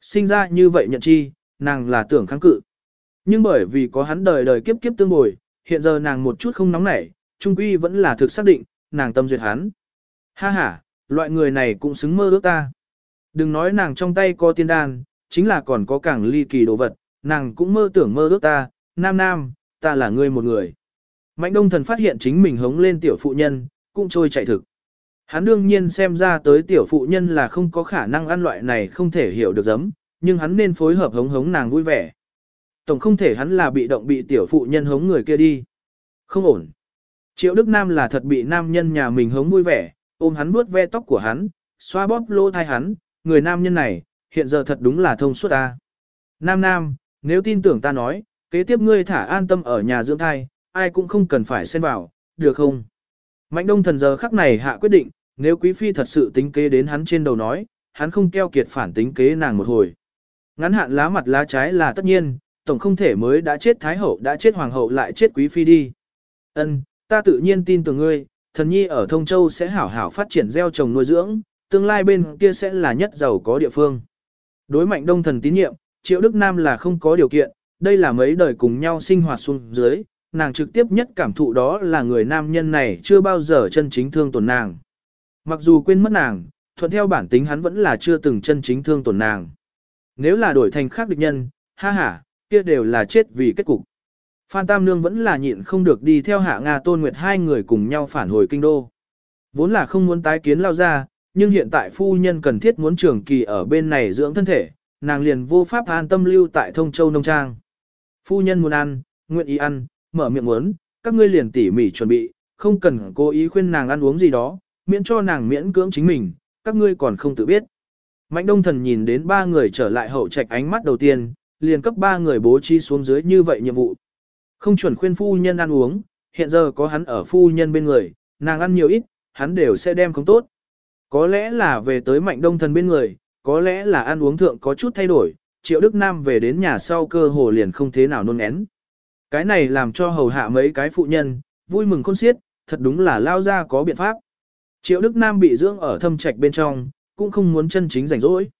Sinh ra như vậy nhận chi, nàng là tưởng kháng cự. Nhưng bởi vì có hắn đời đời kiếp kiếp tương bồi, hiện giờ nàng một chút không nóng nảy, trung quy vẫn là thực xác định, nàng tâm duyệt hắn. Ha ha, loại người này cũng xứng mơ ước ta. Đừng nói nàng trong tay có tiên đan, chính là còn có càng ly kỳ đồ vật, nàng cũng mơ tưởng mơ ước ta, nam nam, ta là người một người. Mạnh đông thần phát hiện chính mình hống lên tiểu phụ nhân, cũng trôi chạy thực. Hắn đương nhiên xem ra tới tiểu phụ nhân là không có khả năng ăn loại này không thể hiểu được giấm, nhưng hắn nên phối hợp hống hống nàng vui vẻ. Tổng không thể hắn là bị động bị tiểu phụ nhân hống người kia đi. Không ổn. Triệu Đức Nam là thật bị nam nhân nhà mình hống vui vẻ, ôm hắn vuốt ve tóc của hắn, xoa bóp lỗ thai hắn, người nam nhân này, hiện giờ thật đúng là thông suốt ta. Nam Nam, nếu tin tưởng ta nói, kế tiếp ngươi thả an tâm ở nhà dưỡng thai, ai cũng không cần phải xen vào, được không? Mạnh đông thần giờ khắc này hạ quyết định, nếu quý phi thật sự tính kế đến hắn trên đầu nói, hắn không keo kiệt phản tính kế nàng một hồi. Ngắn hạn lá mặt lá trái là tất nhiên, tổng không thể mới đã chết thái hậu đã chết hoàng hậu lại chết quý phi đi. Ân, ta tự nhiên tin tưởng ngươi, thần nhi ở Thông Châu sẽ hảo hảo phát triển gieo trồng nuôi dưỡng, tương lai bên kia sẽ là nhất giàu có địa phương. Đối mạnh đông thần tín nhiệm, Triệu Đức Nam là không có điều kiện, đây là mấy đời cùng nhau sinh hoạt xuống dưới, nàng trực tiếp nhất cảm thụ đó là người nam nhân này chưa bao giờ chân chính thương tổn nàng. Mặc dù quên mất nàng, thuận theo bản tính hắn vẫn là chưa từng chân chính thương tổn nàng. Nếu là đổi thành khác địch nhân, ha ha, kia đều là chết vì kết cục. Phan Tam Nương vẫn là nhịn không được đi theo hạ Nga Tôn Nguyệt hai người cùng nhau phản hồi kinh đô. Vốn là không muốn tái kiến lao ra, nhưng hiện tại phu nhân cần thiết muốn trường kỳ ở bên này dưỡng thân thể, nàng liền vô pháp an tâm lưu tại Thông Châu Nông Trang. Phu nhân muốn ăn, nguyện ý ăn, mở miệng muốn, các ngươi liền tỉ mỉ chuẩn bị, không cần cố ý khuyên nàng ăn uống gì đó, miễn cho nàng miễn cưỡng chính mình, các ngươi còn không tự biết. Mạnh đông thần nhìn đến ba người trở lại hậu trạch ánh mắt đầu tiên, liền cấp ba người bố trí xuống dưới như vậy nhiệm vụ. Không chuẩn khuyên phu nhân ăn uống, hiện giờ có hắn ở phu nhân bên người, nàng ăn nhiều ít, hắn đều sẽ đem không tốt. Có lẽ là về tới mạnh đông thần bên người, có lẽ là ăn uống thượng có chút thay đổi, triệu Đức Nam về đến nhà sau cơ hồ liền không thế nào nôn én. Cái này làm cho hầu hạ mấy cái phụ nhân, vui mừng khôn xiết, thật đúng là lao ra có biện pháp. Triệu Đức Nam bị dưỡng ở thâm trạch bên trong, cũng không muốn chân chính rảnh rỗi.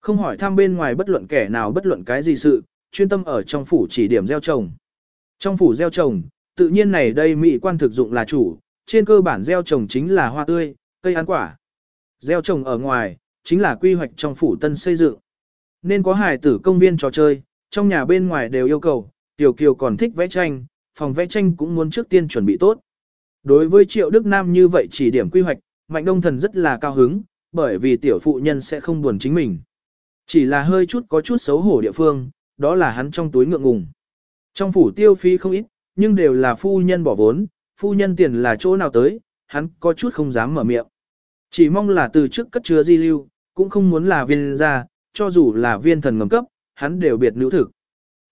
Không hỏi thăm bên ngoài bất luận kẻ nào bất luận cái gì sự, chuyên tâm ở trong phủ chỉ điểm gieo trồng. Trong phủ gieo trồng, tự nhiên này đây mỹ quan thực dụng là chủ, trên cơ bản gieo trồng chính là hoa tươi, cây ăn quả. Gieo trồng ở ngoài, chính là quy hoạch trong phủ tân xây dựng. Nên có hài tử công viên trò chơi, trong nhà bên ngoài đều yêu cầu, Tiểu Kiều còn thích vẽ tranh, phòng vẽ tranh cũng muốn trước tiên chuẩn bị tốt. Đối với Triệu Đức Nam như vậy chỉ điểm quy hoạch, Mạnh Đông Thần rất là cao hứng, bởi vì tiểu phụ nhân sẽ không buồn chính mình. Chỉ là hơi chút có chút xấu hổ địa phương, đó là hắn trong túi ngượng ngùng. Trong phủ tiêu phí không ít, nhưng đều là phu nhân bỏ vốn, phu nhân tiền là chỗ nào tới, hắn có chút không dám mở miệng. Chỉ mong là từ trước cất chứa di lưu, cũng không muốn là viên ra, cho dù là viên thần ngầm cấp, hắn đều biệt nữ thực.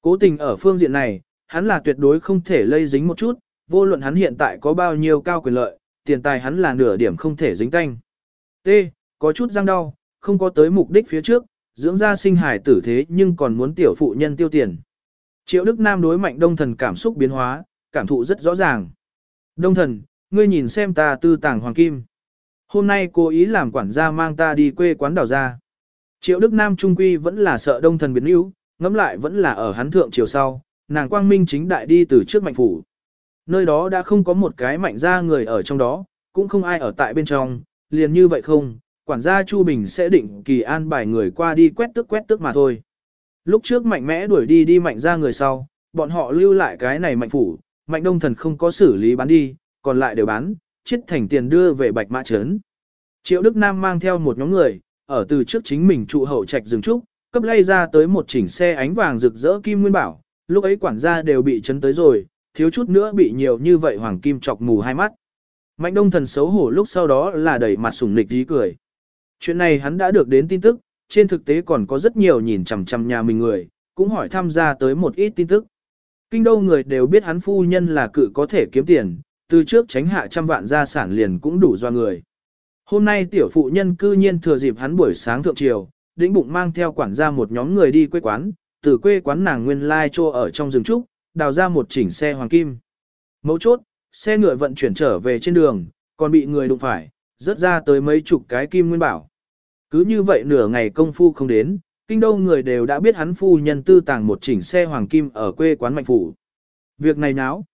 Cố tình ở phương diện này, hắn là tuyệt đối không thể lây dính một chút, vô luận hắn hiện tại có bao nhiêu cao quyền lợi, tiền tài hắn là nửa điểm không thể dính tanh. T. Có chút răng đau, không có tới mục đích phía trước, dưỡng ra sinh hải tử thế nhưng còn muốn tiểu phụ nhân tiêu tiền. Triệu Đức Nam đối mạnh đông thần cảm xúc biến hóa, cảm thụ rất rõ ràng. Đông thần, ngươi nhìn xem ta tư tàng hoàng kim. Hôm nay cố ý làm quản gia mang ta đi quê quán đảo ra. Triệu Đức Nam Trung Quy vẫn là sợ đông thần biến yếu, ngẫm lại vẫn là ở hắn thượng chiều sau, nàng quang minh chính đại đi từ trước mạnh phủ. Nơi đó đã không có một cái mạnh gia người ở trong đó, cũng không ai ở tại bên trong, liền như vậy không, quản gia Chu Bình sẽ định kỳ an bài người qua đi quét tức quét tức mà thôi. Lúc trước mạnh mẽ đuổi đi đi mạnh ra người sau, bọn họ lưu lại cái này mạnh phủ, mạnh đông thần không có xử lý bán đi, còn lại đều bán, chết thành tiền đưa về bạch mã trấn. Triệu Đức Nam mang theo một nhóm người, ở từ trước chính mình trụ hậu trạch rừng trúc, cấp lay ra tới một chỉnh xe ánh vàng rực rỡ kim nguyên bảo, lúc ấy quản gia đều bị chấn tới rồi, thiếu chút nữa bị nhiều như vậy hoàng kim chọc mù hai mắt. Mạnh đông thần xấu hổ lúc sau đó là đẩy mặt sủng nịch dí cười. Chuyện này hắn đã được đến tin tức, trên thực tế còn có rất nhiều nhìn chằm chằm nhà mình người, cũng hỏi tham gia tới một ít tin tức. Kinh đô người đều biết hắn phu nhân là cự có thể kiếm tiền, từ trước tránh hạ trăm vạn gia sản liền cũng đủ do người. Hôm nay tiểu phụ nhân cư nhiên thừa dịp hắn buổi sáng thượng triều, đĩnh bụng mang theo quản gia một nhóm người đi quê quán, từ quê quán nàng nguyên lai trô ở trong rừng trúc, đào ra một chỉnh xe hoàng kim. Mấu chốt, xe ngựa vận chuyển trở về trên đường, còn bị người đụng phải, rớt ra tới mấy chục cái kim nguyên bảo. Cứ như vậy nửa ngày công phu không đến, kinh đô người đều đã biết hắn phu nhân tư tàng một chỉnh xe hoàng kim ở quê quán mạnh phủ. Việc này náo.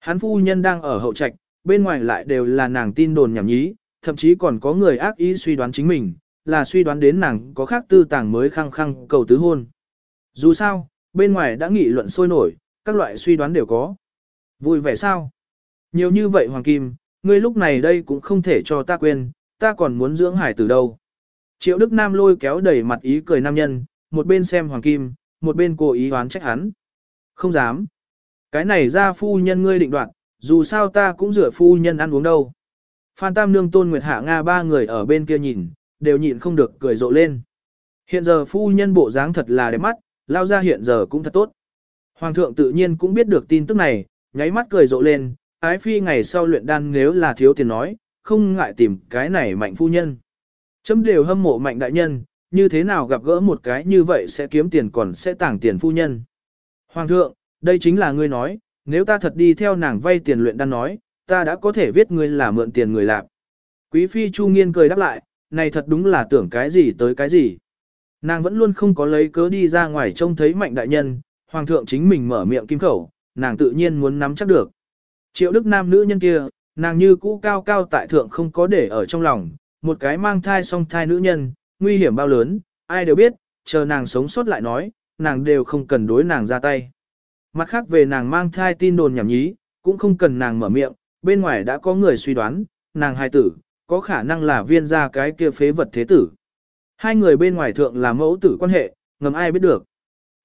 Hắn phu nhân đang ở hậu trạch, bên ngoài lại đều là nàng tin đồn nhảm nhí, thậm chí còn có người ác ý suy đoán chính mình, là suy đoán đến nàng có khác tư tàng mới khăng khăng cầu tứ hôn. Dù sao, bên ngoài đã nghị luận sôi nổi, các loại suy đoán đều có. Vui vẻ sao? Nhiều như vậy Hoàng Kim, ngươi lúc này đây cũng không thể cho ta quên, ta còn muốn dưỡng hải từ đâu. Triệu Đức Nam lôi kéo đẩy mặt ý cười nam nhân, một bên xem Hoàng Kim, một bên cố ý oán trách hắn. Không dám. Cái này ra phu nhân ngươi định đoạt, dù sao ta cũng rửa phu nhân ăn uống đâu. Phan Tam Nương Tôn Nguyệt Hạ Nga ba người ở bên kia nhìn, đều nhịn không được cười rộ lên. Hiện giờ phu nhân bộ dáng thật là đẹp mắt, lao ra hiện giờ cũng thật tốt. Hoàng thượng tự nhiên cũng biết được tin tức này, nháy mắt cười rộ lên, ái phi ngày sau luyện đan nếu là thiếu tiền nói, không ngại tìm cái này mạnh phu nhân. Chấm đều hâm mộ mạnh đại nhân, như thế nào gặp gỡ một cái như vậy sẽ kiếm tiền còn sẽ tảng tiền phu nhân. Hoàng thượng, đây chính là ngươi nói, nếu ta thật đi theo nàng vay tiền luyện đan nói, ta đã có thể viết ngươi là mượn tiền người lạc. Quý phi Chu Nghiên cười đáp lại, này thật đúng là tưởng cái gì tới cái gì. Nàng vẫn luôn không có lấy cớ đi ra ngoài trông thấy mạnh đại nhân, hoàng thượng chính mình mở miệng kim khẩu, nàng tự nhiên muốn nắm chắc được. Triệu đức nam nữ nhân kia, nàng như cũ cao cao tại thượng không có để ở trong lòng, một cái mang thai song thai nữ nhân, nguy hiểm bao lớn, ai đều biết, chờ nàng sống sót lại nói, nàng đều không cần đối nàng ra tay. Mặt khác về nàng mang thai tin đồn nhảm nhí, cũng không cần nàng mở miệng, bên ngoài đã có người suy đoán, nàng hài tử, có khả năng là viên gia cái kia phế vật thế tử. Hai người bên ngoài thượng là mẫu tử quan hệ, ngầm ai biết được.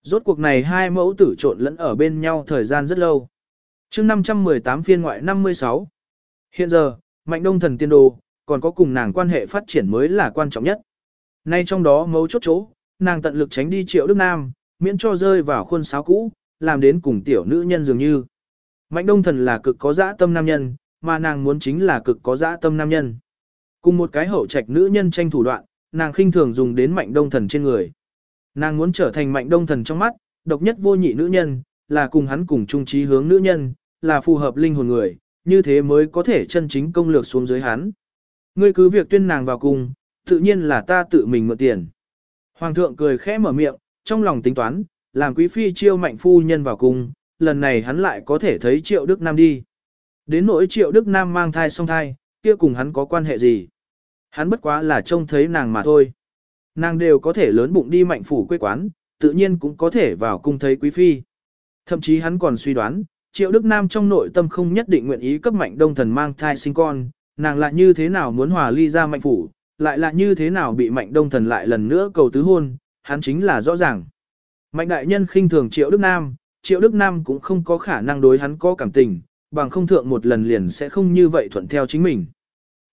Rốt cuộc này hai mẫu tử trộn lẫn ở bên nhau thời gian rất lâu. chương 518 phiên ngoại 56. Hiện giờ, mạnh đông thần tiên đồ, còn có cùng nàng quan hệ phát triển mới là quan trọng nhất. Nay trong đó mấu chốt chỗ, nàng tận lực tránh đi triệu Đức Nam, miễn cho rơi vào khuôn sáo cũ, làm đến cùng tiểu nữ nhân dường như. Mạnh đông thần là cực có dã tâm nam nhân, mà nàng muốn chính là cực có dã tâm nam nhân. Cùng một cái hậu trạch nữ nhân tranh thủ đoạn, nàng khinh thường dùng đến mạnh đông thần trên người. Nàng muốn trở thành mạnh đông thần trong mắt, độc nhất vô nhị nữ nhân, là cùng hắn cùng chung trí hướng nữ nhân, là phù hợp linh hồn người, như thế mới có thể chân chính công lược xuống dưới hắn. Ngươi cứ việc tuyên nàng vào cung, tự nhiên là ta tự mình mượn tiền. Hoàng thượng cười khẽ mở miệng, trong lòng tính toán, làm quý phi chiêu mạnh phu nhân vào cung, lần này hắn lại có thể thấy triệu Đức Nam đi. Đến nỗi triệu Đức Nam mang thai song thai, kia cùng hắn có quan hệ gì? Hắn bất quá là trông thấy nàng mà thôi. Nàng đều có thể lớn bụng đi mạnh phủ quê quán, tự nhiên cũng có thể vào cung thấy quý phi. Thậm chí hắn còn suy đoán, triệu Đức Nam trong nội tâm không nhất định nguyện ý cấp mạnh đông thần mang thai sinh con, nàng lại như thế nào muốn hòa ly ra mạnh phủ, lại là như thế nào bị mạnh đông thần lại lần nữa cầu tứ hôn, hắn chính là rõ ràng. Mạnh đại nhân khinh thường triệu Đức Nam, triệu Đức Nam cũng không có khả năng đối hắn có cảm tình, bằng không thượng một lần liền sẽ không như vậy thuận theo chính mình.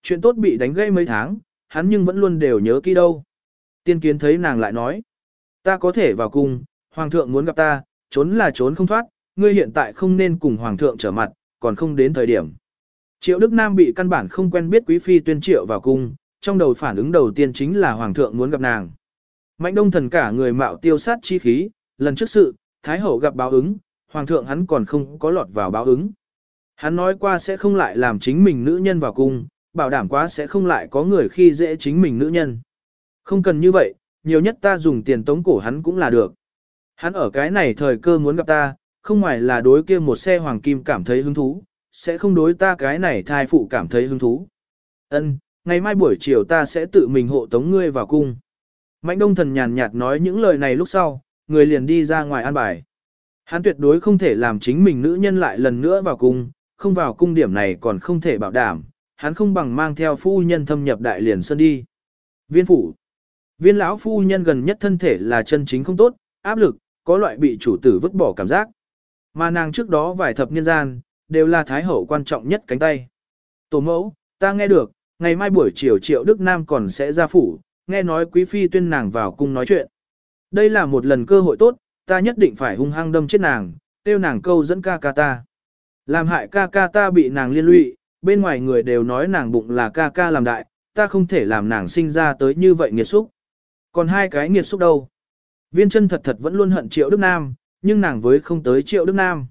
Chuyện tốt bị đánh gây mấy tháng, hắn nhưng vẫn luôn đều nhớ kỹ đâu. Tiên kiến thấy nàng lại nói, ta có thể vào cung, hoàng thượng muốn gặp ta, trốn là trốn không thoát, ngươi hiện tại không nên cùng hoàng thượng trở mặt, còn không đến thời điểm. Triệu Đức Nam bị căn bản không quen biết quý phi tuyên triệu vào cung, trong đầu phản ứng đầu tiên chính là hoàng thượng muốn gặp nàng. Mạnh đông thần cả người mạo tiêu sát chi khí, lần trước sự, Thái hậu gặp báo ứng, hoàng thượng hắn còn không có lọt vào báo ứng. Hắn nói qua sẽ không lại làm chính mình nữ nhân vào cung, bảo đảm quá sẽ không lại có người khi dễ chính mình nữ nhân. Không cần như vậy, nhiều nhất ta dùng tiền tống cổ hắn cũng là được. Hắn ở cái này thời cơ muốn gặp ta, không ngoài là đối kia một xe hoàng kim cảm thấy hứng thú, sẽ không đối ta cái này thai phụ cảm thấy hứng thú. Ân, ngày mai buổi chiều ta sẽ tự mình hộ tống ngươi vào cung. Mạnh đông thần nhàn nhạt nói những lời này lúc sau, người liền đi ra ngoài an bài. Hắn tuyệt đối không thể làm chính mình nữ nhân lại lần nữa vào cung, không vào cung điểm này còn không thể bảo đảm, hắn không bằng mang theo phu nhân thâm nhập đại liền sơn đi. Viên phủ. Viên lão phu nhân gần nhất thân thể là chân chính không tốt, áp lực, có loại bị chủ tử vứt bỏ cảm giác. Mà nàng trước đó vài thập niên gian, đều là thái hậu quan trọng nhất cánh tay. Tổ mẫu, ta nghe được, ngày mai buổi chiều triệu Đức Nam còn sẽ ra phủ, nghe nói quý phi tuyên nàng vào cung nói chuyện. Đây là một lần cơ hội tốt, ta nhất định phải hung hăng đâm chết nàng, tiêu nàng câu dẫn ca ca ta. Làm hại ca ca ta bị nàng liên lụy, bên ngoài người đều nói nàng bụng là ca ca làm đại, ta không thể làm nàng sinh ra tới như vậy nghiệt xúc. Còn hai cái nghiệt xúc đâu? Viên chân thật thật vẫn luôn hận Triệu Đức Nam, nhưng nàng với không tới Triệu Đức Nam.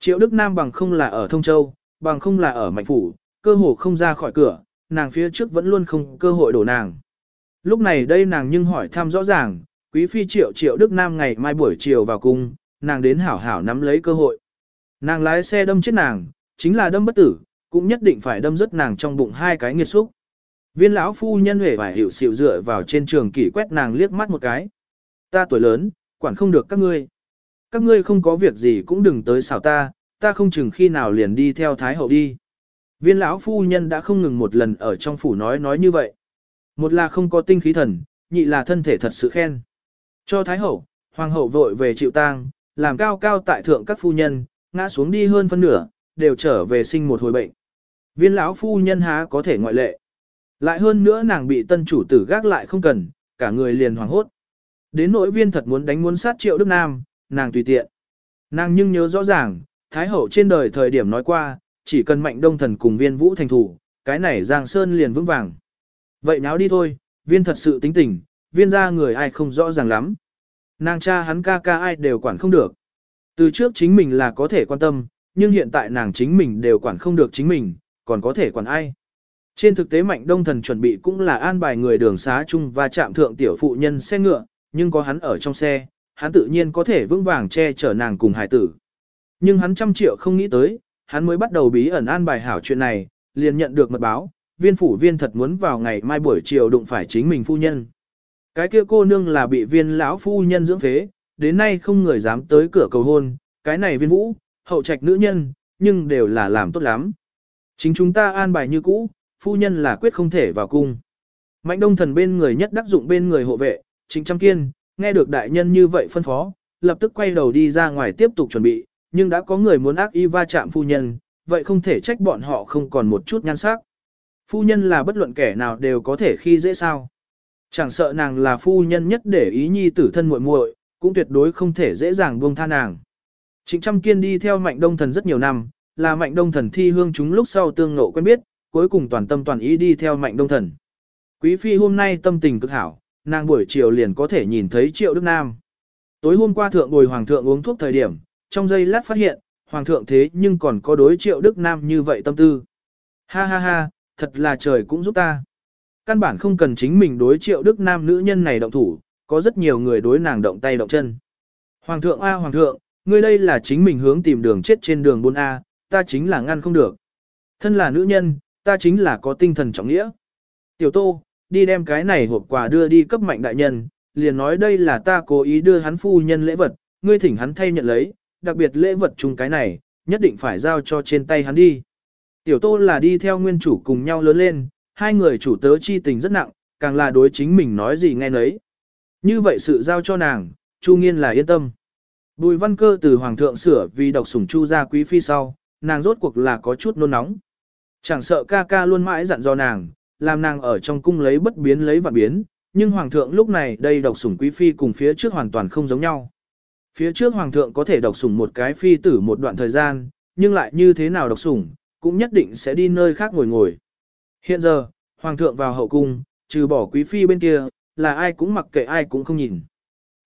Triệu Đức Nam bằng không là ở Thông Châu, bằng không là ở Mạnh Phủ, cơ hồ không ra khỏi cửa, nàng phía trước vẫn luôn không cơ hội đổ nàng. Lúc này đây nàng nhưng hỏi thăm rõ ràng, quý phi Triệu Triệu Đức Nam ngày mai buổi chiều vào cung, nàng đến hảo hảo nắm lấy cơ hội. Nàng lái xe đâm chết nàng, chính là đâm bất tử, cũng nhất định phải đâm rất nàng trong bụng hai cái nghiệt xúc. Viên lão phu nhân hề vải hiệu xịu dựa vào trên trường kỷ quét nàng liếc mắt một cái. Ta tuổi lớn, quản không được các ngươi. Các ngươi không có việc gì cũng đừng tới xảo ta, ta không chừng khi nào liền đi theo Thái Hậu đi. Viên lão phu nhân đã không ngừng một lần ở trong phủ nói nói như vậy. Một là không có tinh khí thần, nhị là thân thể thật sự khen. Cho Thái Hậu, Hoàng hậu vội về chịu tang, làm cao cao tại thượng các phu nhân, ngã xuống đi hơn phân nửa, đều trở về sinh một hồi bệnh. Viên lão phu nhân há có thể ngoại lệ. Lại hơn nữa nàng bị tân chủ tử gác lại không cần, cả người liền hoảng hốt. Đến nỗi viên thật muốn đánh muốn sát triệu Đức Nam, nàng tùy tiện. Nàng nhưng nhớ rõ ràng, Thái Hậu trên đời thời điểm nói qua, chỉ cần mạnh đông thần cùng viên vũ thành thủ, cái này Giang Sơn liền vững vàng. Vậy náo đi thôi, viên thật sự tính tình, viên ra người ai không rõ ràng lắm. Nàng cha hắn ca ca ai đều quản không được. Từ trước chính mình là có thể quan tâm, nhưng hiện tại nàng chính mình đều quản không được chính mình, còn có thể quản ai. Trên thực tế Mạnh Đông Thần chuẩn bị cũng là an bài người đường xá chung và chạm thượng tiểu phụ nhân xe ngựa, nhưng có hắn ở trong xe, hắn tự nhiên có thể vững vàng che chở nàng cùng hải tử. Nhưng hắn trăm triệu không nghĩ tới, hắn mới bắt đầu bí ẩn an bài hảo chuyện này, liền nhận được mật báo, viên phủ viên thật muốn vào ngày mai buổi chiều đụng phải chính mình phu nhân. Cái kia cô nương là bị viên lão phu nhân dưỡng phế, đến nay không người dám tới cửa cầu hôn, cái này viên vũ, hậu trạch nữ nhân, nhưng đều là làm tốt lắm. Chính chúng ta an bài như cũ, phu nhân là quyết không thể vào cung. Mạnh đông thần bên người nhất đắc dụng bên người hộ vệ, chính trăm kiên, nghe được đại nhân như vậy phân phó, lập tức quay đầu đi ra ngoài tiếp tục chuẩn bị, nhưng đã có người muốn ác y va chạm phu nhân, vậy không thể trách bọn họ không còn một chút nhan sắc. Phu nhân là bất luận kẻ nào đều có thể khi dễ sao. Chẳng sợ nàng là phu nhân nhất để ý nhi tử thân muội muội, cũng tuyệt đối không thể dễ dàng buông tha nàng. Trịnh Trăm Kiên đi theo Mạnh Đông Thần rất nhiều năm, là Mạnh Đông Thần thi hương chúng lúc sau tương ngộ quen biết, cuối cùng toàn tâm toàn ý đi theo Mạnh Đông Thần. Quý phi hôm nay tâm tình cực hảo, nàng buổi chiều liền có thể nhìn thấy Triệu Đức Nam. Tối hôm qua thượng bồi hoàng thượng uống thuốc thời điểm, trong giây lát phát hiện, hoàng thượng thế nhưng còn có đối Triệu Đức Nam như vậy tâm tư. Ha ha ha, thật là trời cũng giúp ta. Căn bản không cần chính mình đối triệu đức nam nữ nhân này động thủ, có rất nhiều người đối nàng động tay động chân. Hoàng thượng A Hoàng thượng, ngươi đây là chính mình hướng tìm đường chết trên đường buôn a, ta chính là ngăn không được. Thân là nữ nhân, ta chính là có tinh thần trọng nghĩa. Tiểu Tô, đi đem cái này hộp quà đưa đi cấp mạnh đại nhân, liền nói đây là ta cố ý đưa hắn phu nhân lễ vật, ngươi thỉnh hắn thay nhận lấy, đặc biệt lễ vật chung cái này, nhất định phải giao cho trên tay hắn đi. Tiểu Tô là đi theo nguyên chủ cùng nhau lớn lên, hai người chủ tớ chi tình rất nặng, càng là đối chính mình nói gì nghe nấy. Như vậy sự giao cho nàng, Chu Nghiên là yên tâm. Bùi văn cơ từ Hoàng thượng sửa vì độc sủng Chu gia quý phi sau, nàng rốt cuộc là có chút nôn nóng. Chẳng sợ ca ca luôn mãi dặn dò nàng, làm nàng ở trong cung lấy bất biến lấy vạn biến, nhưng Hoàng thượng lúc này đây độc sủng quý phi cùng phía trước hoàn toàn không giống nhau. Phía trước Hoàng thượng có thể độc sủng một cái phi tử một đoạn thời gian, nhưng lại như thế nào độc sủng, cũng nhất định sẽ đi nơi khác ngồi ngồi. Hiện giờ, Hoàng thượng vào hậu cung, trừ bỏ quý phi bên kia, là ai cũng mặc kệ ai cũng không nhìn.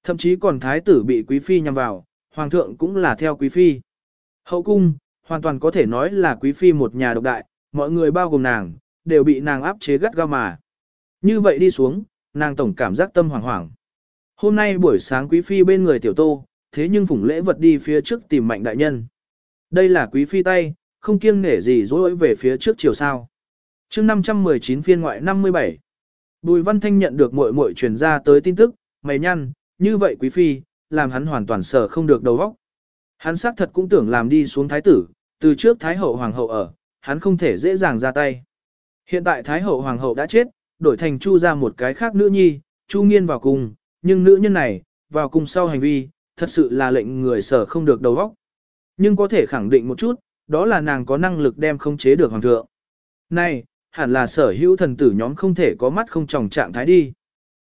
Thậm chí còn thái tử bị quý phi nhằm vào, Hoàng thượng cũng là theo quý phi. Hậu cung, hoàn toàn có thể nói là quý phi một nhà độc đại, mọi người bao gồm nàng, đều bị nàng áp chế gắt gao mà. Như vậy đi xuống, nàng tổng cảm giác tâm hoảng hoảng. Hôm nay buổi sáng quý phi bên người tiểu tô, thế nhưng phủng lễ vật đi phía trước tìm mạnh đại nhân. Đây là quý phi tay, không kiêng nể gì dối về phía trước chiều sao. chương 519 phiên ngoại 57. Bùi Văn Thanh nhận được muội muội truyền ra tới tin tức, mày nhăn, như vậy quý phi, làm hắn hoàn toàn sở không được đầu óc. Hắn xác thật cũng tưởng làm đi xuống thái tử, từ trước thái hậu hoàng hậu ở, hắn không thể dễ dàng ra tay. Hiện tại thái hậu hoàng hậu đã chết, đổi thành chu ra một cái khác nữ nhi, chu nghiên vào cùng, nhưng nữ nhân này, vào cùng sau hành vi, thật sự là lệnh người sở không được đầu óc. Nhưng có thể khẳng định một chút, đó là nàng có năng lực đem không chế được hoàng thượng. Này, hẳn là sở hữu thần tử nhóm không thể có mắt không tròng trạng thái đi.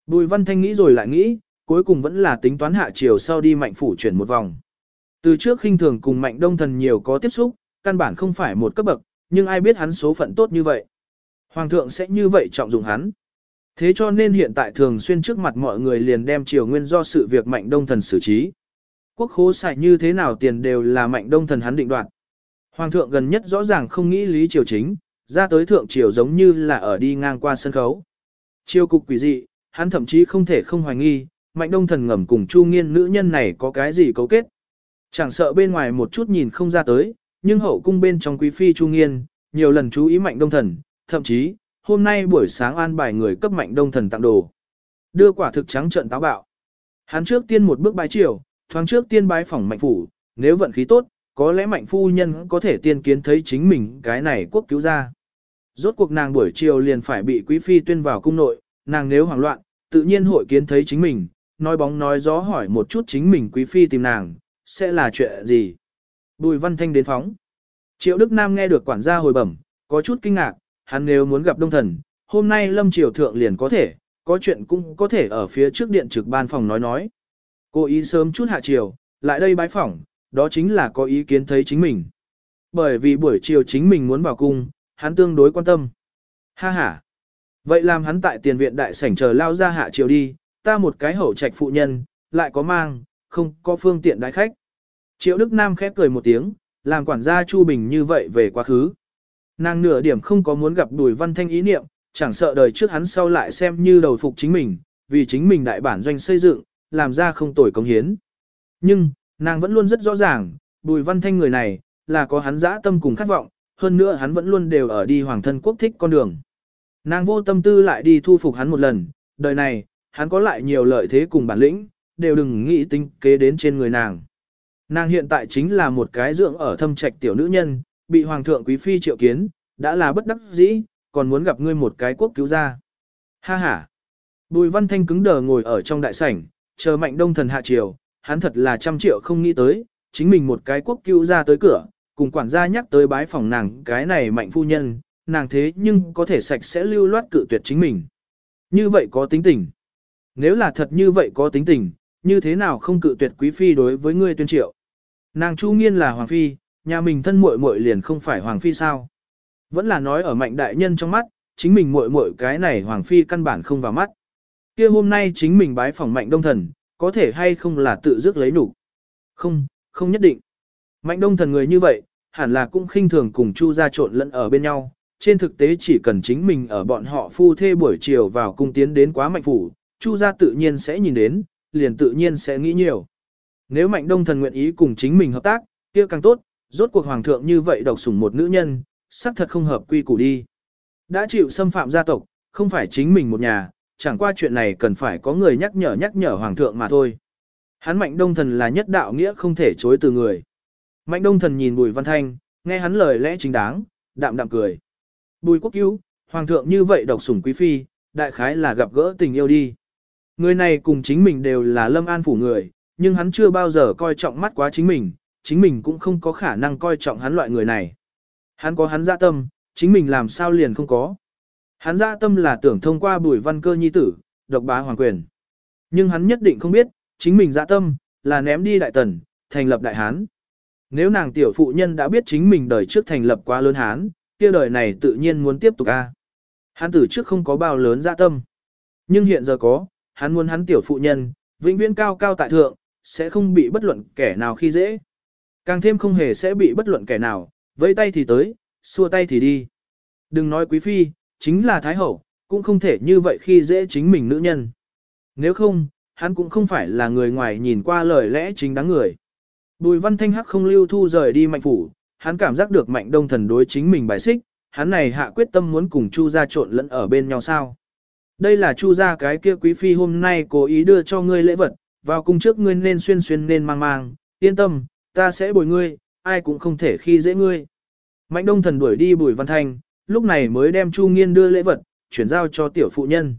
Bùi văn thanh nghĩ rồi lại nghĩ, cuối cùng vẫn là tính toán hạ chiều sau đi mạnh phủ chuyển một vòng. Từ trước khinh thường cùng mạnh đông thần nhiều có tiếp xúc, căn bản không phải một cấp bậc, nhưng ai biết hắn số phận tốt như vậy. Hoàng thượng sẽ như vậy trọng dụng hắn. Thế cho nên hiện tại thường xuyên trước mặt mọi người liền đem triều nguyên do sự việc mạnh đông thần xử trí. Quốc khố xài như thế nào tiền đều là mạnh đông thần hắn định đoạt. Hoàng thượng gần nhất rõ ràng không nghĩ lý triều chính, ra tới thượng triều giống như là ở đi ngang qua sân khấu. Triều cục quỷ dị, hắn thậm chí không thể không hoài nghi, mạnh đông thần ngầm cùng chu nghiên nữ nhân này có cái gì cấu kết. Chẳng sợ bên ngoài một chút nhìn không ra tới, nhưng hậu cung bên trong quý phi chu nghiên, nhiều lần chú ý mạnh đông thần, thậm chí, hôm nay buổi sáng an bài người cấp mạnh đông thần tặng đồ. Đưa quả thực trắng trợn táo bạo. Hắn trước tiên một bước bái triều, thoáng trước tiên bái phỏng mạnh phủ, nếu vận khí tốt, có lẽ mạnh phu nhân có thể tiên kiến thấy chính mình cái này quốc cứu ra. Rốt cuộc nàng buổi chiều liền phải bị quý phi tuyên vào cung nội, nàng nếu hoảng loạn, tự nhiên hội kiến thấy chính mình, nói bóng nói gió hỏi một chút chính mình quý phi tìm nàng, sẽ là chuyện gì. Bùi văn thanh đến phóng. Triệu Đức Nam nghe được quản gia hồi bẩm, có chút kinh ngạc, hắn nếu muốn gặp đông thần, hôm nay lâm triều thượng liền có thể, có chuyện cũng có thể ở phía trước điện trực ban phòng nói nói. Cô ý sớm chút hạ chiều, lại đây bái phỏng, đó chính là có ý kiến thấy chính mình. Bởi vì buổi chiều chính mình muốn vào cung, hắn tương đối quan tâm. Ha ha. Vậy làm hắn tại tiền viện đại sảnh chờ lao ra hạ chiều đi, ta một cái hậu trạch phụ nhân, lại có mang, không có phương tiện đái khách. Triệu Đức Nam khép cười một tiếng, làm quản gia Chu Bình như vậy về quá khứ. Nàng nửa điểm không có muốn gặp Bùi Văn Thanh ý niệm, chẳng sợ đời trước hắn sau lại xem như đầu phục chính mình, vì chính mình đại bản doanh xây dựng, làm ra không tồi công hiến. Nhưng, nàng vẫn luôn rất rõ ràng, Bùi Văn Thanh người này, là có hắn dã tâm cùng khát vọng, hơn nữa hắn vẫn luôn đều ở đi hoàng thân quốc thích con đường. Nàng vô tâm tư lại đi thu phục hắn một lần, đời này, hắn có lại nhiều lợi thế cùng bản lĩnh, đều đừng nghĩ tính kế đến trên người nàng. Nàng hiện tại chính là một cái dưỡng ở thâm trạch tiểu nữ nhân, bị hoàng thượng quý phi triệu kiến, đã là bất đắc dĩ, còn muốn gặp ngươi một cái quốc cứu gia Ha ha. Bùi văn thanh cứng đờ ngồi ở trong đại sảnh, chờ mạnh đông thần hạ triều, hắn thật là trăm triệu không nghĩ tới, chính mình một cái quốc cứu gia tới cửa, cùng quản gia nhắc tới bái phòng nàng cái này mạnh phu nhân, nàng thế nhưng có thể sạch sẽ lưu loát cự tuyệt chính mình. Như vậy có tính tình. Nếu là thật như vậy có tính tình, như thế nào không cự tuyệt quý phi đối với ngươi tuyên triệu. Nàng Chu Nghiên là hoàng phi, nhà mình thân muội muội liền không phải hoàng phi sao? Vẫn là nói ở mạnh đại nhân trong mắt, chính mình muội muội cái này hoàng phi căn bản không vào mắt. Kia hôm nay chính mình bái phỏng mạnh đông thần, có thể hay không là tự dứt lấy đủ? Không, không nhất định. Mạnh đông thần người như vậy, hẳn là cũng khinh thường cùng Chu gia trộn lẫn ở bên nhau, trên thực tế chỉ cần chính mình ở bọn họ phu thê buổi chiều vào cung tiến đến quá mạnh phủ, Chu gia tự nhiên sẽ nhìn đến, liền tự nhiên sẽ nghĩ nhiều. Nếu mạnh đông thần nguyện ý cùng chính mình hợp tác, kia càng tốt, rốt cuộc hoàng thượng như vậy độc sủng một nữ nhân, xác thật không hợp quy củ đi. Đã chịu xâm phạm gia tộc, không phải chính mình một nhà, chẳng qua chuyện này cần phải có người nhắc nhở nhắc nhở hoàng thượng mà thôi. Hắn mạnh đông thần là nhất đạo nghĩa không thể chối từ người. Mạnh đông thần nhìn bùi văn thanh, nghe hắn lời lẽ chính đáng, đạm đạm cười. Bùi quốc cứu, hoàng thượng như vậy độc sủng quý phi, đại khái là gặp gỡ tình yêu đi. Người này cùng chính mình đều là lâm an phủ người, nhưng hắn chưa bao giờ coi trọng mắt quá chính mình, chính mình cũng không có khả năng coi trọng hắn loại người này. Hắn có hắn dạ tâm, chính mình làm sao liền không có. Hắn dạ tâm là tưởng thông qua bùi văn cơ nhi tử, độc bá hoàng quyền. Nhưng hắn nhất định không biết, chính mình dạ tâm, là ném đi đại tần, thành lập đại hán. Nếu nàng tiểu phụ nhân đã biết chính mình đời trước thành lập quá lớn hán, kia đời này tự nhiên muốn tiếp tục a. Hắn tử trước không có bao lớn dạ tâm. Nhưng hiện giờ có, hắn muốn hắn tiểu phụ nhân, vĩnh viễn cao cao tại thượng, sẽ không bị bất luận kẻ nào khi dễ. Càng thêm không hề sẽ bị bất luận kẻ nào, vẫy tay thì tới, xua tay thì đi. Đừng nói quý phi, chính là thái hậu, cũng không thể như vậy khi dễ chính mình nữ nhân. Nếu không, hắn cũng không phải là người ngoài nhìn qua lời lẽ chính đáng người. Bùi văn thanh hắc không lưu thu rời đi mạnh phủ, hắn cảm giác được mạnh đông thần đối chính mình bài xích, hắn này hạ quyết tâm muốn cùng chu gia trộn lẫn ở bên nhau sao. Đây là chu gia cái kia quý phi hôm nay cố ý đưa cho ngươi lễ vật, vào cung trước ngươi nên xuyên xuyên nên mang mang, yên tâm, ta sẽ bồi ngươi, ai cũng không thể khi dễ ngươi. Mạnh đông thần đuổi đi bùi văn thanh, lúc này mới đem Chu Nghiên đưa lễ vật, chuyển giao cho tiểu phụ nhân.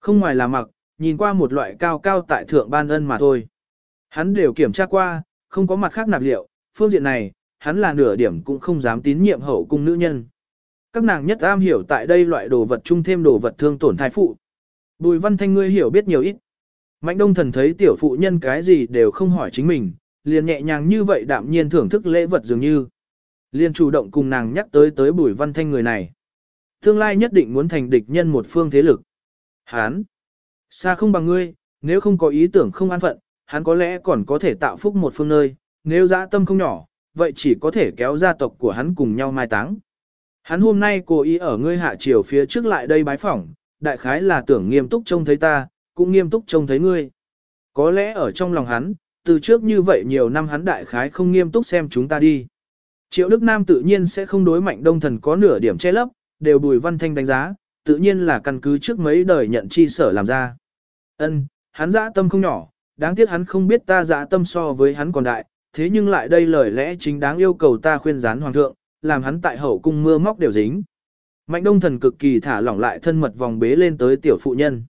Không ngoài là mặc, nhìn qua một loại cao cao tại thượng ban ân mà thôi. Hắn đều kiểm tra qua, không có mặt khác nạp liệu, phương diện này, hắn là nửa điểm cũng không dám tín nhiệm hậu cung nữ nhân. Các nàng nhất am hiểu tại đây loại đồ vật chung thêm đồ vật thương tổn thai phụ. Bùi văn thanh ngươi hiểu biết nhiều ít. Mạnh đông thần thấy tiểu phụ nhân cái gì đều không hỏi chính mình, liền nhẹ nhàng như vậy đạm nhiên thưởng thức lễ vật dường như. Liền chủ động cùng nàng nhắc tới tới bùi văn thanh người này. Tương lai nhất định muốn thành địch nhân một phương thế lực. Hán! Xa không bằng ngươi, nếu không có ý tưởng không an phận, hắn có lẽ còn có thể tạo phúc một phương nơi, nếu dã tâm không nhỏ, vậy chỉ có thể kéo gia tộc của hắn cùng nhau mai táng. Hắn hôm nay cố ý ở ngươi hạ triều phía trước lại đây bái phỏng, đại khái là tưởng nghiêm túc trông thấy ta, cũng nghiêm túc trông thấy ngươi. Có lẽ ở trong lòng hắn, từ trước như vậy nhiều năm hắn đại khái không nghiêm túc xem chúng ta đi. Triệu Đức Nam tự nhiên sẽ không đối mạnh đông thần có nửa điểm che lấp, đều bùi văn thanh đánh giá, tự nhiên là căn cứ trước mấy đời nhận chi sở làm ra. Ân, hắn dã tâm không nhỏ, đáng tiếc hắn không biết ta dã tâm so với hắn còn đại, thế nhưng lại đây lời lẽ chính đáng yêu cầu ta khuyên gián hoàng thượng, làm hắn tại hậu cung mưa móc đều dính. Mạnh đông thần cực kỳ thả lỏng lại thân mật vòng bế lên tới tiểu phụ nhân.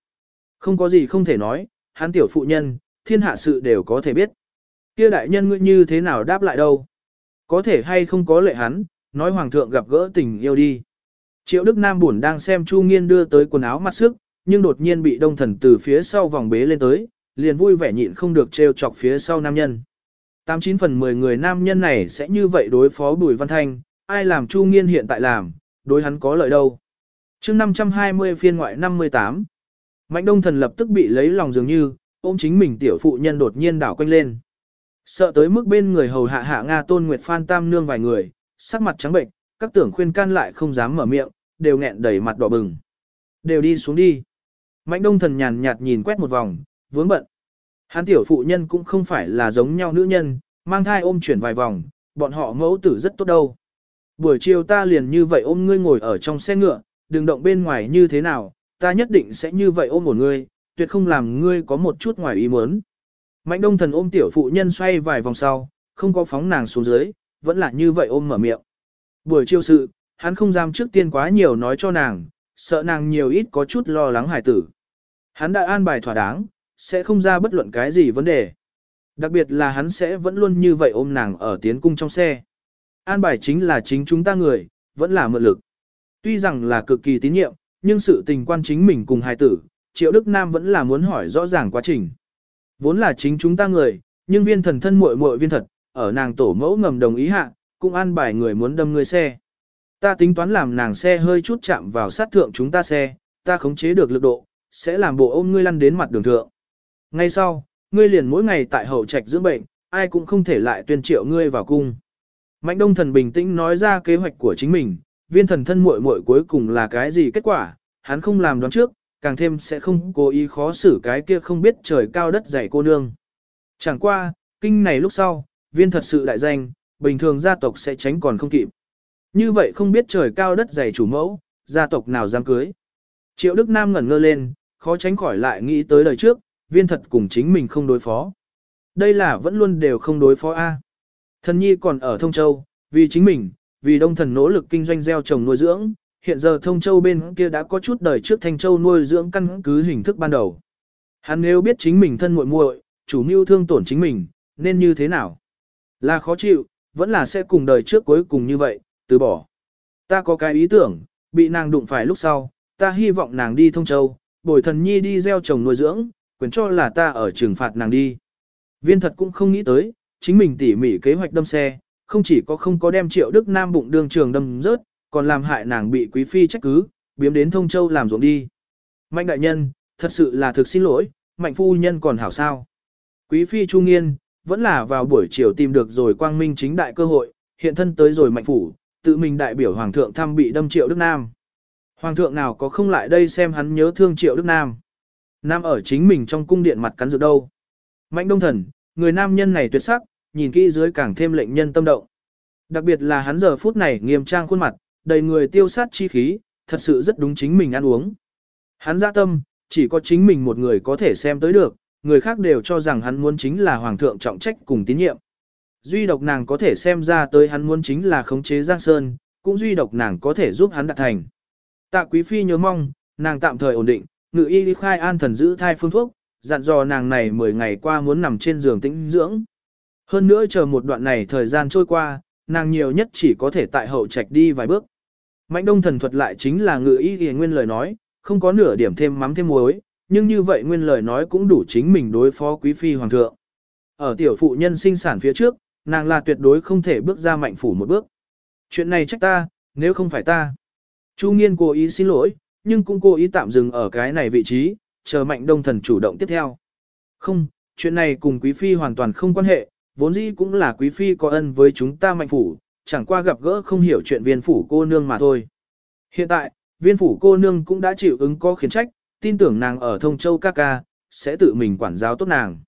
Không có gì không thể nói, hắn tiểu phụ nhân, thiên hạ sự đều có thể biết. Kia đại nhân ngươi như thế nào đáp lại đâu? Có thể hay không có lệ hắn, nói hoàng thượng gặp gỡ tình yêu đi. Triệu Đức Nam buồn đang xem Chu Nghiên đưa tới quần áo mặt sức, nhưng đột nhiên bị đông thần từ phía sau vòng bế lên tới, liền vui vẻ nhịn không được trêu chọc phía sau nam nhân. 89 phần 10 người nam nhân này sẽ như vậy đối phó Bùi Văn Thanh, ai làm Chu Nghiên hiện tại làm, đối hắn có lợi đâu. chương 520 phiên ngoại 58, Mạnh Đông Thần lập tức bị lấy lòng dường như, ôm chính mình tiểu phụ nhân đột nhiên đảo quanh lên. Sợ tới mức bên người hầu hạ hạ Nga Tôn Nguyệt Phan Tam Nương vài người, sắc mặt trắng bệnh, các tưởng khuyên can lại không dám mở miệng, đều nghẹn đầy mặt đỏ bừng. Đều đi xuống đi. Mạnh Đông Thần nhàn nhạt nhìn quét một vòng, vướng bận. Hắn tiểu phụ nhân cũng không phải là giống nhau nữ nhân, mang thai ôm chuyển vài vòng, bọn họ mẫu tử rất tốt đâu. Buổi chiều ta liền như vậy ôm ngươi ngồi ở trong xe ngựa, đừng động bên ngoài như thế nào, ta nhất định sẽ như vậy ôm một ngươi, tuyệt không làm ngươi có một chút ngoài ý muốn. Mạnh đông thần ôm tiểu phụ nhân xoay vài vòng sau, không có phóng nàng xuống dưới, vẫn là như vậy ôm mở miệng. Buổi chiều sự, hắn không dám trước tiên quá nhiều nói cho nàng, sợ nàng nhiều ít có chút lo lắng hải tử. Hắn đã an bài thỏa đáng, sẽ không ra bất luận cái gì vấn đề. Đặc biệt là hắn sẽ vẫn luôn như vậy ôm nàng ở tiến cung trong xe. An bài chính là chính chúng ta người, vẫn là mượn lực. Tuy rằng là cực kỳ tín nhiệm, nhưng sự tình quan chính mình cùng hài tử, Triệu Đức Nam vẫn là muốn hỏi rõ ràng quá trình. Vốn là chính chúng ta người, nhưng viên thần thân muội muội viên thật, ở nàng tổ mẫu ngầm đồng ý hạ, cũng an bài người muốn đâm người xe. Ta tính toán làm nàng xe hơi chút chạm vào sát thượng chúng ta xe, ta khống chế được lực độ, sẽ làm bộ ôm ngươi lăn đến mặt đường thượng. Ngay sau, ngươi liền mỗi ngày tại hậu trạch dưỡng bệnh, ai cũng không thể lại tuyên triệu ngươi vào cung. Mạnh đông thần bình tĩnh nói ra kế hoạch của chính mình, viên thần thân muội muội cuối cùng là cái gì kết quả, hắn không làm đoán trước, càng thêm sẽ không cố ý khó xử cái kia không biết trời cao đất dày cô nương. Chẳng qua, kinh này lúc sau, viên thật sự đại danh, bình thường gia tộc sẽ tránh còn không kịp. Như vậy không biết trời cao đất dày chủ mẫu, gia tộc nào dám cưới. Triệu Đức Nam ngẩn ngơ lên, khó tránh khỏi lại nghĩ tới đời trước, viên thật cùng chính mình không đối phó. Đây là vẫn luôn đều không đối phó A. Thần nhi còn ở Thông Châu, vì chính mình, vì đông thần nỗ lực kinh doanh gieo trồng nuôi dưỡng, hiện giờ Thông Châu bên kia đã có chút đời trước Thanh Châu nuôi dưỡng căn cứ hình thức ban đầu. Hắn nếu biết chính mình thân muội muội, chủ mưu thương tổn chính mình, nên như thế nào? Là khó chịu, vẫn là sẽ cùng đời trước cuối cùng như vậy, từ bỏ. Ta có cái ý tưởng, bị nàng đụng phải lúc sau, ta hy vọng nàng đi Thông Châu, bồi thần nhi đi gieo trồng nuôi dưỡng, quyền cho là ta ở trừng phạt nàng đi. Viên thật cũng không nghĩ tới, chính mình tỉ mỉ kế hoạch đâm xe, không chỉ có không có đem triệu Đức Nam bụng đường trường đâm rớt, còn làm hại nàng bị quý phi trách cứ, biếm đến thông châu làm ruộng đi. Mạnh đại nhân, thật sự là thực xin lỗi, mạnh phu nhân còn hảo sao. Quý phi trung nghiên, vẫn là vào buổi chiều tìm được rồi quang minh chính đại cơ hội, hiện thân tới rồi mạnh phủ, tự mình đại biểu hoàng thượng thăm bị đâm triệu Đức Nam. Hoàng thượng nào có không lại đây xem hắn nhớ thương triệu Đức Nam. Nam ở chính mình trong cung điện mặt cắn dược đâu. Mạnh đông thần, người nam nhân này tuyệt sắc, nhìn kỹ dưới càng thêm lệnh nhân tâm động. Đặc biệt là hắn giờ phút này nghiêm trang khuôn mặt, đầy người tiêu sát chi khí, thật sự rất đúng chính mình ăn uống. Hắn dạ tâm, chỉ có chính mình một người có thể xem tới được, người khác đều cho rằng hắn muốn chính là hoàng thượng trọng trách cùng tín nhiệm. Duy độc nàng có thể xem ra tới hắn muốn chính là khống chế Giang Sơn, cũng duy độc nàng có thể giúp hắn đạt thành. Tạ Quý Phi nhớ mong, nàng tạm thời ổn định, ngự y khai an thần giữ thai phương thuốc, dặn dò nàng này 10 ngày qua muốn nằm trên giường tĩnh dưỡng. Hơn nữa chờ một đoạn này thời gian trôi qua, nàng nhiều nhất chỉ có thể tại hậu trạch đi vài bước. Mạnh đông thần thuật lại chính là ngự ý ghi nguyên lời nói, không có nửa điểm thêm mắm thêm muối, nhưng như vậy nguyên lời nói cũng đủ chính mình đối phó quý phi hoàng thượng. Ở tiểu phụ nhân sinh sản phía trước, nàng là tuyệt đối không thể bước ra mạnh phủ một bước. Chuyện này trách ta, nếu không phải ta. Chu nghiên cố ý xin lỗi, nhưng cũng cố ý tạm dừng ở cái này vị trí, chờ mạnh đông thần chủ động tiếp theo. Không, chuyện này cùng quý phi hoàn toàn không quan hệ, vốn dĩ cũng là quý phi có ân với chúng ta mạnh phủ, chẳng qua gặp gỡ không hiểu chuyện viên phủ cô nương mà thôi. Hiện tại, viên phủ cô nương cũng đã chịu ứng có khiến trách, tin tưởng nàng ở thông châu ca ca, sẽ tự mình quản giáo tốt nàng.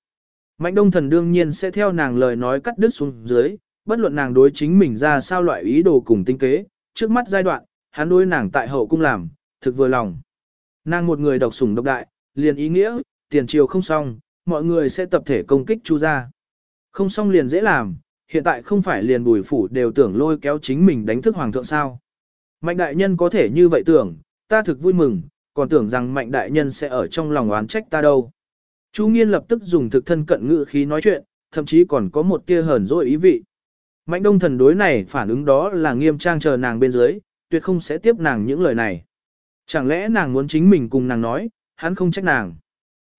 Mạnh đông thần đương nhiên sẽ theo nàng lời nói cắt đứt xuống dưới, bất luận nàng đối chính mình ra sao loại ý đồ cùng tinh kế, trước mắt giai đoạn, hắn đối nàng tại hậu cung làm, thực vừa lòng. Nàng một người độc sủng độc đại, liền ý nghĩa, tiền triều không xong, mọi người sẽ tập thể công kích chu gia. Không xong liền dễ làm, hiện tại không phải liền bùi phủ đều tưởng lôi kéo chính mình đánh thức hoàng thượng sao. Mạnh đại nhân có thể như vậy tưởng, ta thực vui mừng, còn tưởng rằng mạnh đại nhân sẽ ở trong lòng oán trách ta đâu. Chu nghiên lập tức dùng thực thân cận ngữ khí nói chuyện, thậm chí còn có một tia hờn dỗi ý vị. Mạnh đông thần đối này phản ứng đó là nghiêm trang chờ nàng bên dưới, tuyệt không sẽ tiếp nàng những lời này. Chẳng lẽ nàng muốn chính mình cùng nàng nói, hắn không trách nàng.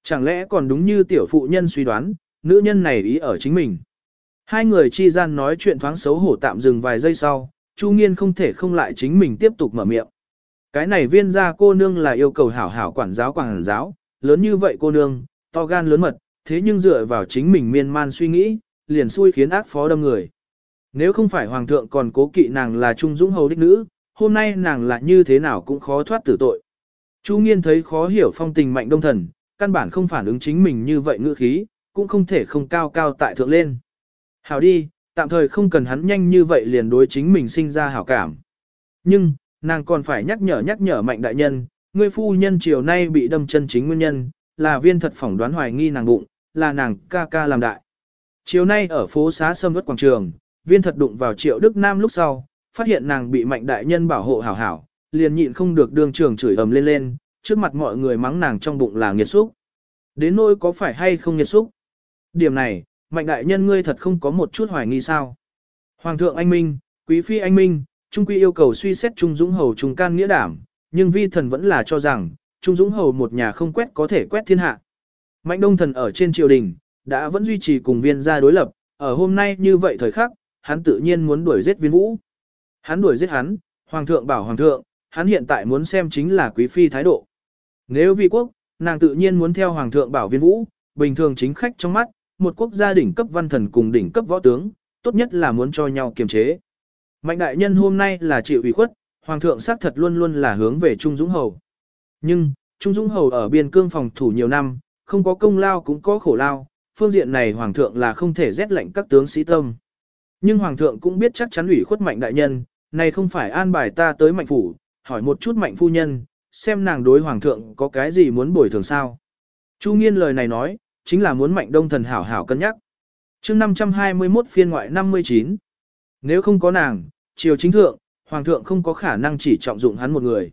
Chẳng lẽ còn đúng như tiểu phụ nhân suy đoán, nữ nhân này ý ở chính mình. Hai người chi gian nói chuyện thoáng xấu hổ tạm dừng vài giây sau, Chu Nghiên không thể không lại chính mình tiếp tục mở miệng. Cái này viên gia cô nương là yêu cầu hảo hảo quản giáo quản giáo, lớn như vậy cô nương, to gan lớn mật, thế nhưng dựa vào chính mình miên man suy nghĩ, liền xui khiến ác phó đâm người. Nếu không phải hoàng thượng còn cố kỵ nàng là trung dũng hầu đích nữ, hôm nay nàng là như thế nào cũng khó thoát tử tội. Chu Nghiên thấy khó hiểu phong tình mạnh đông thần, căn bản không phản ứng chính mình như vậy ngữ khí, cũng không thể không cao cao tại thượng lên. Hảo đi, tạm thời không cần hắn nhanh như vậy liền đối chính mình sinh ra hảo cảm. Nhưng, nàng còn phải nhắc nhở nhắc nhở mạnh đại nhân, ngươi phu nhân chiều nay bị đâm chân chính nguyên nhân, là viên thật phỏng đoán hoài nghi nàng bụng, là nàng ca ca làm đại. Chiều nay ở phố xá sâm vất quảng trường, viên thật đụng vào triệu Đức Nam lúc sau, phát hiện nàng bị mạnh đại nhân bảo hộ hảo hảo, liền nhịn không được đường trường chửi ầm lên lên, trước mặt mọi người mắng nàng trong bụng là nghiệt xúc. Đến nỗi có phải hay không nghiệt xúc? Điểm này, mạnh đại nhân ngươi thật không có một chút hoài nghi sao. Hoàng thượng anh minh, quý phi anh minh, trung quy yêu cầu suy xét Trung Dũng Hầu trùng can nghĩa đảm, nhưng vi thần vẫn là cho rằng, Trung Dũng Hầu một nhà không quét có thể quét thiên hạ. Mạnh đông thần ở trên triều đình, đã vẫn duy trì cùng viên gia đối lập, ở hôm nay như vậy thời khắc, hắn tự nhiên muốn đuổi giết viên vũ. Hắn đuổi giết hắn, hoàng thượng bảo hoàng thượng, hắn hiện tại muốn xem chính là quý phi thái độ. Nếu vi quốc, nàng tự nhiên muốn theo hoàng thượng bảo viên vũ, bình thường chính khách trong mắt, một quốc gia đỉnh cấp văn thần cùng đỉnh cấp võ tướng, tốt nhất là muốn cho nhau kiềm chế. Mạnh đại nhân hôm nay là chịu ủy khuất, hoàng thượng xác thật luôn luôn là hướng về Trung Dũng Hầu. Nhưng, Trung Dũng Hầu ở biên cương phòng thủ nhiều năm, không có công lao cũng có khổ lao, phương diện này hoàng thượng là không thể rét lệnh các tướng sĩ tâm. Nhưng hoàng thượng cũng biết chắc chắn ủy khuất mạnh đại nhân, này không phải an bài ta tới mạnh phủ, hỏi một chút mạnh phu nhân, xem nàng đối hoàng thượng có cái gì muốn bồi thường sao. Chu nghiên lời này nói, chính là muốn mạnh đông thần hảo hảo cân nhắc. chương 521 phiên ngoại 59. Nếu không có nàng, triều chính thượng, hoàng thượng không có khả năng chỉ trọng dụng hắn một người.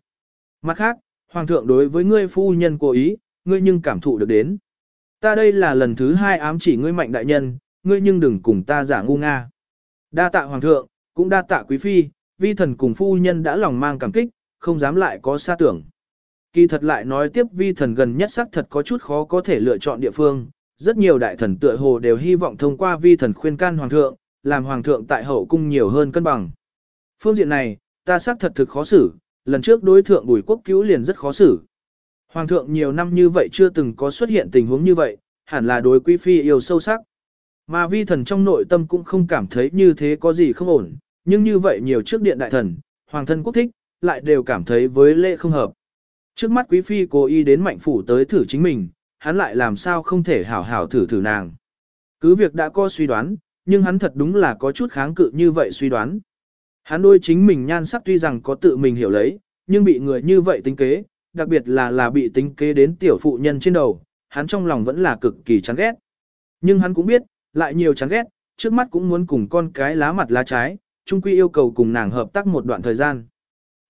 Mặt khác, hoàng thượng đối với ngươi phu nhân cố ý, ngươi nhưng cảm thụ được đến. Ta đây là lần thứ hai ám chỉ ngươi mạnh đại nhân, ngươi nhưng đừng cùng ta giả ngu nga. Đa tạ hoàng thượng, cũng đa tạ quý phi, vi thần cùng phu nhân đã lòng mang cảm kích, không dám lại có xa tưởng. Kỳ thật lại nói tiếp vi thần gần nhất xác thật có chút khó có thể lựa chọn địa phương, rất nhiều đại thần tựa hồ đều hy vọng thông qua vi thần khuyên can hoàng thượng, làm hoàng thượng tại hậu cung nhiều hơn cân bằng. Phương diện này, ta xác thật thực khó xử, lần trước đối thượng bùi quốc cứu liền rất khó xử. Hoàng thượng nhiều năm như vậy chưa từng có xuất hiện tình huống như vậy, hẳn là đối quý phi yêu sâu sắc. Mà vi thần trong nội tâm cũng không cảm thấy như thế có gì không ổn, nhưng như vậy nhiều trước điện đại thần, hoàng thân quốc thích, lại đều cảm thấy với lễ không hợp. Trước mắt quý phi cố ý đến mạnh phủ tới thử chính mình, hắn lại làm sao không thể hảo hảo thử thử nàng. Cứ việc đã có suy đoán, nhưng hắn thật đúng là có chút kháng cự như vậy suy đoán. Hắn đôi chính mình nhan sắc tuy rằng có tự mình hiểu lấy, nhưng bị người như vậy tính kế, đặc biệt là là bị tính kế đến tiểu phụ nhân trên đầu, hắn trong lòng vẫn là cực kỳ chán ghét. Nhưng hắn cũng biết, lại nhiều chán ghét, trước mắt cũng muốn cùng con cái lá mặt lá trái, chung quy yêu cầu cùng nàng hợp tác một đoạn thời gian.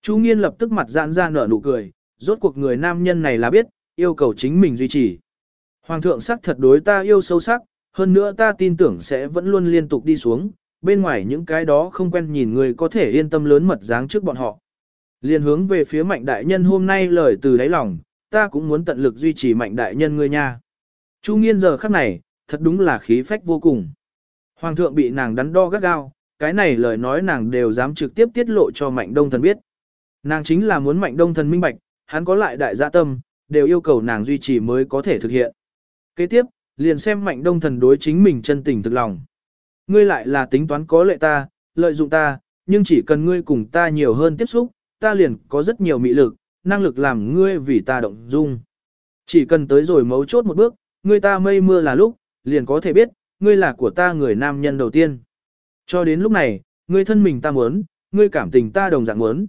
Chu Nghiên lập tức mặt giãn ra nở nụ cười, rốt cuộc người nam nhân này là biết, yêu cầu chính mình duy trì. Hoàng thượng sắc thật đối ta yêu sâu sắc, hơn nữa ta tin tưởng sẽ vẫn luôn liên tục đi xuống, bên ngoài những cái đó không quen nhìn người có thể yên tâm lớn mật dáng trước bọn họ. Liên hướng về phía mạnh đại nhân hôm nay lời từ đáy lòng, ta cũng muốn tận lực duy trì mạnh đại nhân ngươi nha. Chu nghiên giờ khắc này, thật đúng là khí phách vô cùng. Hoàng thượng bị nàng đắn đo gắt gao, cái này lời nói nàng đều dám trực tiếp tiết lộ cho mạnh đông thần biết. Nàng chính là muốn mạnh đông thần minh bạch, hắn có lại đại dạ tâm, đều yêu cầu nàng duy trì mới có thể thực hiện. Kế tiếp, liền xem mạnh đông thần đối chính mình chân tình thực lòng. Ngươi lại là tính toán có lệ ta, lợi dụng ta, nhưng chỉ cần ngươi cùng ta nhiều hơn tiếp xúc, ta liền có rất nhiều mị lực, năng lực làm ngươi vì ta động dung. Chỉ cần tới rồi mấu chốt một bước, ngươi ta mây mưa là lúc, liền có thể biết, ngươi là của ta người nam nhân đầu tiên. Cho đến lúc này, ngươi thân mình ta muốn, ngươi cảm tình ta đồng dạng muốn.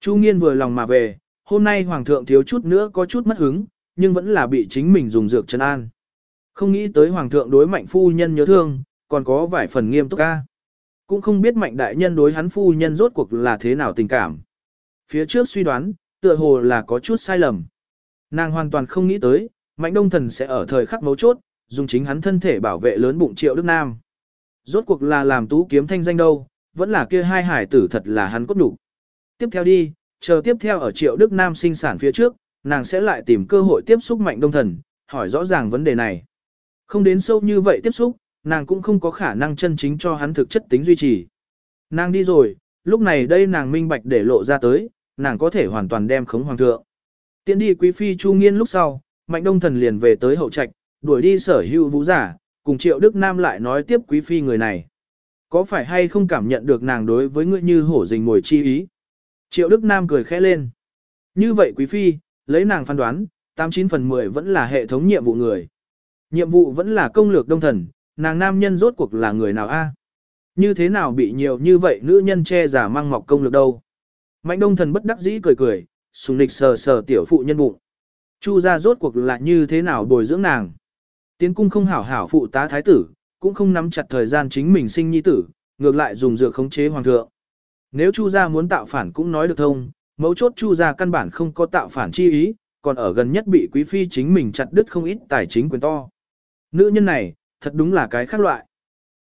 Chu Nghiên vừa lòng mà về, hôm nay Hoàng thượng thiếu chút nữa có chút mất hứng, nhưng vẫn là bị chính mình dùng dược chân an. Không nghĩ tới Hoàng thượng đối mạnh phu nhân nhớ thương, còn có vài phần nghiêm túc ca. Cũng không biết mạnh đại nhân đối hắn phu nhân rốt cuộc là thế nào tình cảm. Phía trước suy đoán, tựa hồ là có chút sai lầm. Nàng hoàn toàn không nghĩ tới, mạnh đông thần sẽ ở thời khắc mấu chốt, dùng chính hắn thân thể bảo vệ lớn bụng triệu Đức Nam. Rốt cuộc là làm tú kiếm thanh danh đâu, vẫn là kia hai hải tử thật là hắn cốt đủ. Tiếp theo đi, chờ tiếp theo ở triệu Đức Nam sinh sản phía trước, nàng sẽ lại tìm cơ hội tiếp xúc mạnh đông thần, hỏi rõ ràng vấn đề này. Không đến sâu như vậy tiếp xúc, nàng cũng không có khả năng chân chính cho hắn thực chất tính duy trì. Nàng đi rồi, lúc này đây nàng minh bạch để lộ ra tới, nàng có thể hoàn toàn đem khống hoàng thượng. Tiến đi quý phi chu nghiên lúc sau, mạnh đông thần liền về tới hậu trạch, đuổi đi sở hữu vũ giả, cùng triệu đức nam lại nói tiếp quý phi người này. Có phải hay không cảm nhận được nàng đối với ngươi như hổ rình ngồi chi ý? Triệu đức nam cười khẽ lên. Như vậy quý phi, lấy nàng phán đoán, 89 phần 10 vẫn là hệ thống nhiệm vụ người. Nhiệm vụ vẫn là công lược đông thần, nàng nam nhân rốt cuộc là người nào a? Như thế nào bị nhiều như vậy nữ nhân che giả mang mọc công lược đâu? Mạnh đông thần bất đắc dĩ cười cười, sùng lịch sờ sờ tiểu phụ nhân bụng. Chu ra rốt cuộc là như thế nào bồi dưỡng nàng? Tiến cung không hảo hảo phụ tá thái tử, cũng không nắm chặt thời gian chính mình sinh nhi tử, ngược lại dùng dược khống chế hoàng thượng. Nếu Chu gia muốn tạo phản cũng nói được thông, mấu chốt Chu gia căn bản không có tạo phản chi ý, còn ở gần nhất bị quý phi chính mình chặt đứt không ít tài chính quyền to. Nữ nhân này, thật đúng là cái khác loại.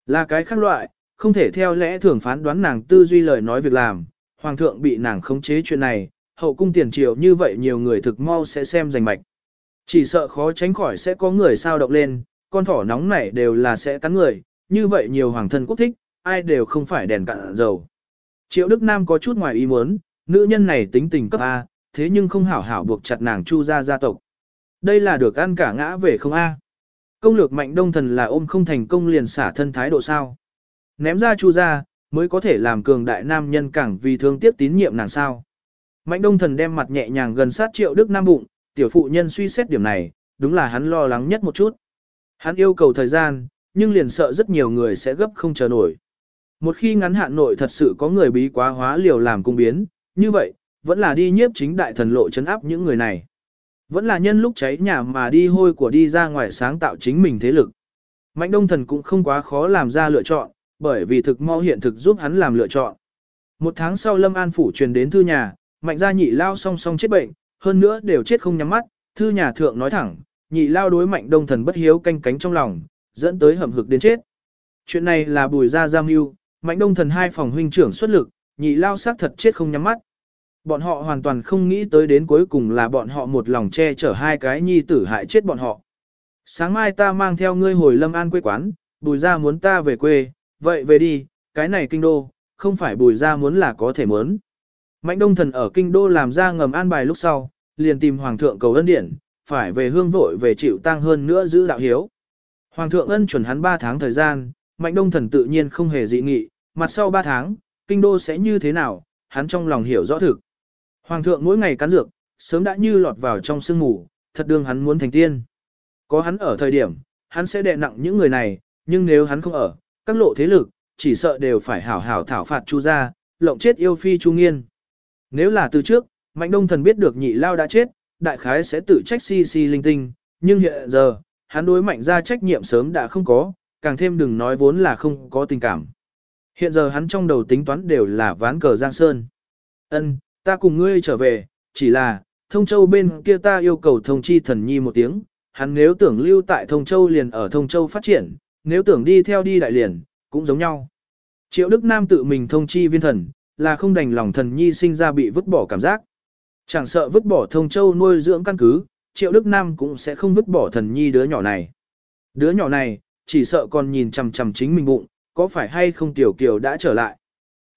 Là cái khác loại, không thể theo lẽ thường phán đoán nàng tư duy lời nói việc làm, hoàng thượng bị nàng khống chế chuyện này, hậu cung tiền triều như vậy nhiều người thực mau sẽ xem giành mạch. Chỉ sợ khó tránh khỏi sẽ có người sao động lên, con thỏ nóng này đều là sẽ cắn người, như vậy nhiều hoàng thân quốc thích, ai đều không phải đèn cạn dầu. Triệu Đức Nam có chút ngoài ý muốn, nữ nhân này tính tình cấp A, thế nhưng không hảo hảo buộc chặt nàng chu ra gia tộc. Đây là được ăn cả ngã về không A. Công lược mạnh đông thần là ôm không thành công liền xả thân thái độ sao. Ném ra chu ra, mới có thể làm cường đại nam nhân càng vì thương tiếc tín nhiệm nàng sao. Mạnh đông thần đem mặt nhẹ nhàng gần sát triệu đức nam bụng, tiểu phụ nhân suy xét điểm này, đúng là hắn lo lắng nhất một chút. Hắn yêu cầu thời gian, nhưng liền sợ rất nhiều người sẽ gấp không chờ nổi. Một khi ngắn hạn nội thật sự có người bí quá hóa liều làm cung biến, như vậy, vẫn là đi nhiếp chính đại thần lộ chấn áp những người này. Vẫn là nhân lúc cháy nhà mà đi hôi của đi ra ngoài sáng tạo chính mình thế lực. Mạnh đông thần cũng không quá khó làm ra lựa chọn, bởi vì thực mau hiện thực giúp hắn làm lựa chọn. Một tháng sau Lâm An Phủ truyền đến thư nhà, mạnh gia nhị lao song song chết bệnh, hơn nữa đều chết không nhắm mắt, thư nhà thượng nói thẳng, nhị lao đối mạnh đông thần bất hiếu canh cánh trong lòng, dẫn tới hầm hực đến chết. Chuyện này là bùi gia giam mưu, mạnh đông thần hai phòng huynh trưởng xuất lực, nhị lao xác thật chết không nhắm mắt. Bọn họ hoàn toàn không nghĩ tới đến cuối cùng là bọn họ một lòng che chở hai cái nhi tử hại chết bọn họ. Sáng mai ta mang theo ngươi hồi lâm an quê quán, bùi ra muốn ta về quê, vậy về đi, cái này kinh đô, không phải bùi ra muốn là có thể muốn. Mạnh đông thần ở kinh đô làm ra ngầm an bài lúc sau, liền tìm hoàng thượng cầu ân điển, phải về hương vội về chịu tăng hơn nữa giữ đạo hiếu. Hoàng thượng ân chuẩn hắn 3 tháng thời gian, mạnh đông thần tự nhiên không hề dị nghị, mặt sau 3 tháng, kinh đô sẽ như thế nào, hắn trong lòng hiểu rõ thực. Hoàng thượng mỗi ngày cắn dược, sớm đã như lọt vào trong sương ngủ, thật đương hắn muốn thành tiên. Có hắn ở thời điểm, hắn sẽ đè nặng những người này, nhưng nếu hắn không ở, các lộ thế lực, chỉ sợ đều phải hảo hảo thảo phạt chu ra, lộng chết yêu phi chu nghiên. Nếu là từ trước, Mạnh Đông Thần biết được nhị lao đã chết, đại khái sẽ tự trách si si linh tinh, nhưng hiện giờ, hắn đối mạnh ra trách nhiệm sớm đã không có, càng thêm đừng nói vốn là không có tình cảm. Hiện giờ hắn trong đầu tính toán đều là ván cờ Giang Sơn. Ân, ta cùng ngươi trở về, chỉ là, thông châu bên kia ta yêu cầu thông chi thần nhi một tiếng, hắn nếu tưởng lưu tại thông châu liền ở thông châu phát triển, nếu tưởng đi theo đi đại liền, cũng giống nhau. Triệu Đức Nam tự mình thông chi viên thần, là không đành lòng thần nhi sinh ra bị vứt bỏ cảm giác. Chẳng sợ vứt bỏ thông châu nuôi dưỡng căn cứ, Triệu Đức Nam cũng sẽ không vứt bỏ thần nhi đứa nhỏ này. Đứa nhỏ này, chỉ sợ còn nhìn chằm chằm chính mình bụng, có phải hay không tiểu kiều đã trở lại.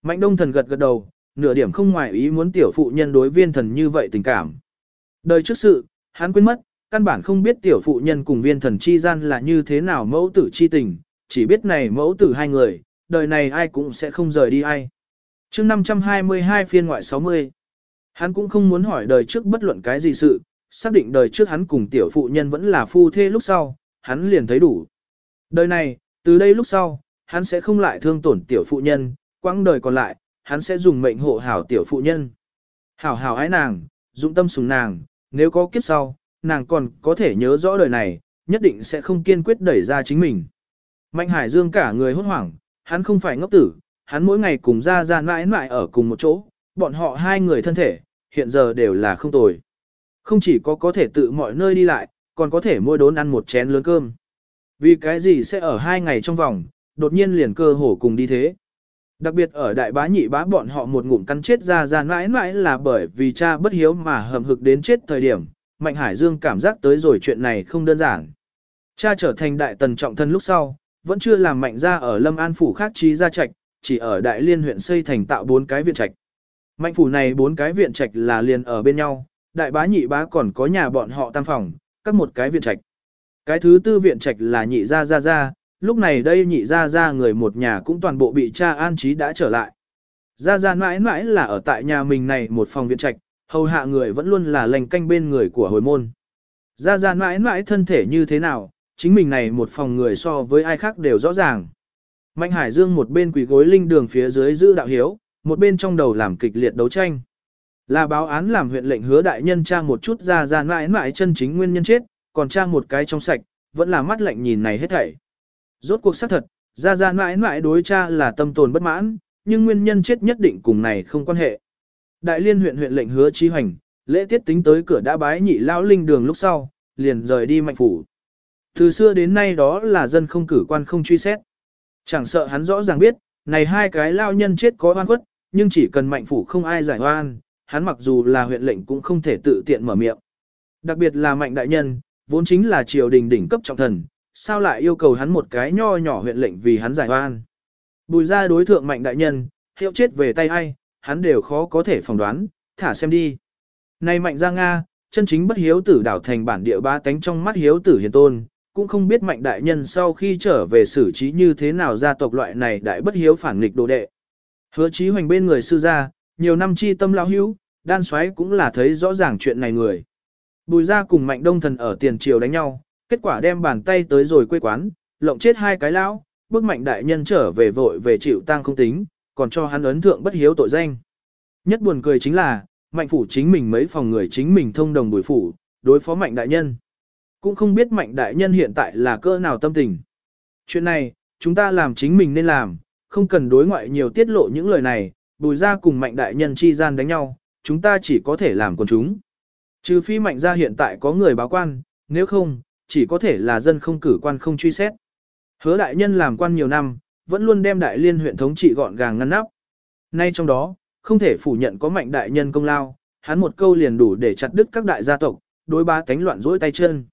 Mạnh đông thần gật gật đầu, nửa điểm không ngoài ý muốn tiểu phụ nhân đối viên thần như vậy tình cảm. Đời trước sự, hắn quên mất, căn bản không biết tiểu phụ nhân cùng viên thần chi gian là như thế nào mẫu tử chi tình, chỉ biết này mẫu tử hai người, đời này ai cũng sẽ không rời đi ai. chương 522 phiên ngoại 60, hắn cũng không muốn hỏi đời trước bất luận cái gì sự, xác định đời trước hắn cùng tiểu phụ nhân vẫn là phu thê lúc sau, hắn liền thấy đủ. Đời này, từ đây lúc sau, hắn sẽ không lại thương tổn tiểu phụ nhân, quãng đời còn lại, hắn sẽ dùng mệnh hộ hảo tiểu phụ nhân. Hảo hảo ái nàng, dụng tâm sùng nàng, nếu có kiếp sau, nàng còn có thể nhớ rõ đời này, nhất định sẽ không kiên quyết đẩy ra chính mình. Mạnh Hải Dương cả người hốt hoảng, hắn không phải ngốc tử, hắn mỗi ngày cùng ra ra mãi mãi ở cùng một chỗ, bọn họ hai người thân thể, hiện giờ đều là không tồi. Không chỉ có có thể tự mọi nơi đi lại, còn có thể mỗi đốn ăn một chén lớn cơm. Vì cái gì sẽ ở hai ngày trong vòng, đột nhiên liền cơ hồ cùng đi thế. Đặc biệt ở đại bá nhị bá bọn họ một ngụm cắn chết ra ra mãi mãi là bởi vì cha bất hiếu mà hầm hực đến chết thời điểm, Mạnh Hải Dương cảm giác tới rồi chuyện này không đơn giản. Cha trở thành đại tần trọng thân lúc sau, vẫn chưa làm mạnh ra ở Lâm An phủ khác trí gia trạch, chỉ ở Đại Liên huyện xây thành tạo bốn cái viện trạch. Mạnh phủ này bốn cái viện trạch là liền ở bên nhau, đại bá nhị bá còn có nhà bọn họ tam phòng, các một cái viện trạch. Cái thứ tư viện trạch là nhị gia gia gia, lúc này đây nhị gia gia người một nhà cũng toàn bộ bị cha an trí đã trở lại. Gia gia mãi mãi là ở tại nhà mình này một phòng viện trạch, hầu hạ người vẫn luôn là lành canh bên người của hồi môn. Gia gia mãi mãi thân thể như thế nào, chính mình này một phòng người so với ai khác đều rõ ràng. Mạnh Hải Dương một bên quỳ gối linh đường phía dưới giữ đạo hiếu, một bên trong đầu làm kịch liệt đấu tranh. Là báo án làm huyện lệnh hứa đại nhân tra một chút ra ra mãi mãi chân chính nguyên nhân chết, còn tra một cái trong sạch, vẫn là mắt lạnh nhìn này hết thảy. Rốt cuộc xác thật, ra ra mãi mãi đối cha là tâm tồn bất mãn, nhưng nguyên nhân chết nhất định cùng này không quan hệ. Đại liên huyện huyện lệnh hứa chi hoành, lễ tiết tính tới cửa đã bái nhị lão linh đường lúc sau, liền rời đi mạnh phủ. Từ xưa đến nay đó là dân không cử quan không truy xét. Chẳng sợ hắn rõ ràng biết, này hai cái lao nhân chết có oan khuất, nhưng chỉ cần mạnh phủ không ai giải oan, hắn mặc dù là huyện lệnh cũng không thể tự tiện mở miệng. Đặc biệt là mạnh đại nhân, vốn chính là triều đình đỉnh cấp trọng thần, sao lại yêu cầu hắn một cái nho nhỏ huyện lệnh vì hắn giải oan. Bùi ra đối thượng mạnh đại nhân, hiệu chết về tay ai, hắn đều khó có thể phỏng đoán, thả xem đi. Này mạnh ra Nga, chân chính bất hiếu tử đảo thành bản địa ba tánh trong mắt hiếu tử hiền tôn, cũng không biết mạnh đại nhân sau khi trở về xử trí như thế nào gia tộc loại này đại bất hiếu phản nghịch đồ đệ, Hứa chí hoành bên người sư gia, nhiều năm chi tâm lão hữu, đan xoáy cũng là thấy rõ ràng chuyện này người. Bùi ra cùng mạnh đông thần ở tiền triều đánh nhau, kết quả đem bàn tay tới rồi quê quán, lộng chết hai cái lão, bức mạnh đại nhân trở về vội về chịu tang không tính, còn cho hắn ấn thượng bất hiếu tội danh. Nhất buồn cười chính là, mạnh phủ chính mình mấy phòng người chính mình thông đồng bùi phủ, đối phó mạnh đại nhân. Cũng không biết mạnh đại nhân hiện tại là cơ nào tâm tình. Chuyện này, chúng ta làm chính mình nên làm, không cần đối ngoại nhiều tiết lộ những lời này, bùi ra cùng mạnh đại nhân chi gian đánh nhau, chúng ta chỉ có thể làm con chúng. Trừ phi mạnh ra hiện tại có người báo quan, nếu không, chỉ có thể là dân không cử quan không truy xét. Hứa đại nhân làm quan nhiều năm, vẫn luôn đem đại liên huyện thống trị gọn gàng ngăn nắp. Nay trong đó, không thể phủ nhận có mạnh đại nhân công lao, hắn một câu liền đủ để chặt đứt các đại gia tộc, đối ba cánh loạn rỗi tay chân.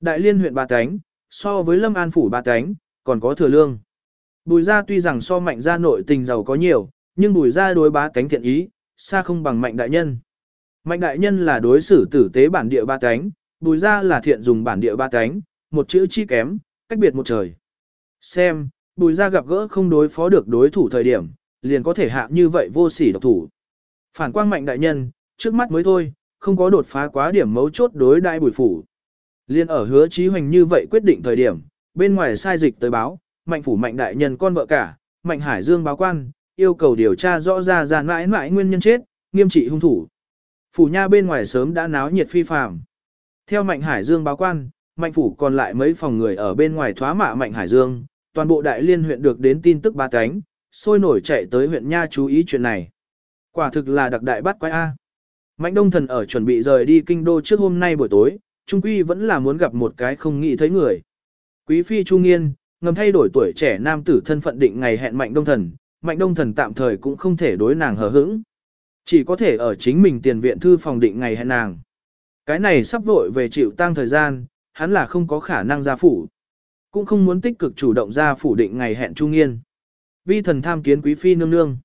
Đại liên huyện ba cánh, so với lâm an phủ ba cánh, còn có thừa lương. Bùi gia tuy rằng so mạnh gia nội tình giàu có nhiều, nhưng bùi gia đối ba cánh thiện ý, xa không bằng mạnh đại nhân. Mạnh đại nhân là đối xử tử tế bản địa ba cánh, bùi Ra là thiện dùng bản địa ba cánh, một chữ chi kém, cách biệt một trời. Xem, bùi Ra gặp gỡ không đối phó được đối thủ thời điểm, liền có thể hạ như vậy vô sỉ độc thủ. Phản quang mạnh đại nhân, trước mắt mới thôi, không có đột phá quá điểm mấu chốt đối đại bùi phủ. Liên ở hứa trí hoành như vậy quyết định thời điểm, bên ngoài sai dịch tới báo, mạnh phủ mạnh đại nhân con vợ cả, mạnh hải dương báo quan, yêu cầu điều tra rõ ra ra mãi mãi nguyên nhân chết, nghiêm trị hung thủ. Phủ nha bên ngoài sớm đã náo nhiệt phi phàm. Theo mạnh hải dương báo quan, mạnh phủ còn lại mấy phòng người ở bên ngoài thoá mạ mạnh hải dương, toàn bộ đại liên huyện được đến tin tức ba cánh, sôi nổi chạy tới huyện nha chú ý chuyện này. Quả thực là đặc đại bắt quái A. Mạnh đông thần ở chuẩn bị rời đi kinh đô trước hôm nay buổi tối, trung quy vẫn là muốn gặp một cái không nghĩ thấy người. Quý phi trung nghiên, ngầm thay đổi tuổi trẻ nam tử thân phận định ngày hẹn mạnh đông thần, mạnh đông thần tạm thời cũng không thể đối nàng hờ hững. Chỉ có thể ở chính mình tiền viện thư phòng định ngày hẹn nàng. Cái này sắp vội về chịu tăng thời gian, hắn là không có khả năng ra phủ. Cũng không muốn tích cực chủ động ra phủ định ngày hẹn trung nghiên. Vi thần tham kiến quý phi nương nương.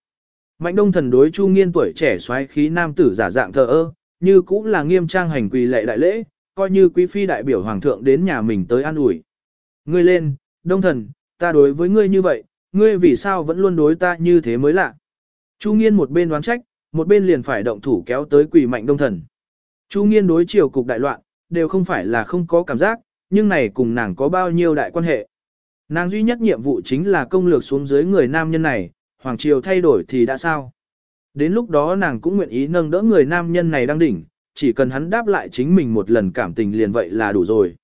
Mạnh đông thần đối Chu Nghiên tuổi trẻ xoáy khí nam tử giả dạng thờ ơ, như cũng là nghiêm trang hành quỳ lệ đại lễ, coi như quý phi đại biểu hoàng thượng đến nhà mình tới an ủi. Ngươi lên, đông thần, ta đối với ngươi như vậy, ngươi vì sao vẫn luôn đối ta như thế mới lạ. Chu Nghiên một bên đoán trách, một bên liền phải động thủ kéo tới quỳ mạnh đông thần. Chu Nghiên đối triều cục đại loạn, đều không phải là không có cảm giác, nhưng này cùng nàng có bao nhiêu đại quan hệ. Nàng duy nhất nhiệm vụ chính là công lược xuống dưới người nam nhân này, hoàng triều thay đổi thì đã sao. Đến lúc đó nàng cũng nguyện ý nâng đỡ người nam nhân này đang đỉnh, chỉ cần hắn đáp lại chính mình một lần cảm tình liền vậy là đủ rồi.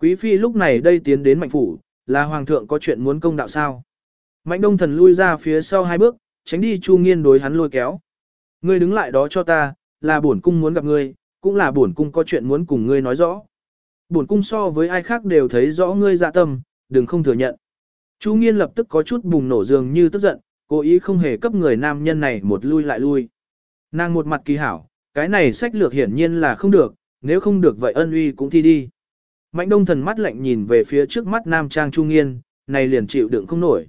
Quý phi lúc này đây tiến đến mạnh phủ, là hoàng thượng có chuyện muốn công đạo sao. Mạnh đông thần lui ra phía sau hai bước, tránh đi chu nghiên đối hắn lôi kéo. Ngươi đứng lại đó cho ta, là bổn cung muốn gặp ngươi, cũng là bổn cung có chuyện muốn cùng ngươi nói rõ. Bổn cung so với ai khác đều thấy rõ ngươi dạ tâm, đừng không thừa nhận. Chu nghiên lập tức có chút bùng nổ dường như tức giận, cố ý không hề cấp người nam nhân này một lui lại lui. Nàng một mặt kỳ hảo, cái này sách lược hiển nhiên là không được, nếu không được vậy ân uy cũng thi đi. Mạnh đông thần mắt lạnh nhìn về phía trước mắt nam trang trung nghiên, này liền chịu đựng không nổi.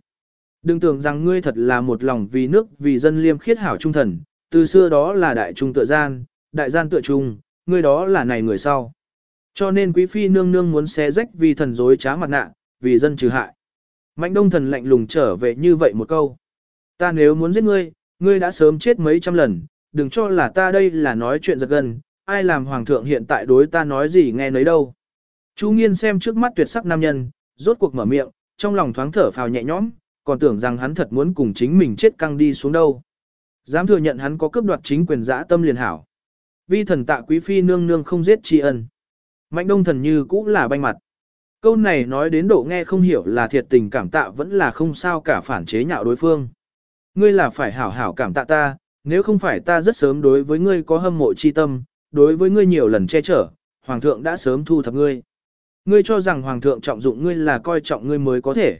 Đừng tưởng rằng ngươi thật là một lòng vì nước vì dân liêm khiết hảo trung thần, từ xưa đó là đại trung tựa gian, đại gian tựa trung, ngươi đó là này người sau. Cho nên quý phi nương nương muốn xé rách vì thần dối trá mặt nạ, vì dân trừ hại. Mạnh đông thần lạnh lùng trở về như vậy một câu. Ta nếu muốn giết ngươi, ngươi đã sớm chết mấy trăm lần, đừng cho là ta đây là nói chuyện giật gần, ai làm hoàng thượng hiện tại đối ta nói gì nghe nấy đâu. Chu nghiên xem trước mắt tuyệt sắc nam nhân, rốt cuộc mở miệng, trong lòng thoáng thở phào nhẹ nhõm, còn tưởng rằng hắn thật muốn cùng chính mình chết căng đi xuống đâu. Dám thừa nhận hắn có cướp đoạt chính quyền dã tâm liền hảo. Vi thần tạ quý phi nương nương không giết tri ân. Mạnh đông thần như cũng là banh mặt. Câu này nói đến độ nghe không hiểu là thiệt tình cảm tạ vẫn là không sao cả phản chế nhạo đối phương. Ngươi là phải hảo hảo cảm tạ ta, nếu không phải ta rất sớm đối với ngươi có hâm mộ chi tâm, đối với ngươi nhiều lần che chở, hoàng thượng đã sớm thu thập ngươi. Ngươi cho rằng hoàng thượng trọng dụng ngươi là coi trọng ngươi mới có thể.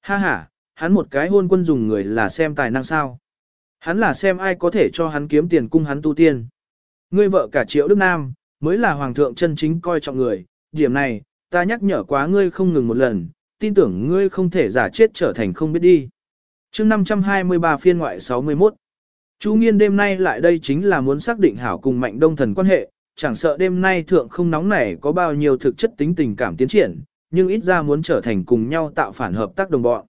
Ha ha, hắn một cái hôn quân dùng người là xem tài năng sao. Hắn là xem ai có thể cho hắn kiếm tiền cung hắn tu tiên. Ngươi vợ cả triệu Đức Nam, mới là hoàng thượng chân chính coi trọng người, điểm này, ta nhắc nhở quá ngươi không ngừng một lần, tin tưởng ngươi không thể giả chết trở thành không biết đi. chương 523 phiên ngoại 61 Chú nghiên đêm nay lại đây chính là muốn xác định hảo cùng mạnh đông thần quan hệ, chẳng sợ đêm nay thượng không nóng nảy có bao nhiêu thực chất tính tình cảm tiến triển, nhưng ít ra muốn trở thành cùng nhau tạo phản hợp tác đồng bọn.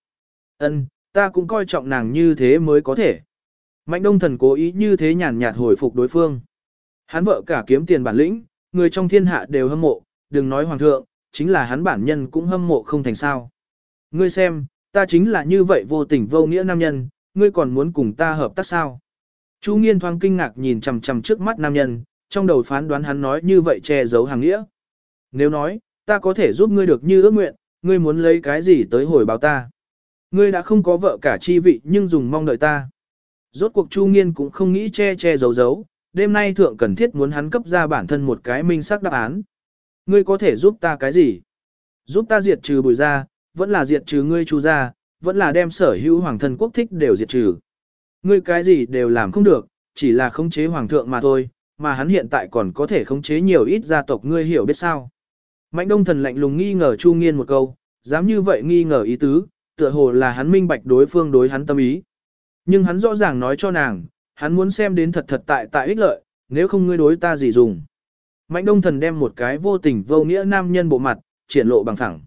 Ân, ta cũng coi trọng nàng như thế mới có thể. Mạnh đông thần cố ý như thế nhàn nhạt hồi phục đối phương. Hắn vợ cả kiếm tiền bản lĩnh, người trong thiên hạ đều hâm mộ, đừng nói hoàng thượng, chính là hắn bản nhân cũng hâm mộ không thành sao. Ngươi xem, ta chính là như vậy vô tình vô nghĩa nam nhân, ngươi còn muốn cùng ta hợp tác sao? Chu Nghiên thoáng kinh ngạc nhìn chằm chằm trước mắt nam nhân, trong đầu phán đoán hắn nói như vậy che giấu hàng nghĩa. Nếu nói, ta có thể giúp ngươi được như ước nguyện, ngươi muốn lấy cái gì tới hồi báo ta? Ngươi đã không có vợ cả chi vị nhưng dùng mong đợi ta. Rốt cuộc Chu Nghiên cũng không nghĩ che che giấu giấu, đêm nay thượng cần thiết muốn hắn cấp ra bản thân một cái minh xác đáp án. Ngươi có thể giúp ta cái gì? Giúp ta diệt trừ bùi ra, vẫn là diệt trừ ngươi chu ra, vẫn là đem sở hữu hoàng thân quốc thích đều diệt trừ. Ngươi cái gì đều làm không được, chỉ là khống chế hoàng thượng mà thôi, mà hắn hiện tại còn có thể khống chế nhiều ít gia tộc ngươi hiểu biết sao. Mạnh đông thần lạnh lùng nghi ngờ Chu Nghiên một câu, dám như vậy nghi ngờ ý tứ, tựa hồ là hắn minh bạch đối phương đối hắn tâm ý. Nhưng hắn rõ ràng nói cho nàng, hắn muốn xem đến thật thật tại tại ích lợi, nếu không ngươi đối ta gì dùng. Mạnh đông thần đem một cái vô tình vô nghĩa nam nhân bộ mặt, triển lộ bằng thẳng.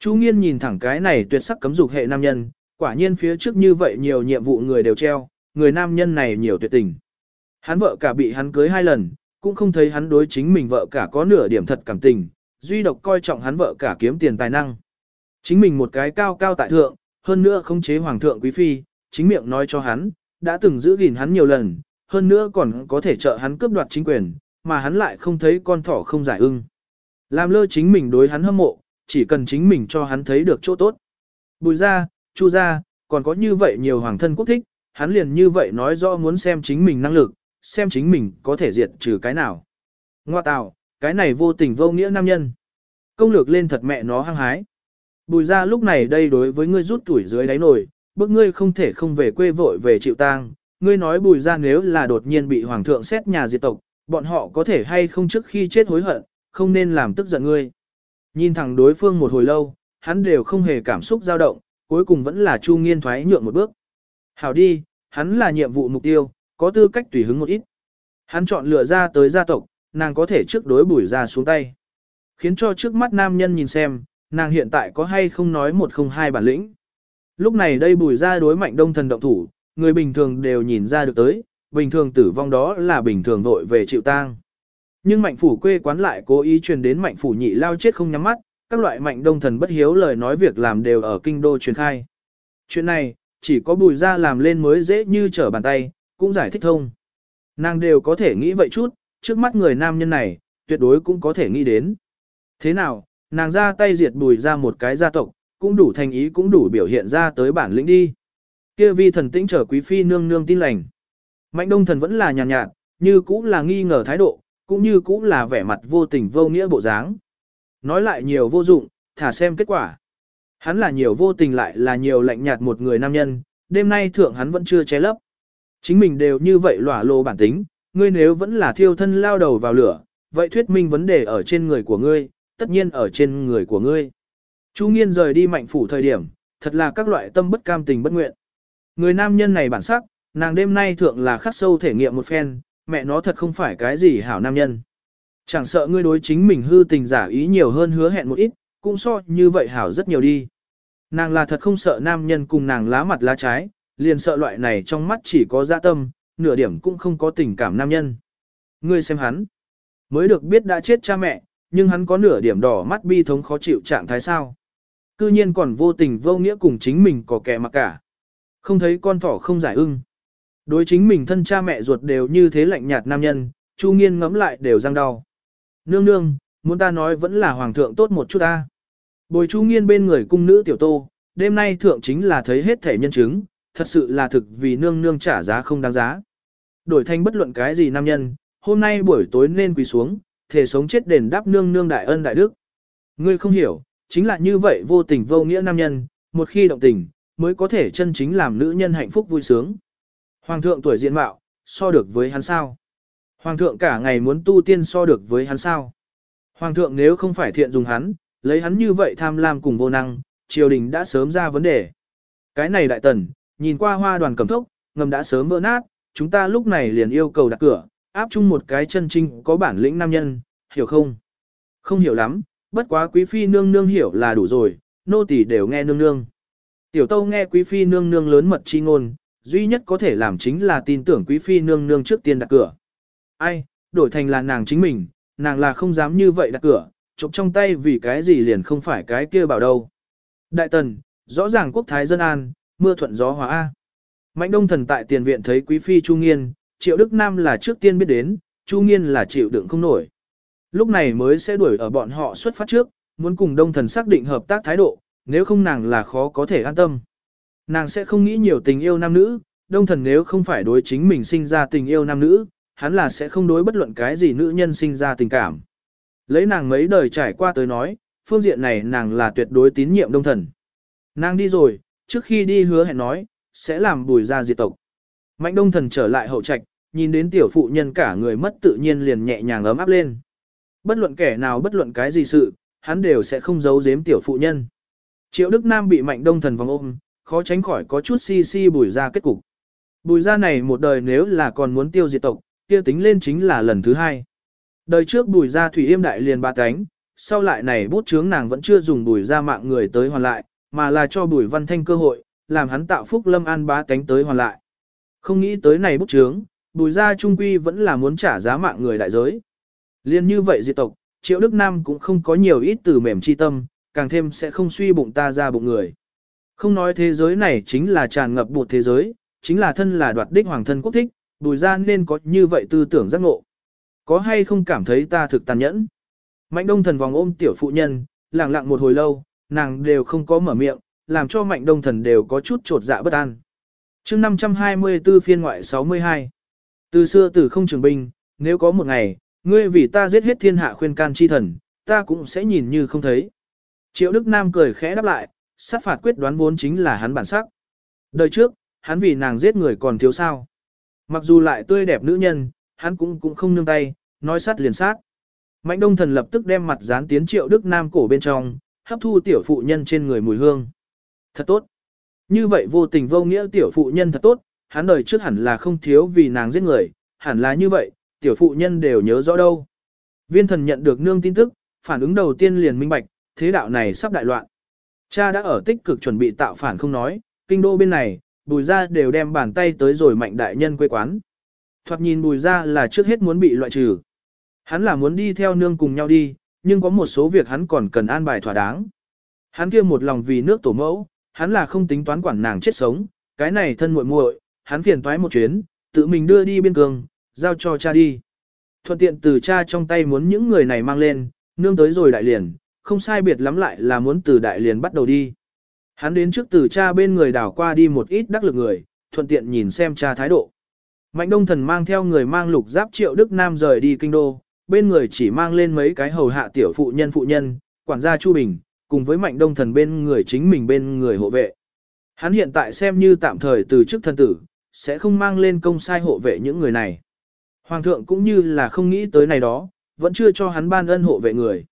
Chu nghiên nhìn thẳng cái này tuyệt sắc cấm dục hệ nam nhân, quả nhiên phía trước như vậy nhiều nhiệm vụ người đều treo, người nam nhân này nhiều tuyệt tình. Hắn vợ cả bị hắn cưới hai lần, cũng không thấy hắn đối chính mình vợ cả có nửa điểm thật cảm tình, duy độc coi trọng hắn vợ cả kiếm tiền tài năng. Chính mình một cái cao cao tại thượng, hơn nữa không chế hoàng thượng quý phi, chính miệng nói cho hắn, đã từng giữ gìn hắn nhiều lần, hơn nữa còn có thể trợ hắn cướp đoạt chính quyền, mà hắn lại không thấy con thỏ không giải ưng. Làm lơ chính mình đối hắn hâm mộ, chỉ cần chính mình cho hắn thấy được chỗ tốt. Bùi ra, chu ra, còn có như vậy nhiều hoàng thân quốc thích, hắn liền như vậy nói rõ muốn xem chính mình năng lực, xem chính mình có thể diệt trừ cái nào. Ngoa tạo, cái này vô tình vô nghĩa nam nhân. Công lược lên thật mẹ nó hăng hái. Bùi ra lúc này đây đối với ngươi rút tuổi dưới đáy nồi, bức ngươi không thể không về quê vội về chịu tang. Ngươi nói bùi ra nếu là đột nhiên bị hoàng thượng xét nhà diệt tộc, bọn họ có thể hay không trước khi chết hối hận, không nên làm tức giận ngươi. Nhìn thẳng đối phương một hồi lâu, hắn đều không hề cảm xúc dao động, cuối cùng vẫn là Chu Nghiên thoái nhượng một bước. Hảo đi, hắn là nhiệm vụ mục tiêu, có tư cách tùy hứng một ít. Hắn chọn lựa ra tới gia tộc, nàng có thể trước đối bùi ra xuống tay. Khiến cho trước mắt nam nhân nhìn xem, nàng hiện tại có hay không nói một không hai bản lĩnh. Lúc này đây bùi ra đối mạnh đông thần động thủ, người bình thường đều nhìn ra được tới, bình thường tử vong đó là bình thường vội về chịu tang. Nhưng mạnh phủ quê quán lại cố ý truyền đến mạnh phủ nhị lao chết không nhắm mắt, các loại mạnh đông thần bất hiếu lời nói việc làm đều ở kinh đô truyền khai. Chuyện này, chỉ có bùi ra làm lên mới dễ như trở bàn tay, cũng giải thích thông. Nàng đều có thể nghĩ vậy chút, trước mắt người nam nhân này, tuyệt đối cũng có thể nghĩ đến. Thế nào, nàng ra tay diệt bùi ra một cái gia tộc, cũng đủ thành ý cũng đủ biểu hiện ra tới bản lĩnh đi. Kia vi thần tĩnh trở quý phi nương nương tin lành. Mạnh đông thần vẫn là nhàn nhạt, nhạt, như cũng là nghi ngờ thái độ, cũng như cũng là vẻ mặt vô tình vô nghĩa bộ dáng. Nói lại nhiều vô dụng, thả xem kết quả. Hắn là nhiều vô tình lại là nhiều lạnh nhạt một người nam nhân, đêm nay thượng hắn vẫn chưa che lấp. Chính mình đều như vậy lỏa lô bản tính, ngươi nếu vẫn là thiêu thân lao đầu vào lửa, vậy thuyết minh vấn đề ở trên người của ngươi, tất nhiên ở trên người của ngươi. Chu nghiên rời đi mạnh phủ thời điểm, thật là các loại tâm bất cam tình bất nguyện. Người nam nhân này bản sắc, nàng đêm nay thượng là khắc sâu thể nghiệm một phen, mẹ nó thật không phải cái gì hảo nam nhân. Chẳng sợ ngươi đối chính mình hư tình giả ý nhiều hơn hứa hẹn một ít, cũng so như vậy hảo rất nhiều đi. Nàng là thật không sợ nam nhân cùng nàng lá mặt lá trái, liền sợ loại này trong mắt chỉ có dạ tâm, nửa điểm cũng không có tình cảm nam nhân. Ngươi xem hắn, mới được biết đã chết cha mẹ, nhưng hắn có nửa điểm đỏ mắt bi thống khó chịu trạng thái sao. Cư nhiên còn vô tình vô nghĩa cùng chính mình có kẻ mặc cả. Không thấy con thỏ không giải ưng. Đối chính mình thân cha mẹ ruột đều như thế lạnh nhạt nam nhân, Chu Nghiên ngẫm lại đều răng đau. Nương nương, muốn ta nói vẫn là hoàng thượng tốt một chút ta. Bồi Chu Nghiên bên người cung nữ tiểu tô, đêm nay thượng chính là thấy hết thể nhân chứng, thật sự là thực vì nương nương trả giá không đáng giá. Đổi thành bất luận cái gì nam nhân, hôm nay buổi tối nên quỳ xuống, thể sống chết đền đáp nương nương đại ân đại đức. Ngươi không hiểu, chính là như vậy vô tình vô nghĩa nam nhân, một khi động tình, mới có thể chân chính làm nữ nhân hạnh phúc vui sướng. Hoàng thượng tuổi diện mạo, so được với hắn sao? Hoàng thượng cả ngày muốn tu tiên so được với hắn sao? Hoàng thượng nếu không phải thiện dùng hắn, lấy hắn như vậy tham lam cùng vô năng, triều đình đã sớm ra vấn đề. Cái này đại tần, nhìn qua hoa đoàn cầm thốc, ngầm đã sớm vỡ nát, chúng ta lúc này liền yêu cầu đặt cửa, áp chung một cái chân trinh có bản lĩnh nam nhân, hiểu không? Không hiểu lắm, bất quá quý phi nương nương hiểu là đủ rồi, nô tỳ đều nghe nương nương. Tiểu tâu nghe quý phi nương nương lớn mật chi ngôn, duy nhất có thể làm chính là tin tưởng quý phi nương nương trước tiên đặt cửa. Ai, đổi thành là nàng chính mình, nàng là không dám như vậy đặt cửa, chụp trong tay vì cái gì liền không phải cái kia bảo đâu. Đại tần, rõ ràng quốc thái dân an, mưa thuận gió hòa A. Mạnh đông thần tại tiền viện thấy quý phi Chu Nghiên, triệu Đức Nam là trước tiên biết đến, Chu Nghiên là chịu đựng không nổi. Lúc này mới sẽ đuổi ở bọn họ xuất phát trước, muốn cùng đông thần xác định hợp tác thái độ, nếu không nàng là khó có thể an tâm. Nàng sẽ không nghĩ nhiều tình yêu nam nữ, đông thần nếu không phải đối chính mình sinh ra tình yêu nam nữ, hắn là sẽ không đối bất luận cái gì nữ nhân sinh ra tình cảm. Lấy nàng mấy đời trải qua tới nói, phương diện này nàng là tuyệt đối tín nhiệm đông thần. Nàng đi rồi, trước khi đi hứa hẹn nói, sẽ làm bùi ra diệt tộc. Mạnh đông thần trở lại hậu trạch, nhìn đến tiểu phụ nhân cả người mất tự nhiên liền nhẹ nhàng ấm áp lên. Bất luận kẻ nào bất luận cái gì sự, hắn đều sẽ không giấu giếm tiểu phụ nhân. Triệu Đức Nam bị mạnh đông thần vòng ôm, khó tránh khỏi có chút si si bùi ra kết cục. Bùi ra này một đời nếu là còn muốn tiêu diệt tộc, kia tính lên chính là lần thứ hai. Đời trước bùi ra thủy yêm đại liền ba cánh, sau lại này bút chướng nàng vẫn chưa dùng bùi ra mạng người tới hoàn lại, mà là cho bùi văn thanh cơ hội, làm hắn tạo phúc lâm an bá cánh tới hoàn lại. Không nghĩ tới này bút chướng, bùi ra trung quy vẫn là muốn trả giá mạng người đại giới. Liên như vậy diệt tộc, triệu Đức Nam cũng không có nhiều ít từ mềm chi tâm, càng thêm sẽ không suy bụng ta ra bụng người. Không nói thế giới này chính là tràn ngập bụt thế giới, chính là thân là đoạt đích hoàng thân quốc thích, bùi ra nên có như vậy tư tưởng giác ngộ. Có hay không cảm thấy ta thực tàn nhẫn? Mạnh đông thần vòng ôm tiểu phụ nhân, lặng lặng một hồi lâu, nàng đều không có mở miệng, làm cho mạnh đông thần đều có chút trột dạ bất an. chương 524 phiên ngoại 62 Từ xưa từ không trường binh, nếu có một ngày, ngươi vì ta giết hết thiên hạ khuyên can chi thần, ta cũng sẽ nhìn như không thấy. Triệu Đức Nam cười khẽ đáp lại, sát phạt quyết đoán vốn chính là hắn bản sắc. Đời trước, hắn vì nàng giết người còn thiếu sao. Mặc dù lại tươi đẹp nữ nhân, hắn cũng cũng không nương tay, nói sát liền sát. Mạnh đông thần lập tức đem mặt dán tiến triệu Đức Nam cổ bên trong, hấp thu tiểu phụ nhân trên người mùi hương. Thật tốt. Như vậy vô tình vô nghĩa tiểu phụ nhân thật tốt, hắn đời trước hẳn là không thiếu vì nàng giết người, hẳn là như vậy, tiểu phụ nhân đều nhớ rõ đâu. Viên thần nhận được nương tin tức, phản ứng đầu tiên liền minh bạch, thế đạo này sắp đại loạn. Cha đã ở tích cực chuẩn bị tạo phản không nói, kinh đô bên này, bùi ra đều đem bàn tay tới rồi mạnh đại nhân quê quán. Thoạt nhìn bùi ra là trước hết muốn bị loại trừ. Hắn là muốn đi theo nương cùng nhau đi, nhưng có một số việc hắn còn cần an bài thỏa đáng. Hắn kia một lòng vì nước tổ mẫu, hắn là không tính toán quản nàng chết sống, cái này thân muội muội, hắn phiền toái một chuyến, tự mình đưa đi biên cương, giao cho cha đi. Thuận tiện từ cha trong tay muốn những người này mang lên, nương tới rồi đại liền, không sai biệt lắm lại là muốn từ đại liền bắt đầu đi. Hắn đến trước từ cha bên người đảo qua đi một ít đắc lực người, thuận tiện nhìn xem cha thái độ. Mạnh đông thần mang theo người mang lục giáp triệu Đức Nam rời đi kinh đô, bên người chỉ mang lên mấy cái hầu hạ tiểu phụ nhân phụ nhân, quản gia Chu Bình, cùng với mạnh đông thần bên người chính mình bên người hộ vệ. Hắn hiện tại xem như tạm thời từ chức thân tử, sẽ không mang lên công sai hộ vệ những người này. Hoàng thượng cũng như là không nghĩ tới này đó, vẫn chưa cho hắn ban ân hộ vệ người.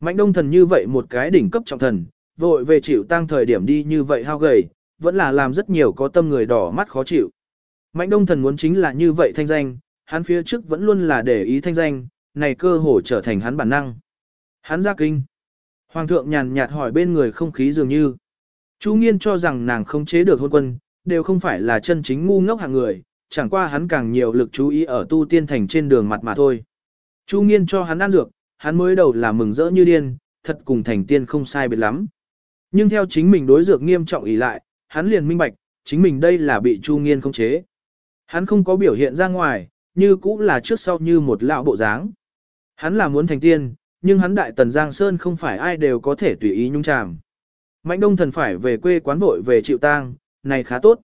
Mạnh đông thần như vậy một cái đỉnh cấp trọng thần, vội về chịu tăng thời điểm đi như vậy hao gầy, vẫn là làm rất nhiều có tâm người đỏ mắt khó chịu. Mạnh đông thần muốn chính là như vậy thanh danh, hắn phía trước vẫn luôn là để ý thanh danh, này cơ hồ trở thành hắn bản năng. Hắn ra kinh. Hoàng thượng nhàn nhạt hỏi bên người không khí dường như. Chu nghiên cho rằng nàng không chế được hôn quân, đều không phải là chân chính ngu ngốc hạng người, chẳng qua hắn càng nhiều lực chú ý ở tu tiên thành trên đường mặt mà thôi. Chu nghiên cho hắn ăn dược, hắn mới đầu là mừng rỡ như điên, thật cùng thành tiên không sai biệt lắm. Nhưng theo chính mình đối dược nghiêm trọng ý lại, hắn liền minh bạch, chính mình đây là bị Chu nghiên khống chế. Hắn không có biểu hiện ra ngoài, như cũng là trước sau như một lão bộ dáng. Hắn là muốn thành tiên, nhưng hắn đại tần Giang Sơn không phải ai đều có thể tùy ý nhung chàm. Mạnh đông thần phải về quê quán vội về chịu tang, này khá tốt.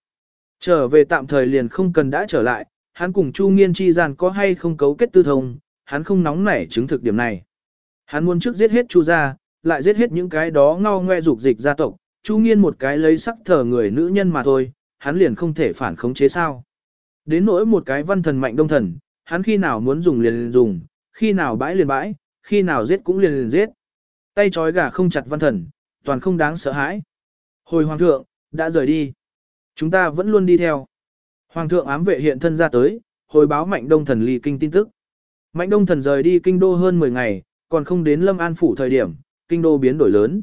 Trở về tạm thời liền không cần đã trở lại, hắn cùng Chu Nghiên chi gian có hay không cấu kết tư thông, hắn không nóng nảy chứng thực điểm này. Hắn muốn trước giết hết Chu gia, lại giết hết những cái đó ngao ngoe dục dịch gia tộc, Chu Nghiên một cái lấy sắc thờ người nữ nhân mà thôi, hắn liền không thể phản khống chế sao. Đến nỗi một cái văn thần mạnh đông thần, hắn khi nào muốn dùng liền, liền dùng, khi nào bãi liền bãi, khi nào giết cũng liền liền giết. Tay trói gà không chặt văn thần, toàn không đáng sợ hãi. Hồi hoàng thượng, đã rời đi. Chúng ta vẫn luôn đi theo. Hoàng thượng ám vệ hiện thân ra tới, hồi báo mạnh đông thần ly kinh tin tức. Mạnh đông thần rời đi kinh đô hơn 10 ngày, còn không đến lâm an phủ thời điểm, kinh đô biến đổi lớn.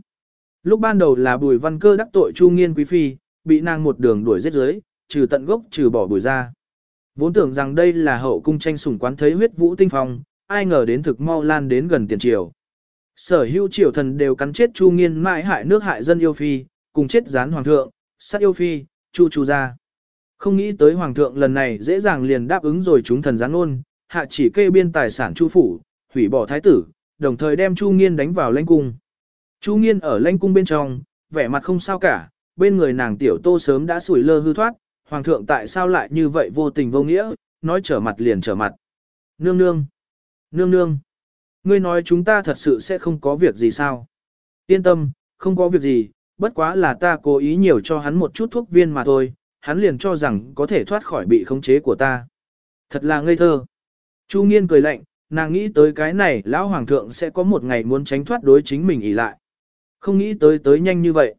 Lúc ban đầu là bùi văn cơ đắc tội Chu Nghiên Quý Phi, bị nàng một đường đuổi giết dưới, trừ tận gốc trừ bỏ bùi ra. Vốn tưởng rằng đây là hậu cung tranh sủng quán thấy huyết vũ tinh phong, ai ngờ đến thực mau lan đến gần tiền triều. Sở hữu triều thần đều cắn chết Chu Nghiên mãi hại nước hại dân yêu phi, cùng chết gián hoàng thượng, sát yêu phi, Chu Chu ra. Không nghĩ tới hoàng thượng lần này dễ dàng liền đáp ứng rồi chúng thần gián ôn, hạ chỉ kê biên tài sản Chu phủ, hủy bỏ thái tử, đồng thời đem Chu Nghiên đánh vào lãnh cung. Chu Nghiên ở lãnh cung bên trong, vẻ mặt không sao cả, bên người nàng tiểu tô sớm đã sủi lơ hư thoát, hoàng thượng tại sao lại như vậy vô tình vô nghĩa, nói trở mặt liền trở mặt. Nương nương, nương nương, ngươi nói chúng ta thật sự sẽ không có việc gì sao? Yên tâm, không có việc gì, bất quá là ta cố ý nhiều cho hắn một chút thuốc viên mà thôi, hắn liền cho rằng có thể thoát khỏi bị khống chế của ta. Thật là ngây thơ. Chu Nghiên cười lạnh, nàng nghĩ tới cái này lão hoàng thượng sẽ có một ngày muốn tránh thoát đối chính mình ỉ lại. Không nghĩ tới tới nhanh như vậy.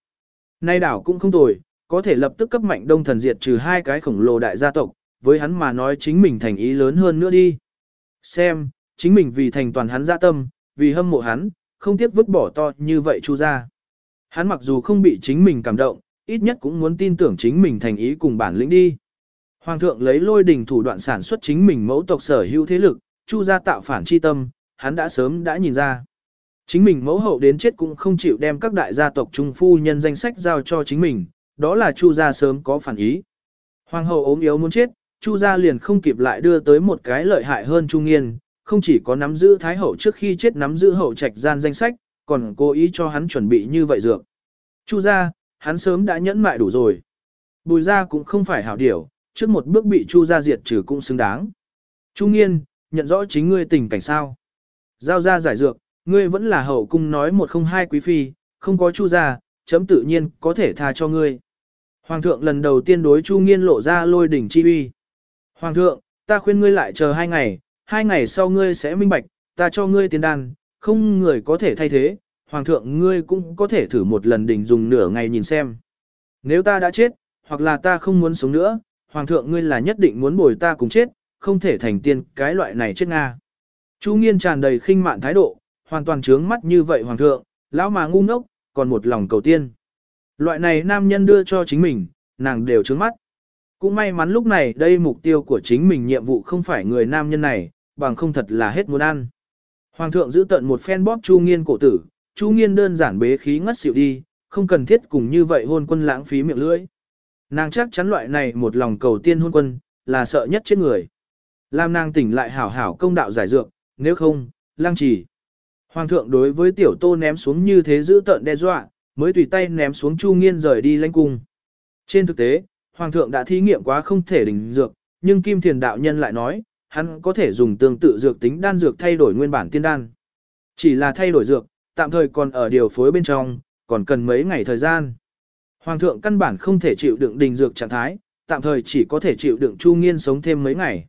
Nay đảo cũng không tồi, có thể lập tức cấp mạnh đông thần diệt trừ hai cái khổng lồ đại gia tộc, với hắn mà nói chính mình thành ý lớn hơn nữa đi. Xem, chính mình vì thành toàn hắn dạ tâm, vì hâm mộ hắn, không tiếc vứt bỏ to như vậy chu ra. Hắn mặc dù không bị chính mình cảm động, ít nhất cũng muốn tin tưởng chính mình thành ý cùng bản lĩnh đi. Hoàng thượng lấy lôi đình thủ đoạn sản xuất chính mình mẫu tộc sở hữu thế lực, chu gia tạo phản chi tâm, hắn đã sớm đã nhìn ra. Chính mình mẫu hậu đến chết cũng không chịu đem các đại gia tộc trung phu nhân danh sách giao cho chính mình, đó là chu gia sớm có phản ý. Hoàng hậu ốm yếu muốn chết, chu gia liền không kịp lại đưa tới một cái lợi hại hơn trung nghiên, không chỉ có nắm giữ thái hậu trước khi chết nắm giữ hậu trạch gian danh sách, còn cố ý cho hắn chuẩn bị như vậy dược. Chu gia, hắn sớm đã nhẫn mại đủ rồi. Bùi gia cũng không phải hảo điểu, trước một bước bị chu gia diệt trừ cũng xứng đáng. Chu nghiên, nhận rõ chính ngươi tình cảnh sao. Giao ra giải dược, ngươi vẫn là hậu cung nói một không hai quý phi, không có chu gia, chấm tự nhiên có thể tha cho ngươi. Hoàng thượng lần đầu tiên đối chu nghiên lộ ra lôi đỉnh chi uy. Hoàng thượng, ta khuyên ngươi lại chờ hai ngày, hai ngày sau ngươi sẽ minh bạch, ta cho ngươi tiền đan, không người có thể thay thế, hoàng thượng ngươi cũng có thể thử một lần đỉnh dùng nửa ngày nhìn xem. Nếu ta đã chết, hoặc là ta không muốn sống nữa, hoàng thượng ngươi là nhất định muốn bồi ta cùng chết, không thể thành tiên cái loại này chết Nga. Chu nghiên tràn đầy khinh mạn thái độ, hoàn toàn trướng mắt như vậy hoàng thượng, lão mà ngu ngốc, còn một lòng cầu tiên. Loại này nam nhân đưa cho chính mình, nàng đều trướng mắt. Cũng may mắn lúc này đây mục tiêu của chính mình nhiệm vụ không phải người nam nhân này, bằng không thật là hết muốn ăn. Hoàng thượng giữ tận một phen bóp Chu Nghiên cổ tử, Chu Nghiên đơn giản bế khí ngất xỉu đi, không cần thiết cùng như vậy hôn quân lãng phí miệng lưỡi. Nàng chắc chắn loại này một lòng cầu tiên hôn quân, là sợ nhất chết người. Làm nàng tỉnh lại hảo hảo công đạo giải dược, nếu không, lăng trì. Hoàng thượng đối với tiểu tô ném xuống như thế giữ tận đe dọa, mới tùy tay ném xuống Chu Nghiên rời đi lãnh cung. Trên thực tế, Hoàng thượng đã thí nghiệm quá không thể đỉnh dược, nhưng Kim Thiền đạo nhân lại nói, hắn có thể dùng tương tự dược tính đan dược thay đổi nguyên bản tiên đan. Chỉ là thay đổi dược, tạm thời còn ở điều phối bên trong, còn cần mấy ngày thời gian. Hoàng thượng căn bản không thể chịu đựng đình dược trạng thái, tạm thời chỉ có thể chịu đựng Chu Nghiên sống thêm mấy ngày.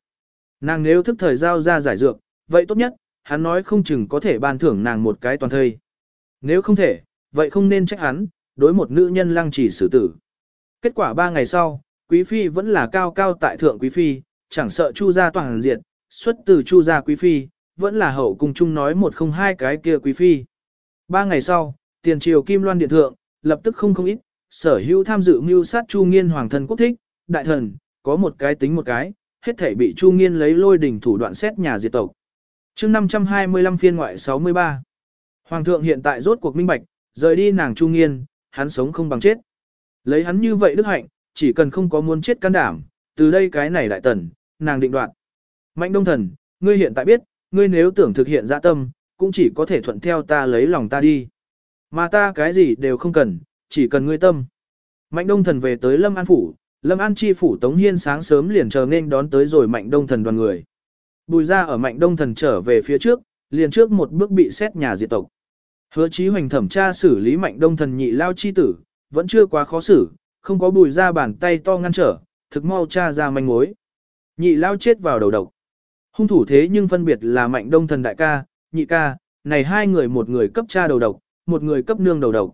Nàng nếu thức thời giao ra giải dược, vậy tốt nhất, hắn nói không chừng có thể ban thưởng nàng một cái toàn thây. Nếu không thể, vậy không nên trách hắn, đối một nữ nhân lăng chỉ xử tử. Kết quả ba ngày sau, Quý Phi vẫn là cao cao tại thượng Quý Phi, chẳng sợ Chu gia toàn diện, xuất từ Chu gia Quý Phi, vẫn là hậu cùng chung nói một không hai cái kia Quý Phi. Ba ngày sau, tiền triều Kim Loan Điện Thượng, lập tức không không ít, sở hữu tham dự mưu sát Chu Nghiên Hoàng thân quốc thích, đại thần, có một cái tính một cái, hết thể bị Chu Nghiên lấy lôi đỉnh thủ đoạn xét nhà diệt tộc. chương 525 phiên ngoại 63. Hoàng thượng hiện tại rốt cuộc minh bạch, rời đi nàng Chu Nghiên, hắn sống không bằng chết. Lấy hắn như vậy đức hạnh, chỉ cần không có muốn chết can đảm, từ đây cái này đại tần, nàng định đoạt. Mạnh đông thần, ngươi hiện tại biết, ngươi nếu tưởng thực hiện dạ tâm, cũng chỉ có thể thuận theo ta lấy lòng ta đi. Mà ta cái gì đều không cần, chỉ cần ngươi tâm. Mạnh đông thần về tới Lâm An Phủ, Lâm An Chi Phủ Tống Hiên sáng sớm liền chờ nên đón tới rồi Mạnh đông thần đoàn người. Bùi ra ở Mạnh đông thần trở về phía trước, liền trước một bước bị xét nhà diệt tộc. Hứa chí hoành thẩm tra xử lý Mạnh đông thần nhị lao chi tử, vẫn chưa quá khó xử, không có bùi ra bàn tay to ngăn trở, thực mau tra ra manh mối. Nhị lao chết vào đầu độc. Hung thủ thế nhưng phân biệt là mạnh đông thần đại ca, nhị ca, này hai người một người cấp cha đầu độc, một người cấp nương đầu độc.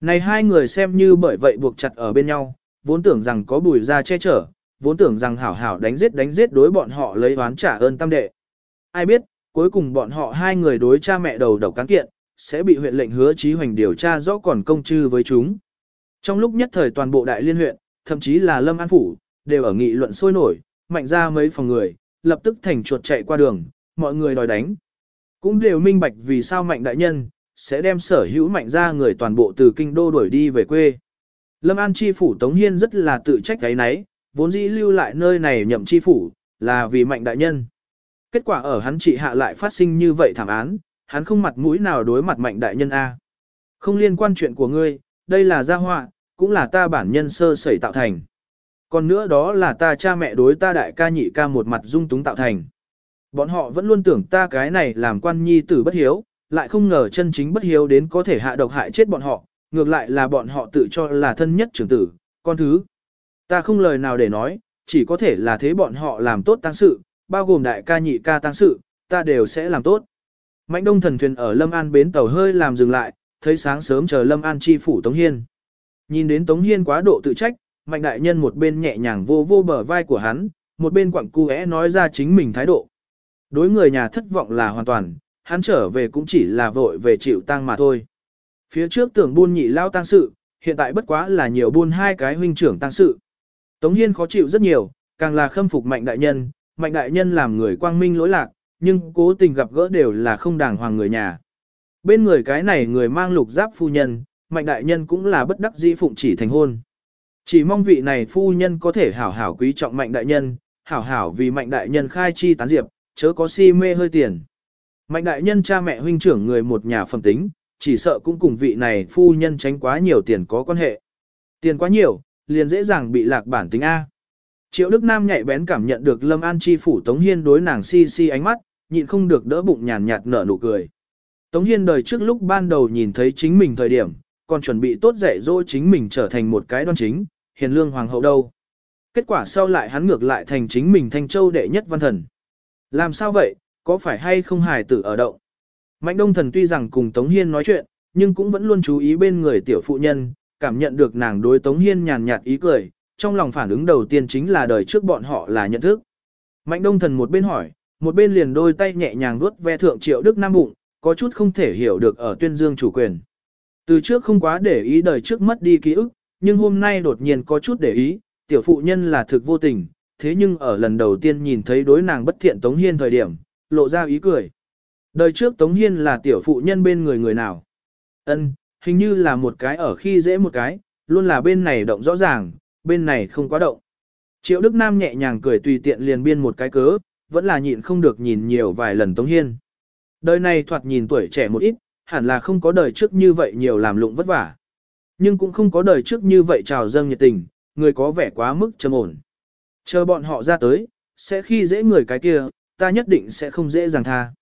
Này hai người xem như bởi vậy buộc chặt ở bên nhau, vốn tưởng rằng có bùi ra che chở, vốn tưởng rằng hảo hảo đánh giết đánh giết đối bọn họ lấy oán trả ơn tam đệ. Ai biết, cuối cùng bọn họ hai người đối cha mẹ đầu độc cán kiện, sẽ bị huyện lệnh hứa trí hoành điều tra rõ còn công chư với chúng. Trong lúc nhất thời toàn bộ đại liên huyện, thậm chí là Lâm An Phủ, đều ở nghị luận sôi nổi, mạnh ra mấy phòng người, lập tức thành chuột chạy qua đường, mọi người đòi đánh. Cũng đều minh bạch vì sao mạnh đại nhân, sẽ đem sở hữu mạnh ra người toàn bộ từ kinh đô đuổi đi về quê. Lâm An chi phủ Tống Hiên rất là tự trách cái nấy, vốn dĩ lưu lại nơi này nhậm chi phủ, là vì mạnh đại nhân. Kết quả ở hắn trị hạ lại phát sinh như vậy thảm án, hắn không mặt mũi nào đối mặt mạnh đại nhân A. Không liên quan chuyện của ngươi, đây là gia họa, cũng là ta bản nhân sơ sẩy tạo thành. Còn nữa đó là ta cha mẹ đối ta đại ca nhị ca một mặt dung túng tạo thành. Bọn họ vẫn luôn tưởng ta cái này làm quan nhi tử bất hiếu, lại không ngờ chân chính bất hiếu đến có thể hạ độc hại chết bọn họ, ngược lại là bọn họ tự cho là thân nhất trưởng tử, con thứ. Ta không lời nào để nói, chỉ có thể là thế bọn họ làm tốt tăng sự, bao gồm đại ca nhị ca tăng sự, ta đều sẽ làm tốt. Mạnh đông thần thuyền ở Lâm An bến tàu hơi làm dừng lại, thấy sáng sớm chờ Lâm An chi phủ Tống Hiên. Nhìn đến Tống Hiên quá độ tự trách, mạnh đại nhân một bên nhẹ nhàng vô vô bờ vai của hắn, một bên quặng cu é nói ra chính mình thái độ. Đối người nhà thất vọng là hoàn toàn, hắn trở về cũng chỉ là vội về chịu tang mà thôi. Phía trước tưởng buôn nhị lao tang sự, hiện tại bất quá là nhiều buôn hai cái huynh trưởng tang sự. Tống Hiên khó chịu rất nhiều, càng là khâm phục mạnh đại nhân, mạnh đại nhân làm người quang minh lỗi lạc, nhưng cố tình gặp gỡ đều là không đàng hoàng người nhà. Bên người cái này người mang lục giáp phu nhân, mạnh đại nhân cũng là bất đắc dĩ phụng chỉ thành hôn. Chỉ mong vị này phu nhân có thể hảo hảo quý trọng mạnh đại nhân, hảo hảo vì mạnh đại nhân khai chi tán diệp, chớ có si mê hơi tiền. Mạnh đại nhân cha mẹ huynh trưởng người một nhà phẩm tính, chỉ sợ cũng cùng vị này phu nhân tránh quá nhiều tiền có quan hệ. Tiền quá nhiều, liền dễ dàng bị lạc bản tính A. Triệu Đức Nam nhạy bén cảm nhận được Lâm An Chi phủ Tống Hiên đối nàng si si ánh mắt, nhịn không được đỡ bụng nhàn nhạt nở nụ cười. Tống Hiên đời trước lúc ban đầu nhìn thấy chính mình thời điểm, còn chuẩn bị tốt dạy dỗ chính mình trở thành một cái đoan chính, hiền lương hoàng hậu đâu. Kết quả sau lại hắn ngược lại thành chính mình thanh châu đệ nhất văn thần. Làm sao vậy, có phải hay không hài tử ở động? Mạnh đông thần tuy rằng cùng Tống Hiên nói chuyện, nhưng cũng vẫn luôn chú ý bên người tiểu phụ nhân, cảm nhận được nàng đối Tống Hiên nhàn nhạt ý cười, trong lòng phản ứng đầu tiên chính là đời trước bọn họ là nhận thức. Mạnh đông thần một bên hỏi, một bên liền đôi tay nhẹ nhàng vuốt ve thượng triệu đức nam bụng, có chút không thể hiểu được ở tuyên dương chủ quyền. Từ trước không quá để ý đời trước mất đi ký ức, nhưng hôm nay đột nhiên có chút để ý, tiểu phụ nhân là thực vô tình, thế nhưng ở lần đầu tiên nhìn thấy đối nàng bất thiện Tống Hiên thời điểm, lộ ra ý cười. Đời trước Tống Hiên là tiểu phụ nhân bên người người nào? Ân, hình như là một cái ở khi dễ một cái, luôn là bên này động rõ ràng, bên này không quá động. Triệu Đức Nam nhẹ nhàng cười tùy tiện liền biên một cái cớ, vẫn là nhịn không được nhìn nhiều vài lần Tống Hiên. Đời này thoạt nhìn tuổi trẻ một ít, hẳn là không có đời trước như vậy nhiều làm lụng vất vả. Nhưng cũng không có đời trước như vậy trào dâng nhiệt tình, người có vẻ quá mức trầm ổn. Chờ bọn họ ra tới, sẽ khi dễ người cái kia, ta nhất định sẽ không dễ dàng tha.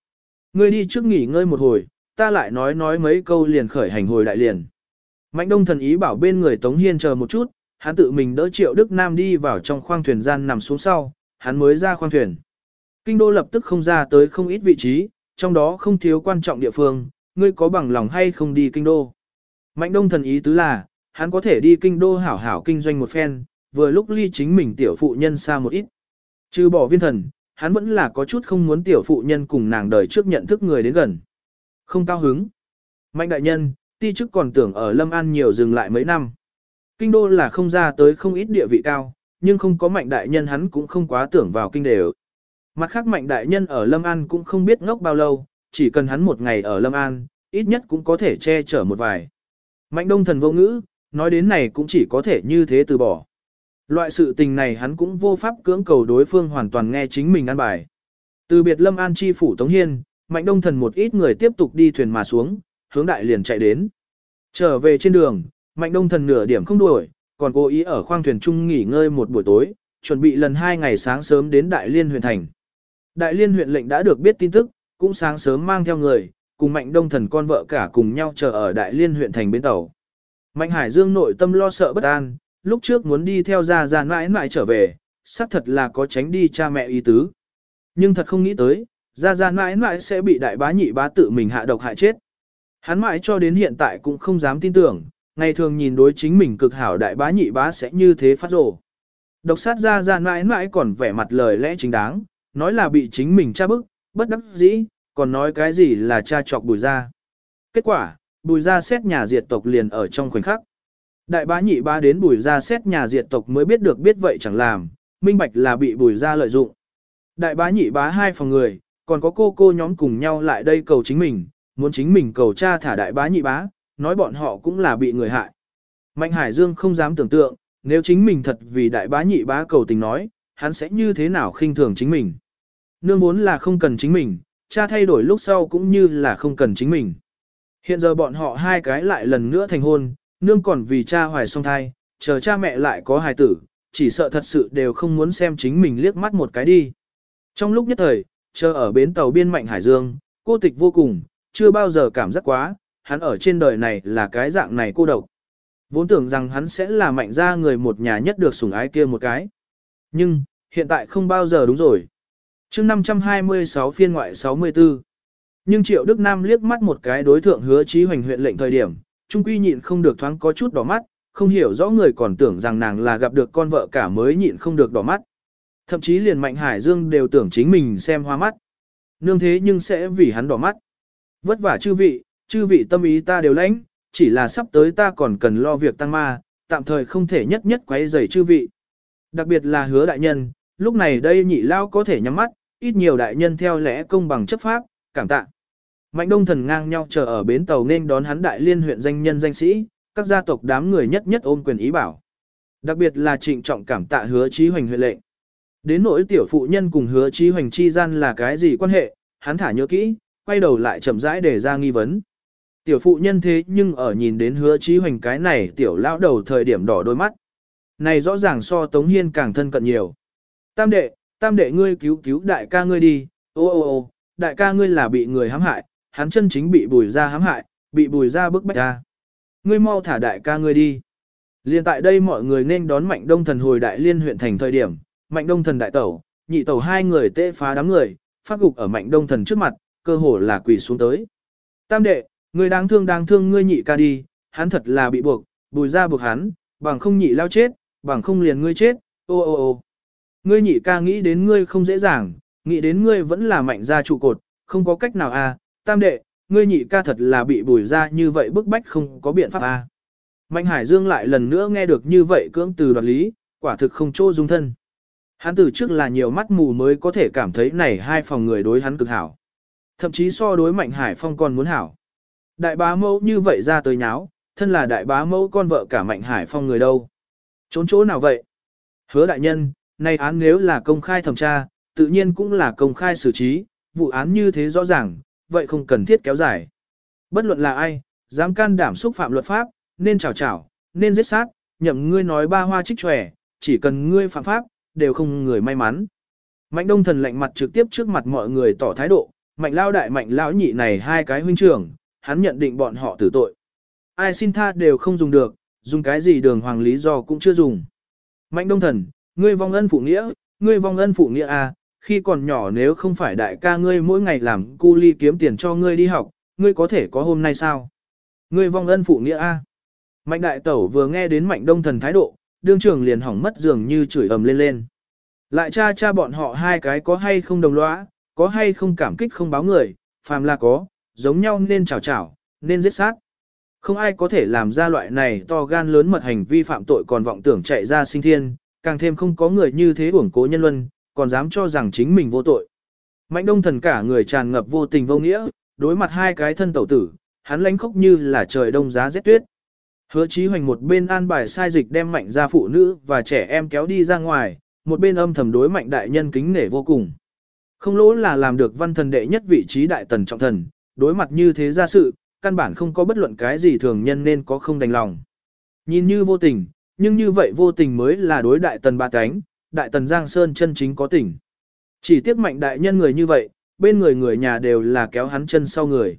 Ngươi đi trước nghỉ ngơi một hồi, ta lại nói nói mấy câu liền khởi hành hồi đại liền. Mạnh đông thần ý bảo bên người Tống Hiên chờ một chút, hắn tự mình đỡ triệu Đức Nam đi vào trong khoang thuyền gian nằm xuống sau, hắn mới ra khoang thuyền. Kinh đô lập tức không ra tới không ít vị trí, trong đó không thiếu quan trọng địa phương, ngươi có bằng lòng hay không đi kinh đô. Mạnh đông thần ý tứ là, hắn có thể đi kinh đô hảo hảo kinh doanh một phen, vừa lúc ly chính mình tiểu phụ nhân xa một ít. Trừ bỏ viên thần, hắn vẫn là có chút không muốn tiểu phụ nhân cùng nàng đời trước nhận thức người đến gần. Không cao hứng. Mạnh đại nhân, ti chức còn tưởng ở Lâm An nhiều dừng lại mấy năm. Kinh đô là không ra tới không ít địa vị cao, nhưng không có mạnh đại nhân hắn cũng không quá tưởng vào kinh đều. Mặt khác mạnh đại nhân ở Lâm An cũng không biết ngốc bao lâu, chỉ cần hắn một ngày ở Lâm An, ít nhất cũng có thể che chở một vài. Mạnh đông thần vô ngữ, nói đến này cũng chỉ có thể như thế từ bỏ. Loại sự tình này hắn cũng vô pháp cưỡng cầu đối phương hoàn toàn nghe chính mình ăn bài. Từ biệt Lâm An chi phủ Tống Hiên, Mạnh Đông Thần một ít người tiếp tục đi thuyền mà xuống, hướng đại liền chạy đến. Trở về trên đường, Mạnh Đông Thần nửa điểm không đuổi, còn cố ý ở khoang thuyền trung nghỉ ngơi một buổi tối, chuẩn bị lần hai ngày sáng sớm đến Đại Liên huyện thành. Đại Liên huyện lệnh đã được biết tin tức, cũng sáng sớm mang theo người, cùng Mạnh Đông Thần con vợ cả cùng nhau chờ ở Đại Liên huyện thành bến tàu. Mạnh Hải Dương nội tâm lo sợ bất an, lúc trước muốn đi theo gia gia mãi mãi trở về, xác thật là có tránh đi cha mẹ ý tứ. Nhưng thật không nghĩ tới, gia gia mãi mãi sẽ bị đại bá nhị bá tự mình hạ độc hại chết. Hắn mãi cho đến hiện tại cũng không dám tin tưởng, ngày thường nhìn đối chính mình cực hảo đại bá nhị bá sẽ như thế phát rồ. Độc sát gia gia mãi mãi còn vẻ mặt lời lẽ chính đáng, nói là bị chính mình cha bức, bất đắc dĩ, còn nói cái gì là cha chọc bùi ra. Kết quả, bùi ra xét nhà diệt tộc liền ở trong khoảnh khắc. Đại bá nhị bá đến bùi ra xét nhà diệt tộc mới biết được biết vậy chẳng làm, minh bạch là bị bùi ra lợi dụng. Đại bá nhị bá hai phòng người, còn có cô cô nhóm cùng nhau lại đây cầu chính mình, muốn chính mình cầu cha thả đại bá nhị bá, nói bọn họ cũng là bị người hại. Mạnh Hải Dương không dám tưởng tượng, nếu chính mình thật vì đại bá nhị bá cầu tình nói, hắn sẽ như thế nào khinh thường chính mình. Nương vốn là không cần chính mình, cha thay đổi lúc sau cũng như là không cần chính mình. Hiện giờ bọn họ hai cái lại lần nữa thành hôn, nương còn vì cha hoài song thai, chờ cha mẹ lại có hài tử, chỉ sợ thật sự đều không muốn xem chính mình liếc mắt một cái đi. Trong lúc nhất thời, chờ ở bến tàu biên mạnh Hải Dương, cô tịch vô cùng, chưa bao giờ cảm giác quá, hắn ở trên đời này là cái dạng này cô độc. Vốn tưởng rằng hắn sẽ là mạnh ra người một nhà nhất được sủng ái kia một cái. Nhưng, hiện tại không bao giờ đúng rồi chương 526 phiên ngoại 64. Nhưng Triệu Đức Nam liếc mắt một cái đối thượng hứa trí hoành huyện lệnh thời điểm, trung quy nhịn không được thoáng có chút đỏ mắt, không hiểu rõ người còn tưởng rằng nàng là gặp được con vợ cả mới nhịn không được đỏ mắt. Thậm chí liền Mạnh Hải Dương đều tưởng chính mình xem hoa mắt. Nương thế nhưng sẽ vì hắn đỏ mắt. Vất vả chư vị, chư vị tâm ý ta đều lãnh, chỉ là sắp tới ta còn cần lo việc tăng ma, tạm thời không thể nhất nhất quấy rầy chư vị. Đặc biệt là hứa đại nhân, lúc này đây nhị lao có thể nhắm mắt, ít nhiều đại nhân theo lẽ công bằng chấp pháp, cảm tạ. Mạnh đông thần ngang nhau chờ ở bến tàu nên đón hắn đại liên huyện danh nhân danh sĩ, các gia tộc đám người nhất nhất ôm quyền ý bảo. Đặc biệt là trịnh trọng cảm tạ hứa trí hoành huyện lệnh. Đến nỗi tiểu phụ nhân cùng hứa trí hoành chi gian là cái gì quan hệ, hắn thả nhớ kỹ, quay đầu lại chậm rãi để ra nghi vấn. Tiểu phụ nhân thế nhưng ở nhìn đến hứa trí hoành cái này tiểu lão đầu thời điểm đỏ đôi mắt. Này rõ ràng so Tống Hiên càng thân cận nhiều. Tam đệ, tam đệ ngươi cứu cứu đại ca ngươi đi, ô ô ô, đại ca ngươi là bị người hãm hại, hắn chân chính bị bùi ra hãm hại, bị bùi ra bức bách ra. Ngươi mau thả đại ca ngươi đi. Liên tại đây mọi người nên đón mạnh đông thần hồi đại liên huyện thành thời điểm, mạnh đông thần đại tẩu, nhị tẩu hai người tê phá đám người, phát gục ở mạnh đông thần trước mặt, cơ hồ là quỳ xuống tới. Tam đệ, ngươi đáng thương đáng thương ngươi nhị ca đi, hắn thật là bị buộc, bùi ra buộc hắn, bằng không nhị lao chết, bằng không liền ngươi chết, ô ô ô. Ngươi nhị ca nghĩ đến ngươi không dễ dàng, nghĩ đến ngươi vẫn là mạnh gia trụ cột, không có cách nào à, tam đệ, ngươi nhị ca thật là bị bùi ra như vậy bức bách không có biện pháp à. Mạnh Hải Dương lại lần nữa nghe được như vậy cưỡng từ đoạt lý, quả thực không chỗ dung thân. Hắn từ trước là nhiều mắt mù mới có thể cảm thấy này hai phòng người đối hắn cực hảo. Thậm chí so đối Mạnh Hải Phong còn muốn hảo. Đại bá mẫu như vậy ra tới nháo, thân là đại bá mẫu con vợ cả Mạnh Hải Phong người đâu. Trốn chỗ nào vậy? Hứa đại nhân, nay án nếu là công khai thẩm tra, tự nhiên cũng là công khai xử trí, vụ án như thế rõ ràng, vậy không cần thiết kéo dài. Bất luận là ai, dám can đảm xúc phạm luật pháp, nên chào chào, nên giết sát, nhậm ngươi nói ba hoa trích tròe, chỉ cần ngươi phạm pháp, đều không người may mắn. Mạnh đông thần lạnh mặt trực tiếp trước mặt mọi người tỏ thái độ, mạnh lao đại mạnh lão nhị này hai cái huynh trưởng, hắn nhận định bọn họ tử tội. Ai xin tha đều không dùng được, dùng cái gì đường hoàng lý do cũng chưa dùng. Mạnh đông thần, ngươi vong ân phụ nghĩa, ngươi vong ân phụ nghĩa à, khi còn nhỏ nếu không phải đại ca ngươi mỗi ngày làm cu ly kiếm tiền cho ngươi đi học, ngươi có thể có hôm nay sao? Ngươi vong ân phụ nghĩa a. À? Mạnh đại tẩu vừa nghe đến mạnh đông thần thái độ, đương trường liền hỏng mất dường như chửi ầm lên lên. Lại cha cha bọn họ hai cái có hay không đồng lõa, có hay không cảm kích không báo người, phàm là có, giống nhau nên chào chào, nên giết sát. Không ai có thể làm ra loại này to gan lớn mật hành vi phạm tội còn vọng tưởng chạy ra sinh thiên, càng thêm không có người như thế uổng cố nhân luân, còn dám cho rằng chính mình vô tội. Mạnh đông thần cả người tràn ngập vô tình vô nghĩa, đối mặt hai cái thân tẩu tử, hắn lánh khóc như là trời đông giá rét tuyết. Hứa chí hoành một bên an bài sai dịch đem mạnh ra phụ nữ và trẻ em kéo đi ra ngoài, một bên âm thầm đối mạnh đại nhân kính nể vô cùng. Không lỗ là làm được văn thần đệ nhất vị trí đại tần trọng thần, đối mặt như thế ra sự, căn bản không có bất luận cái gì thường nhân nên có không đành lòng. Nhìn như vô tình, nhưng như vậy vô tình mới là đối đại tần ba cánh, đại tần Giang Sơn chân chính có tình. Chỉ tiếc mạnh đại nhân người như vậy, bên người người nhà đều là kéo hắn chân sau người.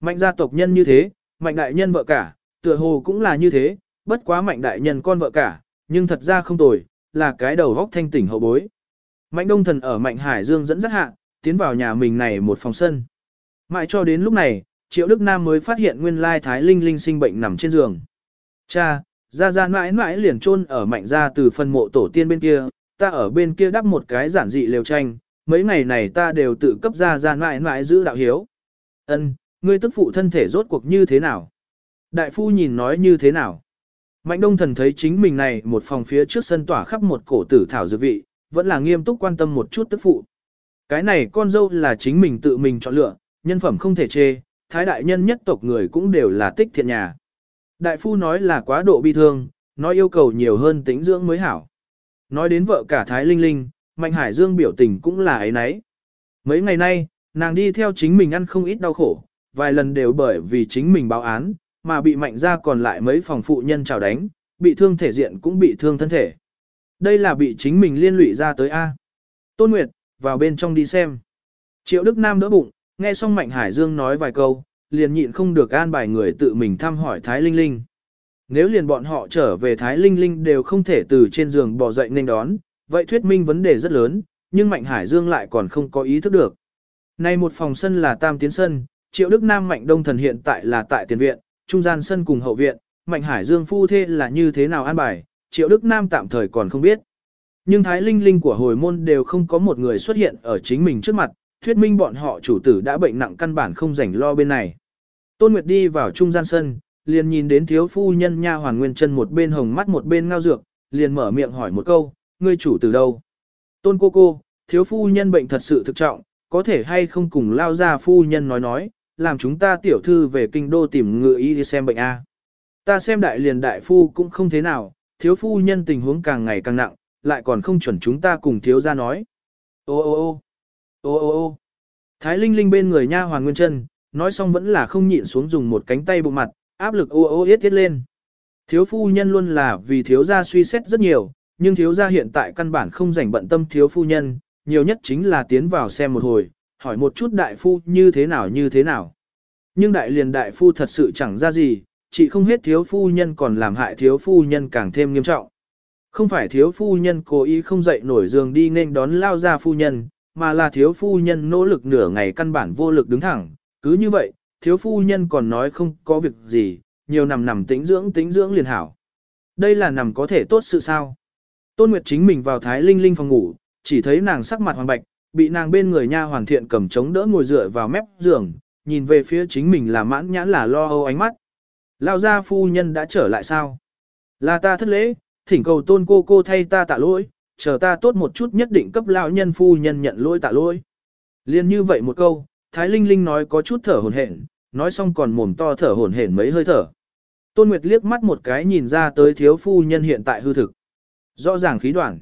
Mạnh gia tộc nhân như thế, mạnh đại nhân vợ cả, tựa hồ cũng là như thế, bất quá mạnh đại nhân con vợ cả, nhưng thật ra không tồi, là cái đầu góc thanh tỉnh hậu bối. Mạnh đông thần ở mạnh hải dương dẫn dắt hạ, tiến vào nhà mình này một phòng sân. Mãi cho đến lúc này, Triệu Đức Nam mới phát hiện nguyên lai Thái Linh Linh sinh bệnh nằm trên giường. Cha, ra ra mãi mãi liền chôn ở mạnh ra từ phần mộ tổ tiên bên kia, ta ở bên kia đắp một cái giản dị lều tranh, mấy ngày này ta đều tự cấp ra ra mãi mãi giữ đạo hiếu. Ân, ngươi tức phụ thân thể rốt cuộc như thế nào? Đại phu nhìn nói như thế nào? Mạnh đông thần thấy chính mình này một phòng phía trước sân tỏa khắp một cổ tử thảo dược vị, vẫn là nghiêm túc quan tâm một chút tức phụ. Cái này con dâu là chính mình tự mình chọn lựa, nhân phẩm không thể chê, thái đại nhân nhất tộc người cũng đều là tích thiện nhà. Đại phu nói là quá độ bi thương, nói yêu cầu nhiều hơn tính dưỡng mới hảo. Nói đến vợ cả Thái Linh Linh, Mạnh Hải Dương biểu tình cũng là ấy nấy. Mấy ngày nay, nàng đi theo chính mình ăn không ít đau khổ, vài lần đều bởi vì chính mình báo án, mà bị mạnh ra còn lại mấy phòng phụ nhân chào đánh, bị thương thể diện cũng bị thương thân thể. Đây là bị chính mình liên lụy ra tới A. Tôn Nguyệt, vào bên trong đi xem. Triệu Đức Nam đỡ bụng, nghe xong Mạnh Hải Dương nói vài câu, liền nhịn không được an bài người tự mình thăm hỏi Thái Linh Linh. Nếu liền bọn họ trở về Thái Linh Linh đều không thể từ trên giường bỏ dậy nên đón, vậy thuyết minh vấn đề rất lớn, nhưng Mạnh Hải Dương lại còn không có ý thức được. Nay một phòng sân là tam tiến sân, Triệu Đức Nam Mạnh Đông Thần hiện tại là tại tiền viện, trung gian sân cùng hậu viện, Mạnh Hải Dương phu thê là như thế nào an bài, Triệu Đức Nam tạm thời còn không biết. Nhưng Thái Linh Linh của hồi môn đều không có một người xuất hiện ở chính mình trước mặt, thuyết minh bọn họ chủ tử đã bệnh nặng căn bản không rảnh lo bên này. Tôn Nguyệt đi vào trung gian sân, liền nhìn đến thiếu phu nhân nha hoàn nguyên chân một bên hồng mắt một bên ngao dược, liền mở miệng hỏi một câu, ngươi chủ tử đâu? Tôn cô cô, thiếu phu nhân bệnh thật sự thực trọng, có thể hay không cùng lao ra phu nhân nói nói, làm chúng ta tiểu thư về kinh đô tìm ngựa y đi xem bệnh A. Ta xem đại liền đại phu cũng không thế nào, thiếu phu nhân tình huống càng ngày càng nặng, lại còn không chuẩn chúng ta cùng thiếu ra nói. Ô ô ô ô ô ô Thái Linh Linh bên người nha hoàn nguyên chân, nói xong vẫn là không nhịn xuống dùng một cánh tay bụng mặt, áp lực ô ô yết tiết lên. Thiếu phu nhân luôn là vì thiếu gia suy xét rất nhiều, nhưng thiếu gia hiện tại căn bản không rảnh bận tâm thiếu phu nhân, nhiều nhất chính là tiến vào xem một hồi, hỏi một chút đại phu như thế nào như thế nào. Nhưng đại liền đại phu thật sự chẳng ra gì, chỉ không hết thiếu phu nhân còn làm hại thiếu phu nhân càng thêm nghiêm trọng. Không phải thiếu phu nhân cố ý không dậy nổi giường đi nên đón lao ra phu nhân, mà là thiếu phu nhân nỗ lực nửa ngày căn bản vô lực đứng thẳng, cứ như vậy, thiếu phu nhân còn nói không có việc gì, nhiều nằm nằm tĩnh dưỡng tĩnh dưỡng liền hảo. Đây là nằm có thể tốt sự sao. Tôn Nguyệt chính mình vào Thái Linh Linh phòng ngủ, chỉ thấy nàng sắc mặt hoàng bạch, bị nàng bên người nha hoàn thiện cầm chống đỡ ngồi dựa vào mép giường, nhìn về phía chính mình là mãn nhãn là lo âu ánh mắt. Lao gia phu nhân đã trở lại sao? Là ta thất lễ, thỉnh cầu tôn cô cô thay ta tạ lỗi, chờ ta tốt một chút nhất định cấp lão nhân phu nhân nhận lỗi tạ lỗi. Liên như vậy một câu, Thái Linh Linh nói có chút thở hổn hển, nói xong còn mồm to thở hổn hển mấy hơi thở. Tôn Nguyệt liếc mắt một cái nhìn ra tới thiếu phu nhân hiện tại hư thực. Rõ ràng khí đoạn.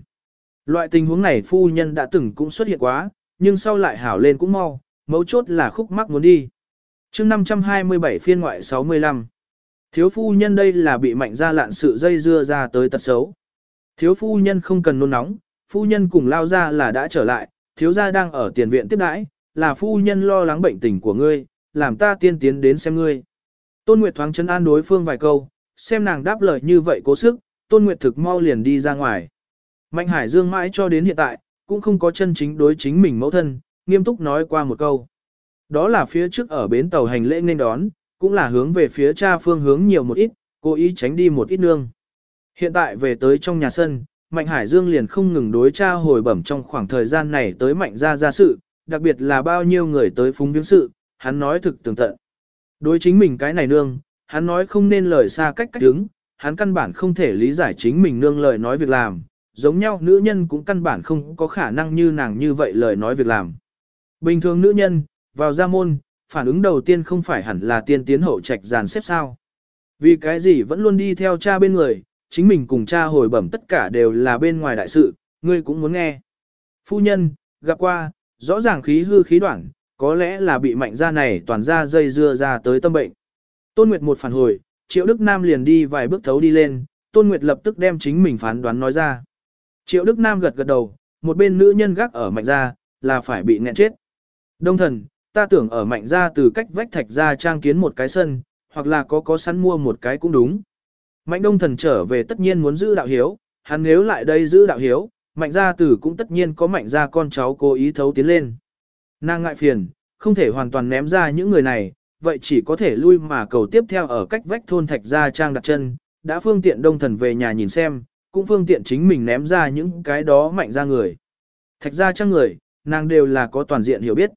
Loại tình huống này phu nhân đã từng cũng xuất hiện quá, nhưng sau lại hảo lên cũng mau, mấu chốt là khúc mắc muốn đi. chương 527 phiên ngoại 65. Thiếu phu nhân đây là bị mạnh ra lạn sự dây dưa ra tới tật xấu. Thiếu phu nhân không cần nôn nóng, phu nhân cùng lao ra là đã trở lại, thiếu gia đang ở tiền viện tiếp đãi, là phu nhân lo lắng bệnh tình của ngươi, làm ta tiên tiến đến xem ngươi. Tôn Nguyệt thoáng chân an đối phương vài câu, xem nàng đáp lời như vậy cố sức, Tôn Nguyệt thực mau liền đi ra ngoài. Mạnh Hải Dương mãi cho đến hiện tại, cũng không có chân chính đối chính mình mẫu thân, nghiêm túc nói qua một câu. Đó là phía trước ở bến tàu hành lễ nên đón, cũng là hướng về phía cha phương hướng nhiều một ít, cố ý tránh đi một ít nương. Hiện tại về tới trong nhà sân, Mạnh Hải Dương liền không ngừng đối tra hồi bẩm trong khoảng thời gian này tới Mạnh gia gia sự, đặc biệt là bao nhiêu người tới phúng viếng sự, hắn nói thực tường tận. Đối chính mình cái này nương, hắn nói không nên lời xa cách cách đứng, hắn căn bản không thể lý giải chính mình nương lời nói việc làm, giống nhau nữ nhân cũng căn bản không có khả năng như nàng như vậy lời nói việc làm. Bình thường nữ nhân, vào gia môn, phản ứng đầu tiên không phải hẳn là tiên tiến hậu trạch dàn xếp sao. Vì cái gì vẫn luôn đi theo cha bên người, chính mình cùng cha hồi bẩm tất cả đều là bên ngoài đại sự, ngươi cũng muốn nghe. Phu nhân, gặp qua, rõ ràng khí hư khí đoạn, có lẽ là bị mạnh ra này toàn ra dây dưa ra tới tâm bệnh. Tôn Nguyệt một phản hồi, Triệu Đức Nam liền đi vài bước thấu đi lên, Tôn Nguyệt lập tức đem chính mình phán đoán nói ra. Triệu Đức Nam gật gật đầu, một bên nữ nhân gác ở mạnh ra, là phải bị nghẹn chết. Đông thần, ta tưởng ở mạnh ra từ cách vách thạch ra trang kiến một cái sân, hoặc là có có sẵn mua một cái cũng đúng. Mạnh đông thần trở về tất nhiên muốn giữ đạo hiếu, hắn nếu lại đây giữ đạo hiếu, mạnh gia tử cũng tất nhiên có mạnh gia con cháu cố ý thấu tiến lên. Nàng ngại phiền, không thể hoàn toàn ném ra những người này, vậy chỉ có thể lui mà cầu tiếp theo ở cách vách thôn thạch gia trang đặt chân, đã phương tiện đông thần về nhà nhìn xem, cũng phương tiện chính mình ném ra những cái đó mạnh ra người. Thạch gia trang người, nàng đều là có toàn diện hiểu biết.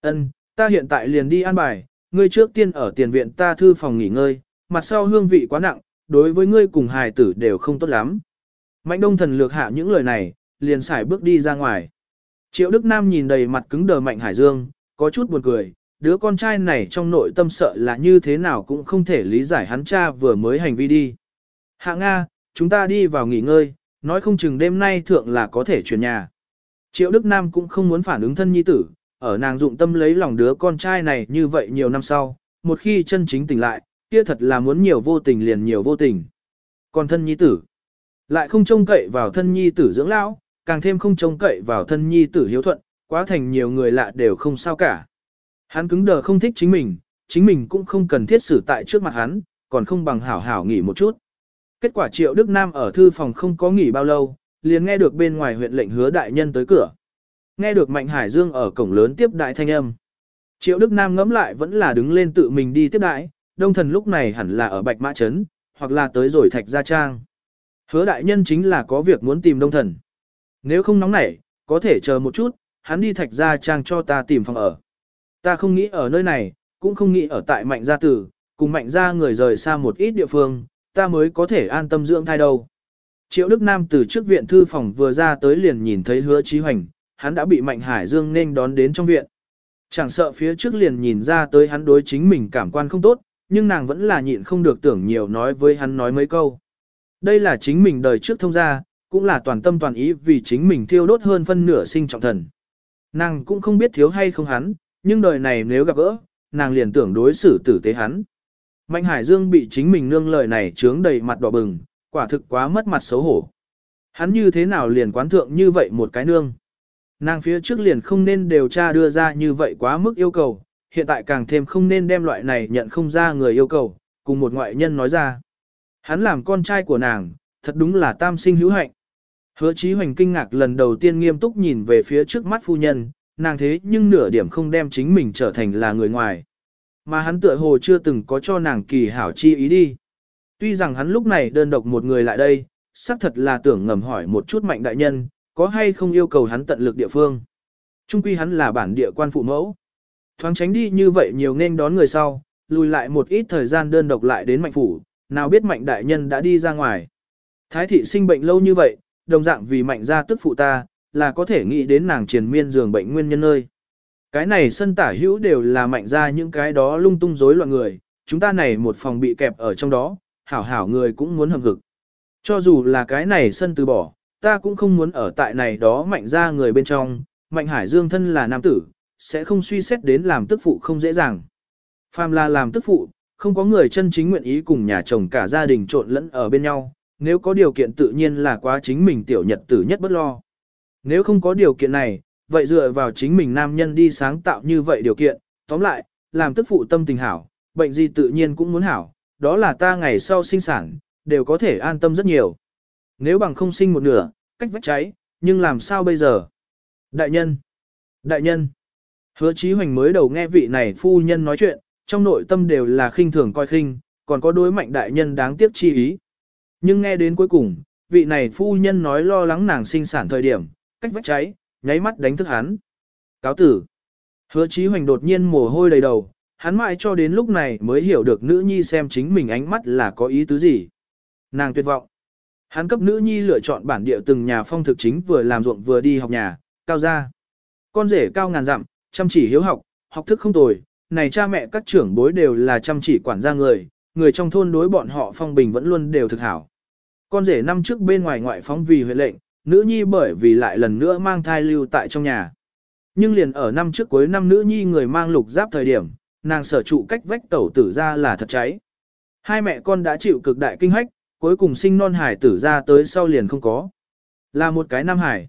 Ân, ta hiện tại liền đi an bài, ngươi trước tiên ở tiền viện ta thư phòng nghỉ ngơi, mặt sau hương vị quá nặng, đối với ngươi cùng hài tử đều không tốt lắm. Mạnh đông thần lược hạ những lời này, liền xài bước đi ra ngoài. Triệu Đức Nam nhìn đầy mặt cứng đờ Mạnh Hải Dương, có chút buồn cười, đứa con trai này trong nội tâm sợ là như thế nào cũng không thể lý giải hắn cha vừa mới hành vi đi. Hạ Nga, chúng ta đi vào nghỉ ngơi, nói không chừng đêm nay thượng là có thể chuyển nhà. Triệu Đức Nam cũng không muốn phản ứng thân nhi tử, ở nàng dụng tâm lấy lòng đứa con trai này như vậy nhiều năm sau, một khi chân chính tỉnh lại, kia thật là muốn nhiều vô tình liền nhiều vô tình. Còn thân nhi tử, lại không trông cậy vào thân nhi tử dưỡng lão, càng thêm không trông cậy vào thân nhi tử hiếu thuận, quá thành nhiều người lạ đều không sao cả. Hắn cứng đờ không thích chính mình, chính mình cũng không cần thiết xử tại trước mặt hắn, còn không bằng hảo hảo nghỉ một chút. Kết quả Triệu Đức Nam ở thư phòng không có nghỉ bao lâu, liền nghe được bên ngoài huyện lệnh hứa đại nhân tới cửa. Nghe được Mạnh Hải Dương ở cổng lớn tiếp đại thanh âm. Triệu Đức Nam ngẫm lại vẫn là đứng lên tự mình đi tiếp đại, đông thần lúc này hẳn là ở Bạch Mã Trấn, hoặc là tới rồi Thạch Gia Trang. Hứa đại nhân chính là có việc muốn tìm đông thần. Nếu không nóng nảy, có thể chờ một chút, hắn đi Thạch Gia Trang cho ta tìm phòng ở. Ta không nghĩ ở nơi này, cũng không nghĩ ở tại Mạnh Gia Tử, cùng Mạnh Gia người rời xa một ít địa phương, ta mới có thể an tâm dưỡng thai đâu. Triệu Đức Nam từ trước viện thư phòng vừa ra tới liền nhìn thấy hứa trí hoành, hắn đã bị Mạnh Hải Dương nên đón đến trong viện. Chẳng sợ phía trước liền nhìn ra tới hắn đối chính mình cảm quan không tốt, nhưng nàng vẫn là nhịn không được tưởng nhiều nói với hắn nói mấy câu. Đây là chính mình đời trước thông ra, cũng là toàn tâm toàn ý vì chính mình thiêu đốt hơn phân nửa sinh trọng thần. Nàng cũng không biết thiếu hay không hắn, nhưng đời này nếu gặp gỡ, nàng liền tưởng đối xử tử tế hắn. Mạnh Hải Dương bị chính mình nương lời này trướng đầy mặt đỏ bừng, quả thực quá mất mặt xấu hổ. Hắn như thế nào liền quán thượng như vậy một cái nương. Nàng phía trước liền không nên điều tra đưa ra như vậy quá mức yêu cầu, hiện tại càng thêm không nên đem loại này nhận không ra người yêu cầu, cùng một ngoại nhân nói ra. Hắn làm con trai của nàng, thật đúng là tam sinh hữu hạnh. Hứa Chí Hoành kinh ngạc lần đầu tiên nghiêm túc nhìn về phía trước mắt phu nhân, nàng thế nhưng nửa điểm không đem chính mình trở thành là người ngoài. Mà hắn tựa hồ chưa từng có cho nàng kỳ hảo chi ý đi. Tuy rằng hắn lúc này đơn độc một người lại đây, xác thật là tưởng ngầm hỏi một chút mạnh đại nhân, có hay không yêu cầu hắn tận lực địa phương. Trung quy hắn là bản địa quan phụ mẫu. Thoáng tránh đi như vậy nhiều nên đón người sau, lùi lại một ít thời gian đơn độc lại đến mạnh phủ, nào biết mạnh đại nhân đã đi ra ngoài. Thái thị sinh bệnh lâu như vậy, đồng dạng vì mạnh gia tức phụ ta, là có thể nghĩ đến nàng triền miên giường bệnh nguyên nhân nơi. Cái này sân tả hữu đều là mạnh ra những cái đó lung tung rối loạn người, chúng ta này một phòng bị kẹp ở trong đó, hảo hảo người cũng muốn hầm hực. Cho dù là cái này sân từ bỏ, ta cũng không muốn ở tại này đó mạnh ra người bên trong, mạnh hải dương thân là nam tử, sẽ không suy xét đến làm tức phụ không dễ dàng. Phàm là làm tức phụ, không có người chân chính nguyện ý cùng nhà chồng cả gia đình trộn lẫn ở bên nhau, nếu có điều kiện tự nhiên là quá chính mình tiểu nhật tử nhất bất lo. Nếu không có điều kiện này, vậy dựa vào chính mình nam nhân đi sáng tạo như vậy điều kiện, tóm lại, làm tức phụ tâm tình hảo, bệnh gì tự nhiên cũng muốn hảo, đó là ta ngày sau sinh sản, đều có thể an tâm rất nhiều. Nếu bằng không sinh một nửa, cách vách cháy, nhưng làm sao bây giờ? Đại nhân! Đại nhân! Hứa Chí Hoành mới đầu nghe vị này phu nhân nói chuyện, trong nội tâm đều là khinh thường coi khinh, còn có đối mạnh đại nhân đáng tiếc chi ý. Nhưng nghe đến cuối cùng, vị này phu nhân nói lo lắng nàng sinh sản thời điểm, cách vách cháy, nháy mắt đánh thức hắn. Cáo tử. Hứa Chí Hoành đột nhiên mồ hôi đầy đầu, hắn mãi cho đến lúc này mới hiểu được nữ nhi xem chính mình ánh mắt là có ý tứ gì. Nàng tuyệt vọng. Hắn cấp nữ nhi lựa chọn bản địa từng nhà phong thực chính vừa làm ruộng vừa đi học nhà, cao gia. Con rể cao ngàn dặm, chăm chỉ hiếu học, học thức không tồi, này cha mẹ các trưởng bối đều là chăm chỉ quản gia người, người trong thôn đối bọn họ phong bình vẫn luôn đều thực hảo. Con rể năm trước bên ngoài ngoại phóng vì huệ lệnh, nữ nhi bởi vì lại lần nữa mang thai lưu tại trong nhà. Nhưng liền ở năm trước cuối năm nữ nhi người mang lục giáp thời điểm, nàng sở trụ cách vách tẩu tử ra là thật cháy. Hai mẹ con đã chịu cực đại kinh hách, cuối cùng sinh non hải tử ra tới sau liền không có. Là một cái nam hải.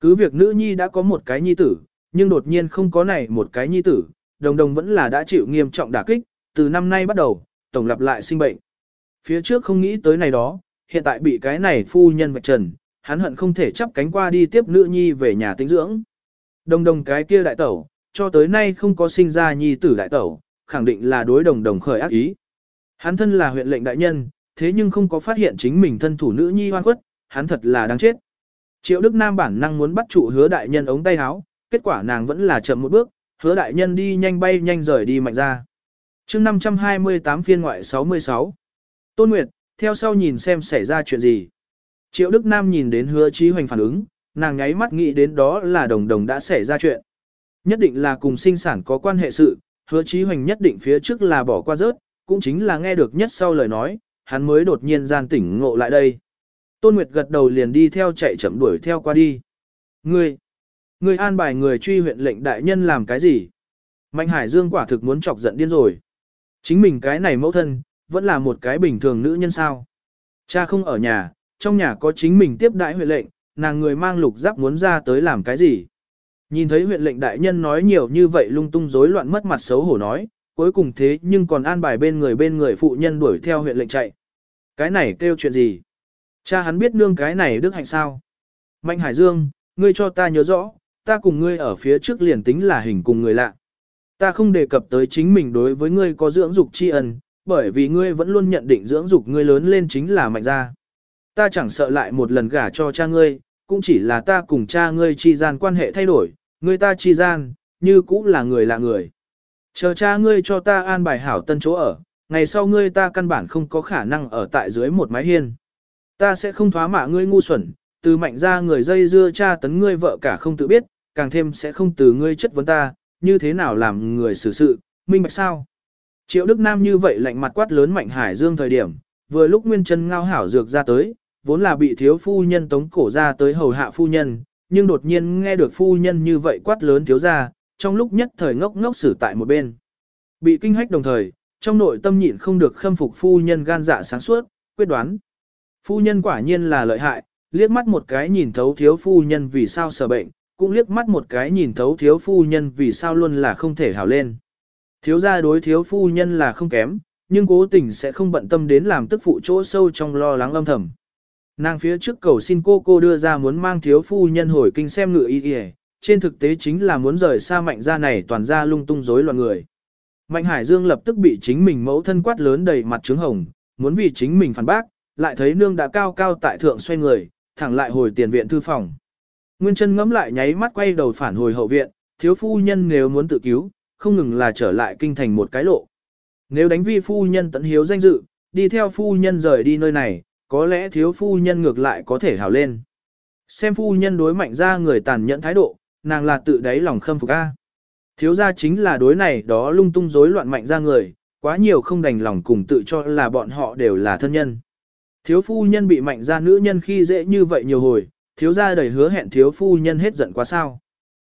Cứ việc nữ nhi đã có một cái nhi tử, nhưng đột nhiên không có này một cái nhi tử, đồng đồng vẫn là đã chịu nghiêm trọng đả kích, từ năm nay bắt đầu, tổng lặp lại sinh bệnh. Phía trước không nghĩ tới này đó, hiện tại bị cái này phu nhân vạch trần, hắn hận không thể chắp cánh qua đi tiếp nữ nhi về nhà tĩnh dưỡng. Đồng đồng cái kia đại tẩu, cho tới nay không có sinh ra nhi tử đại tẩu, khẳng định là đối đồng đồng khởi ác ý. Hắn thân là huyện lệnh đại nhân, thế nhưng không có phát hiện chính mình thân thủ nữ nhi hoan khuất, hắn thật là đáng chết. Triệu Đức Nam bản năng muốn bắt trụ hứa đại nhân ống tay háo kết quả nàng vẫn là chậm một bước, hứa đại nhân đi nhanh bay nhanh rời đi mạnh ra. chương 528 phiên ngoại 66. Tôn Nguyệt, theo sau nhìn xem xảy ra chuyện gì. Triệu Đức Nam nhìn đến hứa trí hoành phản ứng, nàng nháy mắt nghĩ đến đó là đồng đồng đã xảy ra chuyện. Nhất định là cùng sinh sản có quan hệ sự, hứa trí hoành nhất định phía trước là bỏ qua rớt, cũng chính là nghe được nhất sau lời nói, hắn mới đột nhiên gian tỉnh ngộ lại đây. Tôn Nguyệt gật đầu liền đi theo chạy chậm đuổi theo qua đi. Ngươi, ngươi an bài người truy huyện lệnh đại nhân làm cái gì? Mạnh Hải Dương quả thực muốn chọc giận điên rồi. Chính mình cái này mẫu thân, vẫn là một cái bình thường nữ nhân sao. Cha không ở nhà, trong nhà có chính mình tiếp đại huyện lệnh, nàng người mang lục giáp muốn ra tới làm cái gì. Nhìn thấy huyện lệnh đại nhân nói nhiều như vậy lung tung rối loạn mất mặt xấu hổ nói, cuối cùng thế nhưng còn an bài bên người bên người phụ nhân đuổi theo huyện lệnh chạy. Cái này kêu chuyện gì? Cha hắn biết nương cái này đức hạnh sao? Mạnh Hải Dương, ngươi cho ta nhớ rõ, ta cùng ngươi ở phía trước liền tính là hình cùng người lạ. Ta không đề cập tới chính mình đối với ngươi có dưỡng dục tri ân, bởi vì ngươi vẫn luôn nhận định dưỡng dục ngươi lớn lên chính là mạnh gia. Ta chẳng sợ lại một lần gả cho cha ngươi, cũng chỉ là ta cùng cha ngươi chi gian quan hệ thay đổi, ngươi ta chi gian, như cũng là người lạ người. Chờ cha ngươi cho ta an bài hảo tân chỗ ở, ngày sau ngươi ta căn bản không có khả năng ở tại dưới một mái hiên. Ta sẽ không thoá mạ ngươi ngu xuẩn, từ mạnh ra người dây dưa cha tấn ngươi vợ cả không tự biết, càng thêm sẽ không từ ngươi chất vấn ta, như thế nào làm người xử sự, minh bạch sao. Triệu Đức Nam như vậy lạnh mặt quát lớn mạnh hải dương thời điểm, vừa lúc nguyên chân ngao hảo dược ra tới, vốn là bị thiếu phu nhân tống cổ ra tới hầu hạ phu nhân, nhưng đột nhiên nghe được phu nhân như vậy quát lớn thiếu ra, trong lúc nhất thời ngốc ngốc xử tại một bên. Bị kinh hách đồng thời, trong nội tâm nhịn không được khâm phục phu nhân gan dạ sáng suốt, quyết đoán. Phu nhân quả nhiên là lợi hại, liếc mắt một cái nhìn thấu thiếu phu nhân vì sao sở bệnh, cũng liếc mắt một cái nhìn thấu thiếu phu nhân vì sao luôn là không thể hảo lên. Thiếu gia đối thiếu phu nhân là không kém, nhưng cố tình sẽ không bận tâm đến làm tức phụ chỗ sâu trong lo lắng âm thầm. Nàng phía trước cầu xin cô cô đưa ra muốn mang thiếu phu nhân hồi kinh xem ngựa y y, trên thực tế chính là muốn rời xa mạnh gia này toàn ra lung tung rối loạn người. Mạnh Hải Dương lập tức bị chính mình mẫu thân quát lớn đầy mặt trướng hồng, muốn vì chính mình phản bác, lại thấy nương đã cao cao tại thượng xoay người, thẳng lại hồi tiền viện thư phòng. Nguyên chân ngẫm lại nháy mắt quay đầu phản hồi hậu viện, thiếu phu nhân nếu muốn tự cứu, không ngừng là trở lại kinh thành một cái lộ. Nếu đánh vi phu nhân tận hiếu danh dự, đi theo phu nhân rời đi nơi này, có lẽ thiếu phu nhân ngược lại có thể hào lên. Xem phu nhân đối mạnh ra người tàn nhẫn thái độ, nàng là tự đáy lòng khâm phục A. Thiếu gia chính là đối này đó lung tung rối loạn mạnh ra người, quá nhiều không đành lòng cùng tự cho là bọn họ đều là thân nhân. Thiếu phu nhân bị mạnh ra nữ nhân khi dễ như vậy nhiều hồi, thiếu gia đầy hứa hẹn thiếu phu nhân hết giận quá sao.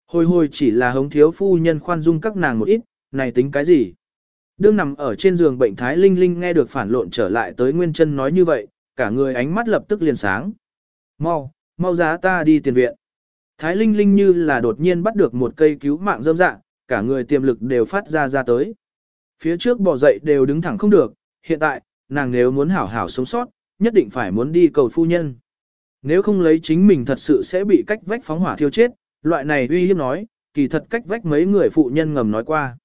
Hồi hồi chỉ là hống thiếu phu nhân khoan dung các nàng một ít, này tính cái gì? Đương nằm ở trên giường bệnh Thái Linh Linh nghe được phản lộn trở lại tới Nguyên chân nói như vậy, cả người ánh mắt lập tức liền sáng. Mau, mau giá ta đi tiền viện. Thái Linh Linh như là đột nhiên bắt được một cây cứu mạng dâm dạng, cả người tiềm lực đều phát ra ra tới. Phía trước bỏ dậy đều đứng thẳng không được, hiện tại, nàng nếu muốn hảo hảo sống sót, nhất định phải muốn đi cầu phu nhân. Nếu không lấy chính mình thật sự sẽ bị cách vách phóng hỏa thiêu chết, loại này uy hiếp nói, kỳ thật cách vách mấy người phụ nhân ngầm nói qua.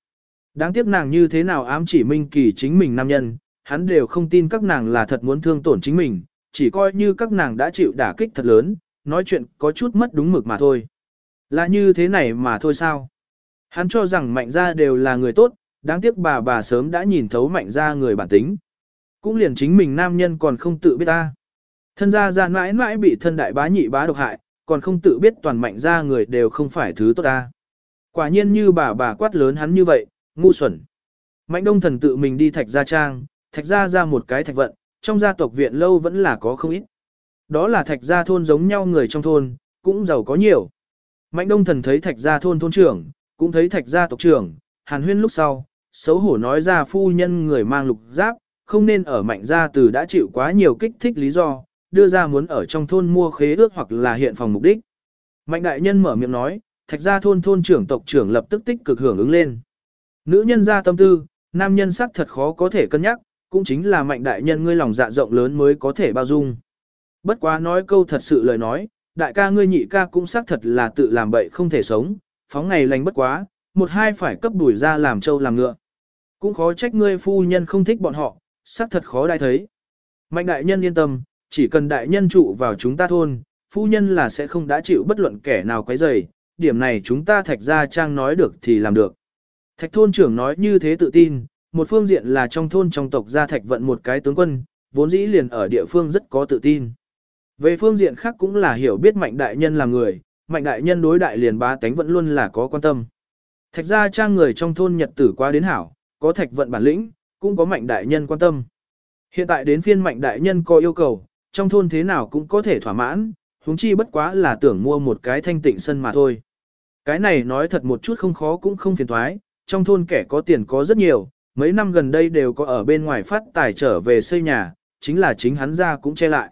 Đáng tiếc nàng như thế nào ám chỉ minh kỳ chính mình nam nhân, hắn đều không tin các nàng là thật muốn thương tổn chính mình, chỉ coi như các nàng đã chịu đả kích thật lớn, nói chuyện có chút mất đúng mực mà thôi. Là như thế này mà thôi sao? Hắn cho rằng mạnh gia đều là người tốt, đáng tiếc bà bà sớm đã nhìn thấu mạnh gia người bản tính. Cũng liền chính mình nam nhân còn không tự biết ta. Thân gia ra mãi mãi bị thân đại bá nhị bá độc hại, còn không tự biết toàn mạnh gia người đều không phải thứ tốt ta. Quả nhiên như bà bà quát lớn hắn như vậy, ngu xuẩn. Mạnh đông thần tự mình đi thạch gia trang, thạch gia ra một cái thạch vận, trong gia tộc viện lâu vẫn là có không ít. Đó là thạch gia thôn giống nhau người trong thôn, cũng giàu có nhiều. Mạnh đông thần thấy thạch gia thôn thôn trưởng, cũng thấy thạch gia tộc trưởng, hàn huyên lúc sau, xấu hổ nói ra phu nhân người mang lục giáp, không nên ở mạnh gia từ đã chịu quá nhiều kích thích lý do, đưa ra muốn ở trong thôn mua khế ước hoặc là hiện phòng mục đích. Mạnh đại nhân mở miệng nói, thạch gia thôn thôn trưởng tộc trưởng lập tức tích cực hưởng ứng lên. Nữ nhân ra tâm tư, nam nhân sắc thật khó có thể cân nhắc, cũng chính là mạnh đại nhân ngươi lòng dạ rộng lớn mới có thể bao dung. Bất quá nói câu thật sự lời nói, đại ca ngươi nhị ca cũng xác thật là tự làm bậy không thể sống, phóng ngày lành bất quá, một hai phải cấp đuổi ra làm trâu làm ngựa. Cũng khó trách ngươi phu nhân không thích bọn họ, xác thật khó đai thấy. Mạnh đại nhân yên tâm, chỉ cần đại nhân trụ vào chúng ta thôn, phu nhân là sẽ không đã chịu bất luận kẻ nào quấy rầy, điểm này chúng ta thạch gia trang nói được thì làm được. Thạch thôn trưởng nói như thế tự tin, một phương diện là trong thôn trong tộc gia thạch vận một cái tướng quân, vốn dĩ liền ở địa phương rất có tự tin. Về phương diện khác cũng là hiểu biết mạnh đại nhân là người, mạnh đại nhân đối đại liền bá tánh vẫn luôn là có quan tâm. Thạch gia trang người trong thôn nhật tử qua đến hảo, có thạch vận bản lĩnh, cũng có mạnh đại nhân quan tâm. Hiện tại đến phiên mạnh đại nhân có yêu cầu, trong thôn thế nào cũng có thể thỏa mãn, huống chi bất quá là tưởng mua một cái thanh tịnh sân mà thôi. Cái này nói thật một chút không khó cũng không phiền thoái, trong thôn kẻ có tiền có rất nhiều, mấy năm gần đây đều có ở bên ngoài phát tài trở về xây nhà, chính là chính hắn ra cũng che lại.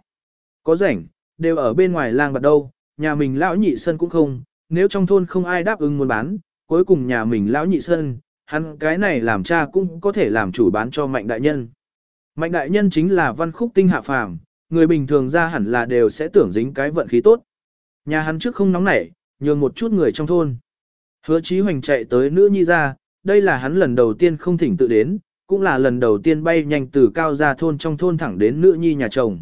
Có rảnh, đều ở bên ngoài lang bật đâu, nhà mình lão nhị sân cũng không, nếu trong thôn không ai đáp ứng muốn bán, cuối cùng nhà mình lão nhị sân, hắn cái này làm cha cũng có thể làm chủ bán cho mạnh đại nhân. Mạnh đại nhân chính là văn khúc tinh hạ phàm, người bình thường ra hẳn là đều sẽ tưởng dính cái vận khí tốt. Nhà hắn trước không nóng nảy, nhường một chút người trong thôn. Hứa Chí Hoành chạy tới nữ nhi ra, đây là hắn lần đầu tiên không thỉnh tự đến, cũng là lần đầu tiên bay nhanh từ cao ra thôn trong thôn thẳng đến nữ nhi nhà chồng.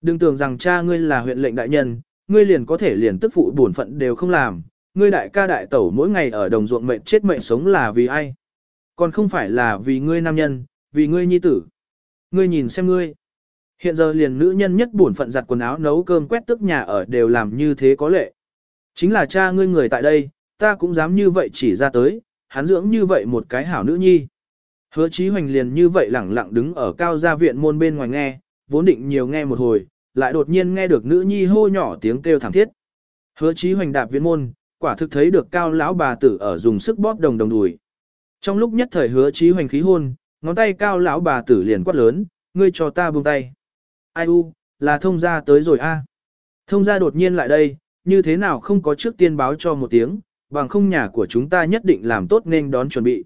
Đừng tưởng rằng cha ngươi là huyện lệnh đại nhân, ngươi liền có thể liền tức phụ bổn phận đều không làm, ngươi đại ca đại tẩu mỗi ngày ở đồng ruộng mệnh chết mệnh sống là vì ai? Còn không phải là vì ngươi nam nhân, vì ngươi nhi tử. Ngươi nhìn xem ngươi. Hiện giờ liền nữ nhân nhất buồn phận giặt quần áo nấu cơm quét tức nhà ở đều làm như thế có lệ. Chính là cha ngươi người tại đây, ta cũng dám như vậy chỉ ra tới, hắn dưỡng như vậy một cái hảo nữ nhi. Hứa Chí Hoành liền như vậy lẳng lặng đứng ở cao gia viện môn bên ngoài nghe, vốn định nhiều nghe một hồi, lại đột nhiên nghe được nữ nhi hô nhỏ tiếng kêu thảm thiết. Hứa Chí Hoành đạp viện môn, quả thực thấy được cao lão bà tử ở dùng sức bóp đồng đồng đùi. Trong lúc nhất thời Hứa Chí Hoành khí hôn, ngón tay cao lão bà tử liền quát lớn, ngươi cho ta buông tay. Ai u, là thông gia tới rồi a. Thông gia đột nhiên lại đây, như thế nào không có trước tiên báo cho một tiếng, bằng không nhà của chúng ta nhất định làm tốt nên đón chuẩn bị.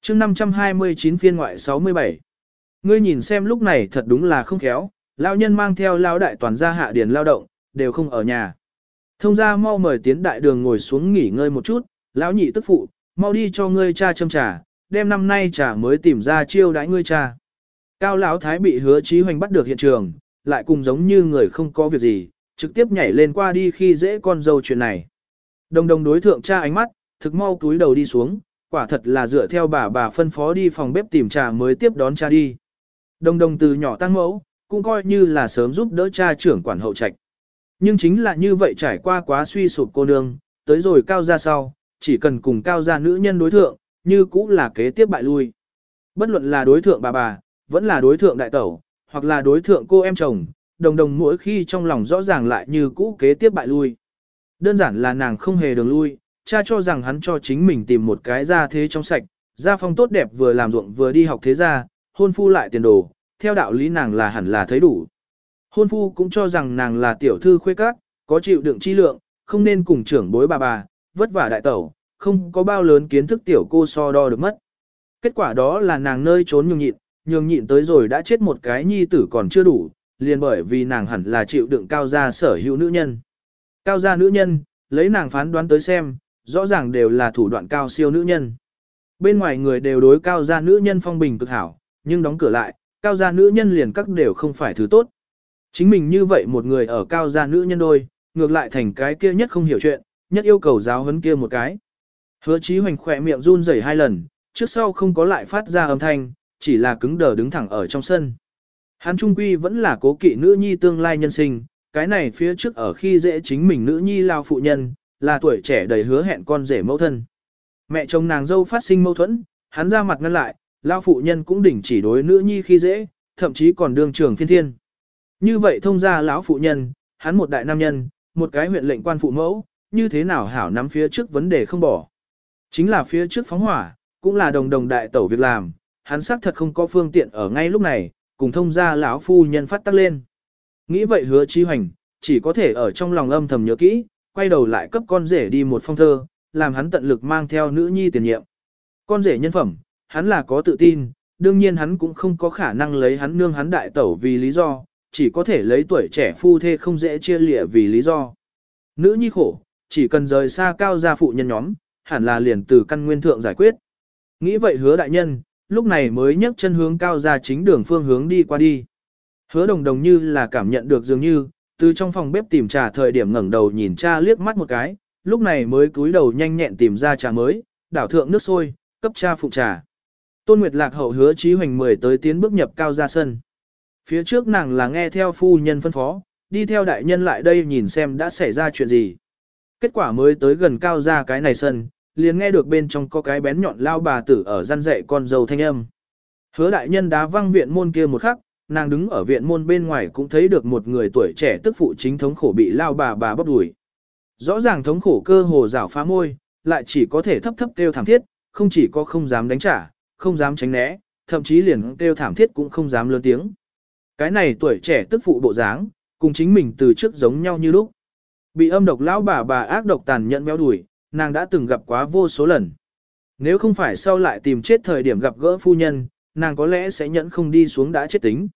chương 529 phiên ngoại 67 Ngươi nhìn xem lúc này thật đúng là không khéo, lão nhân mang theo lão đại toàn gia hạ điền lao động, đều không ở nhà. Thông gia mau mời tiến đại đường ngồi xuống nghỉ ngơi một chút, lão nhị tức phụ, mau đi cho ngươi cha châm trà, đem năm nay trà mới tìm ra chiêu đãi ngươi cha. Cao lão thái bị hứa chí hoành bắt được hiện trường, lại cùng giống như người không có việc gì, trực tiếp nhảy lên qua đi khi dễ con dâu chuyện này. Đồng đồng đối thượng cha ánh mắt, thực mau túi đầu đi xuống, quả thật là dựa theo bà bà phân phó đi phòng bếp tìm trà mới tiếp đón cha đi. Đồng đồng từ nhỏ tăng mẫu, cũng coi như là sớm giúp đỡ cha trưởng quản hậu trạch. Nhưng chính là như vậy trải qua quá suy sụp cô nương, tới rồi cao ra sau, chỉ cần cùng cao gia nữ nhân đối thượng, như cũng là kế tiếp bại lui. Bất luận là đối thượng bà bà, vẫn là đối thượng đại tẩu, hoặc là đối thượng cô em chồng, đồng đồng mỗi khi trong lòng rõ ràng lại như cũ kế tiếp bại lui. Đơn giản là nàng không hề đường lui, cha cho rằng hắn cho chính mình tìm một cái gia thế trong sạch, gia phong tốt đẹp vừa làm ruộng vừa đi học thế gia, hôn phu lại tiền đồ, theo đạo lý nàng là hẳn là thấy đủ. Hôn phu cũng cho rằng nàng là tiểu thư khuê các, có chịu đựng chi lượng, không nên cùng trưởng bối bà bà, vất vả đại tẩu, không có bao lớn kiến thức tiểu cô so đo được mất. Kết quả đó là nàng nơi trốn nhường nhịn, nhường nhịn tới rồi đã chết một cái nhi tử còn chưa đủ, liền bởi vì nàng hẳn là chịu đựng cao gia sở hữu nữ nhân. Cao gia nữ nhân, lấy nàng phán đoán tới xem, rõ ràng đều là thủ đoạn cao siêu nữ nhân. Bên ngoài người đều đối cao gia nữ nhân phong bình cực hảo, nhưng đóng cửa lại, cao gia nữ nhân liền các đều không phải thứ tốt. Chính mình như vậy một người ở cao gia nữ nhân đôi, ngược lại thành cái kia nhất không hiểu chuyện, nhất yêu cầu giáo huấn kia một cái. Hứa chí hoành khỏe miệng run rẩy hai lần, trước sau không có lại phát ra âm thanh, chỉ là cứng đờ đứng thẳng ở trong sân. Hắn trung quy vẫn là cố kỵ nữ nhi tương lai nhân sinh, cái này phía trước ở khi dễ chính mình nữ nhi lao phụ nhân, là tuổi trẻ đầy hứa hẹn con rể mẫu thân. Mẹ chồng nàng dâu phát sinh mâu thuẫn, hắn ra mặt ngăn lại, lao phụ nhân cũng đỉnh chỉ đối nữ nhi khi dễ, thậm chí còn đương trường phiên thiên. Như vậy thông ra lão phụ nhân, hắn một đại nam nhân, một cái huyện lệnh quan phụ mẫu, như thế nào hảo nắm phía trước vấn đề không bỏ. Chính là phía trước phóng hỏa, cũng là đồng đồng đại tẩu việc làm, hắn xác thật không có phương tiện ở ngay lúc này, cùng thông gia lão phu nhân phát tắc lên. Nghĩ vậy hứa chi hoành, chỉ có thể ở trong lòng âm thầm nhớ kỹ, quay đầu lại cấp con rể đi một phong thơ, làm hắn tận lực mang theo nữ nhi tiền nhiệm. Con rể nhân phẩm, hắn là có tự tin, đương nhiên hắn cũng không có khả năng lấy hắn nương hắn đại tẩu vì lý do, chỉ có thể lấy tuổi trẻ phu thê không dễ chia lịa vì lý do. Nữ nhi khổ, chỉ cần rời xa cao gia phụ nhân nhóm, hẳn là liền từ căn nguyên thượng giải quyết. Nghĩ vậy hứa đại nhân, lúc này mới nhấc chân hướng cao gia chính đường phương hướng đi qua đi. Hứa đồng đồng như là cảm nhận được dường như, từ trong phòng bếp tìm trà thời điểm ngẩng đầu nhìn cha liếc mắt một cái, lúc này mới cúi đầu nhanh nhẹn tìm ra trà mới, đảo thượng nước sôi, cấp cha phụ trà. Tôn Nguyệt Lạc hậu hứa Chí Hoành mười tới tiến bước nhập cao ra sân. Phía trước nàng là nghe theo phu nhân phân phó, đi theo đại nhân lại đây nhìn xem đã xảy ra chuyện gì. Kết quả mới tới gần cao ra cái này sân, liền nghe được bên trong có cái bén nhọn lao bà tử ở gian dạy con dâu thanh âm. Hứa đại nhân đá văng viện môn kia một khắc, nàng đứng ở viện môn bên ngoài cũng thấy được một người tuổi trẻ tức phụ chính thống khổ bị lao bà bà bóp đuổi. Rõ ràng thống khổ cơ hồ rảo phá môi, lại chỉ có thể thấp thấp kêu thảm thiết, không chỉ có không dám đánh trả, không dám tránh né, thậm chí liền kêu thảm thiết cũng không dám lớn tiếng. Cái này tuổi trẻ tức phụ bộ dáng, cùng chính mình từ trước giống nhau như lúc. Bị âm độc lão bà bà ác độc tàn nhẫn béo đuổi, nàng đã từng gặp quá vô số lần. Nếu không phải sau lại tìm chết thời điểm gặp gỡ phu nhân, nàng có lẽ sẽ nhẫn không đi xuống đã chết tính.